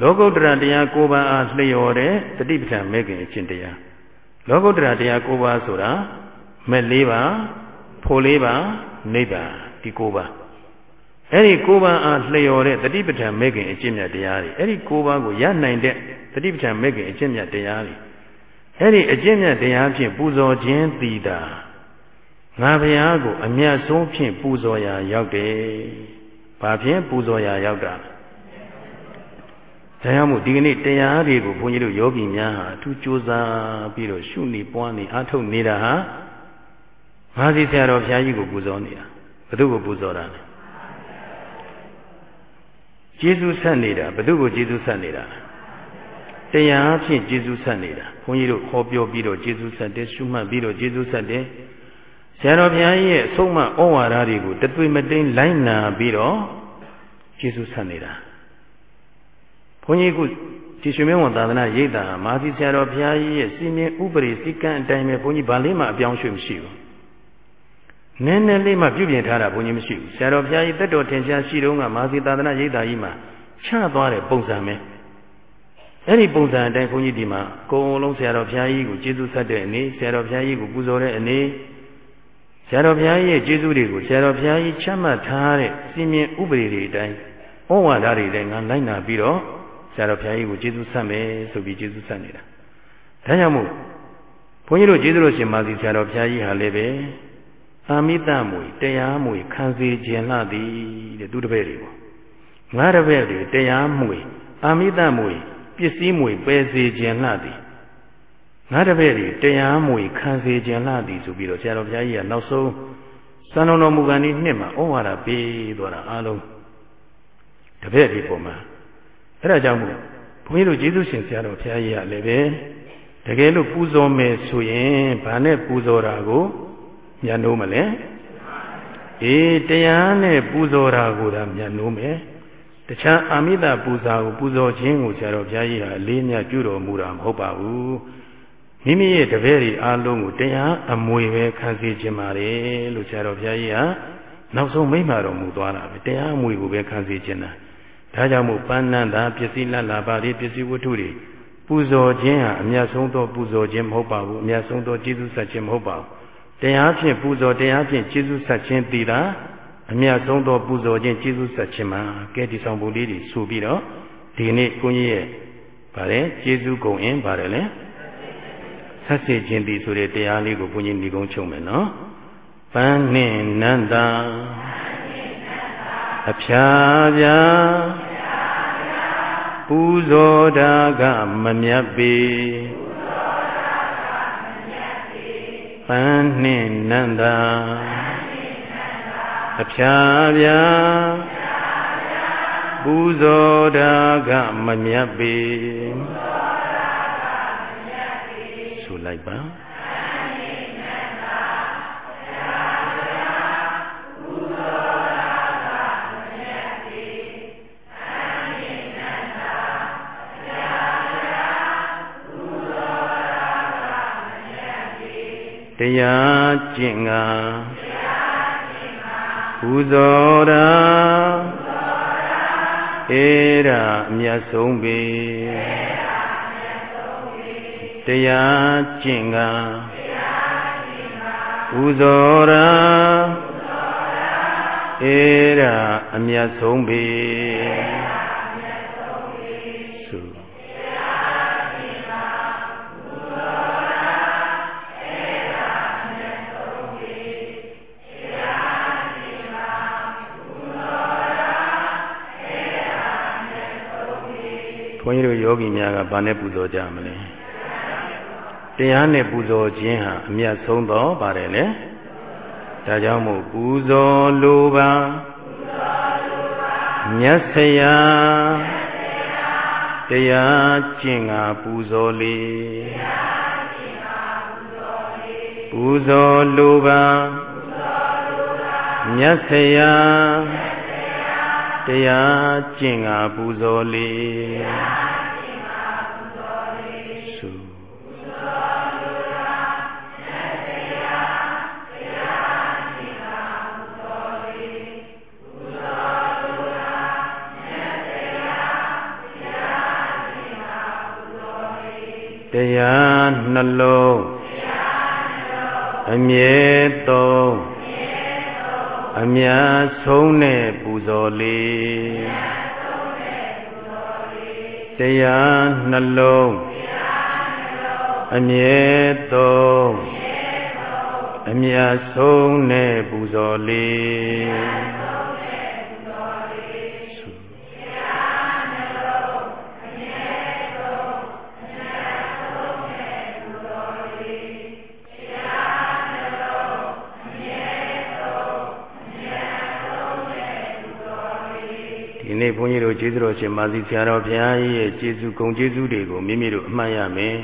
လောကုတ္တရာတရား၉ပါးအားလျော်တဲ့တတိပဋ္ဌာန်မဲ့ခင်အချင်းတရားလောကုတ္တရာတရား၉ပါးဆိုတာမဲ့၄ပါးဖိုလ်၄ပါးနိဗ္ဗာန်ဒီ၉ပါးအဲ့ဒီကိုးပါးအားလျော်တဲ့တတိပဋ္ဌာန်မဲ့ခင်အကျင့်မြတ်တရားတွေအဲ့ဒီကိုးပါးကိုရနိုင်တဲ့တတိပဋ္ဌာန်မဲ့ခင်အကျင့်မြတ်တရားတွေအဲ့ဒီအကျင့်မြတ်တရားဖြင့်ပူဇော်ခြင်းတည်တာငါဘုရားကိုအမြတ်ဆုံးဖြင့်ပူဇော်ရာရောက်တယ်။ ဘာဖြင့်ပူဇော်ရာရောက်တာလဲ။ဒါကြောင့်မို့ဒီကနေ့တရားတွေကိုဘုန်းကြီးတို့ယောဂီများဟာအထူးကြိုးစားပြီးတော့ရှုနေပွားနေအားထုတ်နေတာဟာငါးစီဆရာတော်ဘုရားကြီးကိုပူဇော်နေတာ။ဘု து ကိုပူဇော်တာလဲ။ကျေးဇူးဆက်နေတာဘု து ကိုကျေးဇူးဆက်နေတာ။တရားဖြင့်ကျေးဇူးဆက်နေတာ။ဘုန်းကြီးတို့ခေါ်ပြောပြီးတော့ကျေးဇူးဆက်တယ်ရှုမှတ်ပြီးတော့ကျေးဇူးဆက်တယ်။ ဆရာတော်ဘုရားကြီးရဲ့အဆုံးအမဩဝါဒတွေကိုတသွေမတိန်လိုက်နာပြီးတော့ကျေးဇူးဆက်နေတာဘုန်းကြီးကဒီရွှေမင်းဝန်သာသနာရိပ်သာမာသီဆရာတော်ဘုရားကြီးရဲ့စီမင်းဥပရိစိကံအတိုင်းပဲဘုန်းကြီးဗာလေးမှအပြောင်းရွှေ့မရှိဘူးနည်းနည်းလေးမှပြုပြင်ထားတာဘုန်းကြီးမရှိဘူးဆရာတော်ဘုရားကြီးတက်တော်ထင်ရှားရှိတုန်းကမာသီသာသနာရိပ်သာကြီးမှာချသွားတဲ့ပုံစံပဲအဲ့ဒီပုံစံအတိုင်းဘုန်းကြီးဒီမှာအကုန်လုံးဆရာတော်ဘုရားကြီးကိုကျေးဇူးဆက်တဲ့အနေဆရာတော်ဘုရားကြီးကိုပူဇော်တဲ့အနေ ဆရာတော်ဘုရားကြီးရဲ့ကျေးဇူးတွေကိုဆရာတော်ဘုရားကြီးချမှတ်ထားတဲ့စီမင်းဥပဒေတွေအတိုင်းဩဝါဒတွေတိုင်းငါလိုက်နာပြီးတော့ဆရာတော်ဘုရားကြီးကိုကျေးဇူးဆက်မယ်ဆိုပြီးကျေးဇူးဆက်နေတာဒါကြောင့်မို့ဘုန်းကြီးတို့ကျေးဇူးတော်ရှင်ပါစီဆရာတော်ဘုရားကြီးဟာလည်းပဲအာမိတမွေတရားမွေခံစေခြင်းလှသည်တဲ့သူတပည့်တွေပေါ့ငါတပည့်တွေတရားမွေအာမိတမွေပစ္စည်းမွေပယ်စေခြင်းလှသည် ငါတပည့်တွေတရားမွေခံစေခြင်းလှသည်ဆိုပြီးတော့ဆရာတော်ဘုရားကြီးကနောက်ဆုံးစံတော်တော်မူကန်ဒီနှစ်မှာဩဝါဒပေးသွားတာအားလုံးတပည့်တွေပုံမှာအဲ့ဒါကြောင့်မို့ဘုန်းကြီးတို့ကျေးဇူးရှင်ဆရာတော်ဘုရားကြီးကလည်းပဲတကယ်လို့ပူဇော်မယ်ဆိုရင်ဘာနဲ့ပူဇော်တာကိုမြတ်နိုးမလဲအေးတရားနဲ့ပူဇော်တာကိုသာမြတ်နိုးမယ်တခြားအာမိတပူဇာကိုပူဇော်ခြင်းကိုဆရာတော်ဘုရားကြီးဟာအလေးမြတ်ပြုတော်မူတာမဟုတ်ပါဘူး မိမိရဲ့တပည့်တွေအားလုံးကိုတရားအမွေပဲခံစေခြင်းပါတယ်လို့ဆရာတော်ဘုရားကြီးကနောက်ဆုံးမိန့်မာတော်မူသွားတာပဲတရားအမွေကိုပဲခံစေခြင်းတာဒါကြောင့်မို့ပန်းနန္တာပစ္စည်းလတ်လာပါတွေပစ္စည်းဝတ္ထုတွေပူဇော်ခြင်းဟာအမြတ်ဆုံးသောပူဇော်ခြင်းမဟုတ်ပါဘူးအမြတ်ဆုံးသောကျေးဇူးဆက်ခြင်းမဟုတ်ပါဘူးတရားဖြင့်ပူဇော်တရားဖြင့်ကျေးဇူးဆက်ခြင်းတည်တာအမြတ်ဆုံးသောပူဇော်ခြင်းကျေးဇူးဆက်ခြင်းမှာကဲဒီဆောင်ပုံလေးတွေဆိုပြီးတော့ဒီနေ့ကိုကြီးရဲ့ဗါတယ်ကျေးဇူးကုန်ရင်ဗါတယ်လေ ဆက်စေခြင်းတည်ဆိုတဲ့တရားလေးကိုဘုန်းကြီးညီကုန်းချုပ်မယ်နော်ပန်းနှင့်နန္တာအဖျားပြာပူဇော်တာကမမြတ်ပေပန်းနှင့်နန္တာအဖျားပြာပူဇော်တာကမမြတ်ပေ ဆိုလိုက်ပါတရားကျင့်ကပူဇော်တာဧရာအမြတ်ဆုံးပေ တရားကျင့်ကပူဇော်တာဧရာအမြတ်ဆုံးပေန်းကြီးတို့ယောဂီများကဘာနဲ့ပူဇော်ကြမလဲ တရားနဲ့ပူဇော်ခြင်းဟာအမြတ်ဆုံးတော့ပါတယ်လေဒါကြောင့်မို့ပူဇော်လိုပါမြတ်ဆရာတရားကျင့်ငါပူဇော်လေပူဇော်လိုပါမြတ်ဆရာတရားကျင့်ငါပူဇော်လေ တရားနှလုံးအမြဲသုံးအမြတ်ဆုံးတဲ့ပူဇော်လေး နေ့ဘုန်းကြီးတို့ကျေးဇူးတော်ရှင်မာစီဆရာတော်ဘုရားကြီးရဲ့ကျေးဇူးဂုဏ်ကျေးဇူးတွေကိုမိမိတို့အမှတ်ရမယ်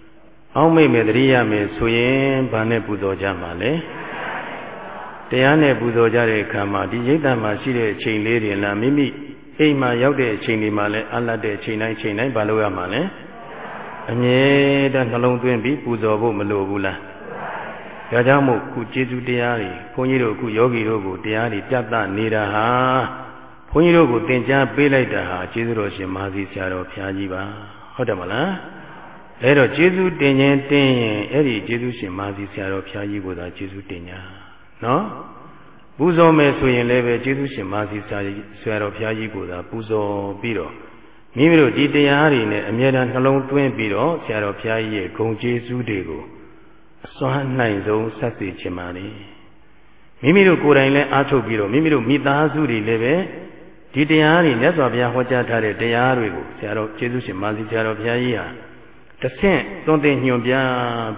။အောက်မိတ်မဲ့တရိယာမယ်ဆိုရင်ဘာနဲ့ပူဇော်ကြမှာလဲ။တရားနဲ့ပူဇော်ကြတဲ့အခါမှာဒီရိတ်တံမှာရှိတဲ့အချိန်လေးတွေလားမိမိအိမ်မှာရောက်တဲ့အချိန်တွေမှာလည်းအလတ်တဲ့အချိန်တိုင်းချိန်တိုင်းဘာလို့ရမှာလဲ။အမြဲတမ်းနှလုံးသွင်းပြီးပူဇော်ဖို့မလိုဘူးလား။ဒါကြောင့်မို့ခုကျေးဇူးတရားတွေဘုန်းကြီးတို့အခုယောဂီတို့ကိုတရားတွေပြသနေတာဟာ ဘုန်းကြီးတို့ကိုသင်ကြားပေးလိုက်တာဟာကျေးဇူးတော်ရှင်မာသီဆရာတော်ဘုရားကြီးပါဟုတ်တယ်မလားအဲတော့ကျေးဇူးတင်ခြင်းတင်ရင်အဲ့ဒီကျေးဇူးရှင်မာသီဆရာတော်ဘုရားကြီးကိုသာကျေးဇူးတင်ညာနော်ပူဇော်မယ်ဆိုရင်လည်းပဲကျေးဇူးရှင်မာသီဆရာတော်ဘုရားကြီးကိုသာပူဇော်ပြီးတော့မိမိတို့ဒီတရားတွေနဲ့အမြဲတမ်းနှလုံးသွင်းပြီးတော့ဆရာတော်ဘုရားကြီးရဲ့ဂုဏ်ကျေးဇူးတွေကိုအစွမ်းနိုင်ဆုံးဆက်သိခြင်းပါလေမိမိတို့ကိုယ်တိုင်လည်းအားထုတ်ပြီးတော့မိမိတို့မိသားစုတွေလည်းပဲ ဒီတရားတွေမြတ်စွာဘုရားဟောကြားထားတဲ့တရားတွေကိုဆရာတော်ကျေးဇူးရှင်မာစီဆရာတော်ဘုရားကြီးဟာတဆင့်သွန်သင်ညွှန်ပြ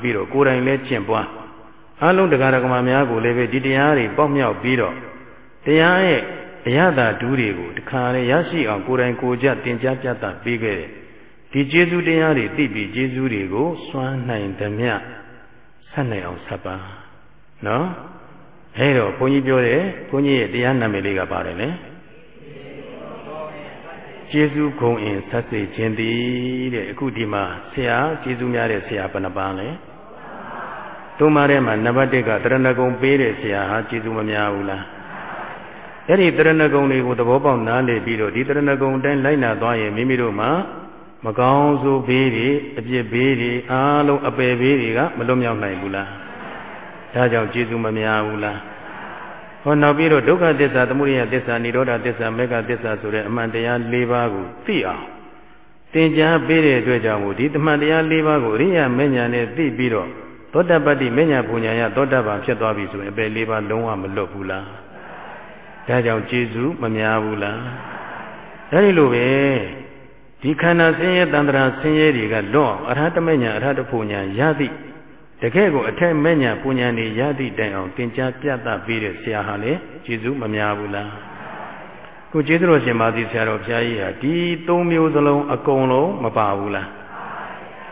ပြီးတော့ကိုယ်တိုင်လည်းကျင့်ပွားအလုံးတရားဓမ္မများကိုလည်းပဲဒီတရားတွေပေါက်မြောက်ပြီးတော့တရားရဲ့အရသာဒူးတွေကိုတခါလေရရှိအောင်ကိုယ်တိုင်ကိုယ်ကြသင်ကြားပြသပေးခဲ့တယ်ဒီကျေးဇူးတရားတွေသိပြီးကျေးဇူးတွေကိုစွမ်းနိုင်သမျှဆက်နိုင်အောင်ဆက်ပါနော်အဲတော့ဘုန်းကြီးပြောတယ်ဘုန်းကြီးရဲ့တရားနာမည်လေးကပါတယ်လေ ကျေးဇူးဂုံအင်ဆက်စေခြင်းသည်တဲ့အခုဒီမှာဆရာကျေးဇူးများတဲ့ဆရာဘယ်နှပါလဲသုံးပါးထဲမှာနံပါတ်1ကတရဏဂုံပေးတဲ့ဆရာဟာကျေးဇူးမများဘူးလားအဲ့ဒီတရဏဂုံတွေကိုသဘောပေါက်နားလည်ပြီးတော့ဒီတရဏဂုံအတိုင်းလိုက်နာသွားရင်မိမိတို့မှာမကောင်းဆိုးဘေးတွေအပြစ်ဘေးတွေအားလုံးအပယ်ဘေးတွေကမလွတ်မြောက်နိုင်ဘူးလားဒါကြောင့်ကျေးဇူးမများဘူးလား ဟောနောက်ပြီးတော့ဒုက္ခသစ္စာသမုဒယသစ္စာនិရောဓသစ္စာမေဃသစ္စာဆိုတဲ့အမှန်တရား၄ပါးကိုသိအောင်သင်ကြားပေးတဲ့အတွက်ကြောင့်ဒီတမန်တရား၄ပါးကိုအရိယာမဉ္ဇဏ်နဲ့သိပြီးတော့သောတပတ္တိမဉ္ဇဏ်ပူညာယသောတပန်ဖြစ်သွားပြီဆိုရင်အပယ်၄ပါးလုံးဝမလွတ်ဘူးလားဒါကြောင့်ကျေးဇူးမများဘူးလားအဲဒီလိုပဲဒီခန္ဓာဆင်းရဲတန္တရာဆင်းရဲတွေကလွတ်အောင်အရဟတမဉ္ဇဏ်အရဟတဖို့ညာရသည် တကယ်ကိုအထက်မဲ့ညာပူညာနေရသည့်တိုင်အောင်သင်ကြားပြသပေးတဲ့ဆရာဟာလေကျေးဇူးမများဘူးလားကိုကျေးဇူးတော်ရှင်ပါသည်ဆရာတော်ဘုရားကြီးဟာဒီသုံးမျိုးစလုံးအကုန်လုံးမပါဘူးလား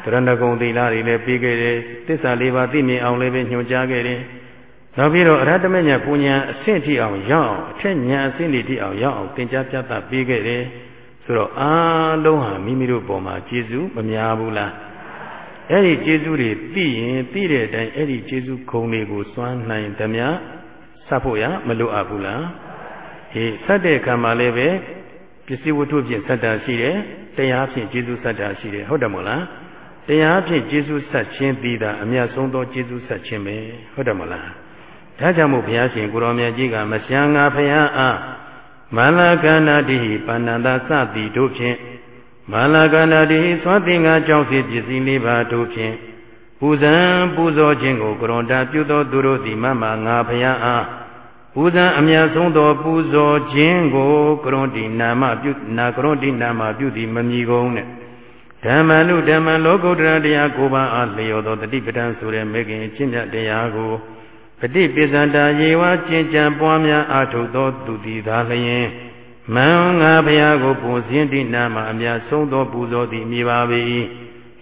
တရဏဂုံသီလတွေလည်းပြီးခဲ့တယ်သစ္စာလေးပါးသိမြင်အောင်လည်းပဲညွှန်ကြားခဲ့တယ်နောက်ပြီးတော့အရဟတမေညာပူညာအဆင့်ထိအောင်ရောက်အောင်အထက်ညာအဆင့်တွေထိအောင်ရောက်အောင်သင်ကြားပြသပေးခဲ့တယ်ဆိုတော့အားလုံးဟာမိမိတို့ပေါ်မှာကျေးဇူးမများဘူးလား အဲ့ဒီကျေးဇူးတွေသိရင်သိတဲ့အတိုင်းအဲ့ဒီကျေးဇူးခုံတွေကိုစွမ်းနိုင်သမျှဆက်ဖို့ရမလိုအပ်ဘူးလားဟေးဆက်တဲ့ခံမှာလည်းပဲပစ္စည်းဝတ္ထုဖြင့်ဆက်တာရှိတယ်တရားဖြင့်ကျေးဇူးဆက်တာရှိတယ်ဟုတ်တယ်မို့လားတရားဖြင့်ကျေးဇူးဆက်ခြင်းပြီးတာအမြတ်ဆုံးသောကျေးဇူးဆက်ခြင်းပဲဟုတ်တယ်မို့လားဒါကြောင့်မို့ဘုရားရှင်ကိုရောမြတ်ကြီးကမရှမ်းငါဖယားအားမန္လကန္နာတိပန္နန္တသတိတို့ဖြင့် မာလာကန္တာတိသွတ်တင်္ဂါကြောင့်စီပစ္စည်းလေးပါတို့ဖြင့်ပူဇံပူဇော်ခြင်းကိုကရွန်တာပြုသောသူတို့သည်မမငါဖယားအားပူဇံအမြတ်ဆုံးသောပူဇော်ခြင်းကိုကရွန်တိနာမပြုနာကရွန်တိနာမပြုသည်မမြည်ကုန်နဲ့ဓမ္မနုဓမ္မလောကုတ္တရာတရားကိုပါအားလျော်သောတတိပဒံဆိုတဲ့မေခင်ချင်းမြတ်တရားကိုပฏิပိစ္ဆန္တာယေဝကျင့်ကြံပွားများအားထုတ်သောသူသည်သာလျှင် မံငါဘုရားကိုပူဇင်းတိနာမှာအများဆုံးသောပူဇော်သည်မြည်ပါ၏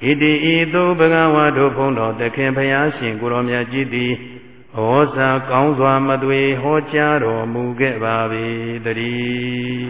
ဣတိဤသို့ဘဂဝါတို့ဘုန်းတော်သခင်ဘုရားရှင်ကိုရောမြတ်ကြီးသည်ဟောစာကောင်းစွာမသွေဟောကြားတော်မူခဲ့ပါ၏တည်း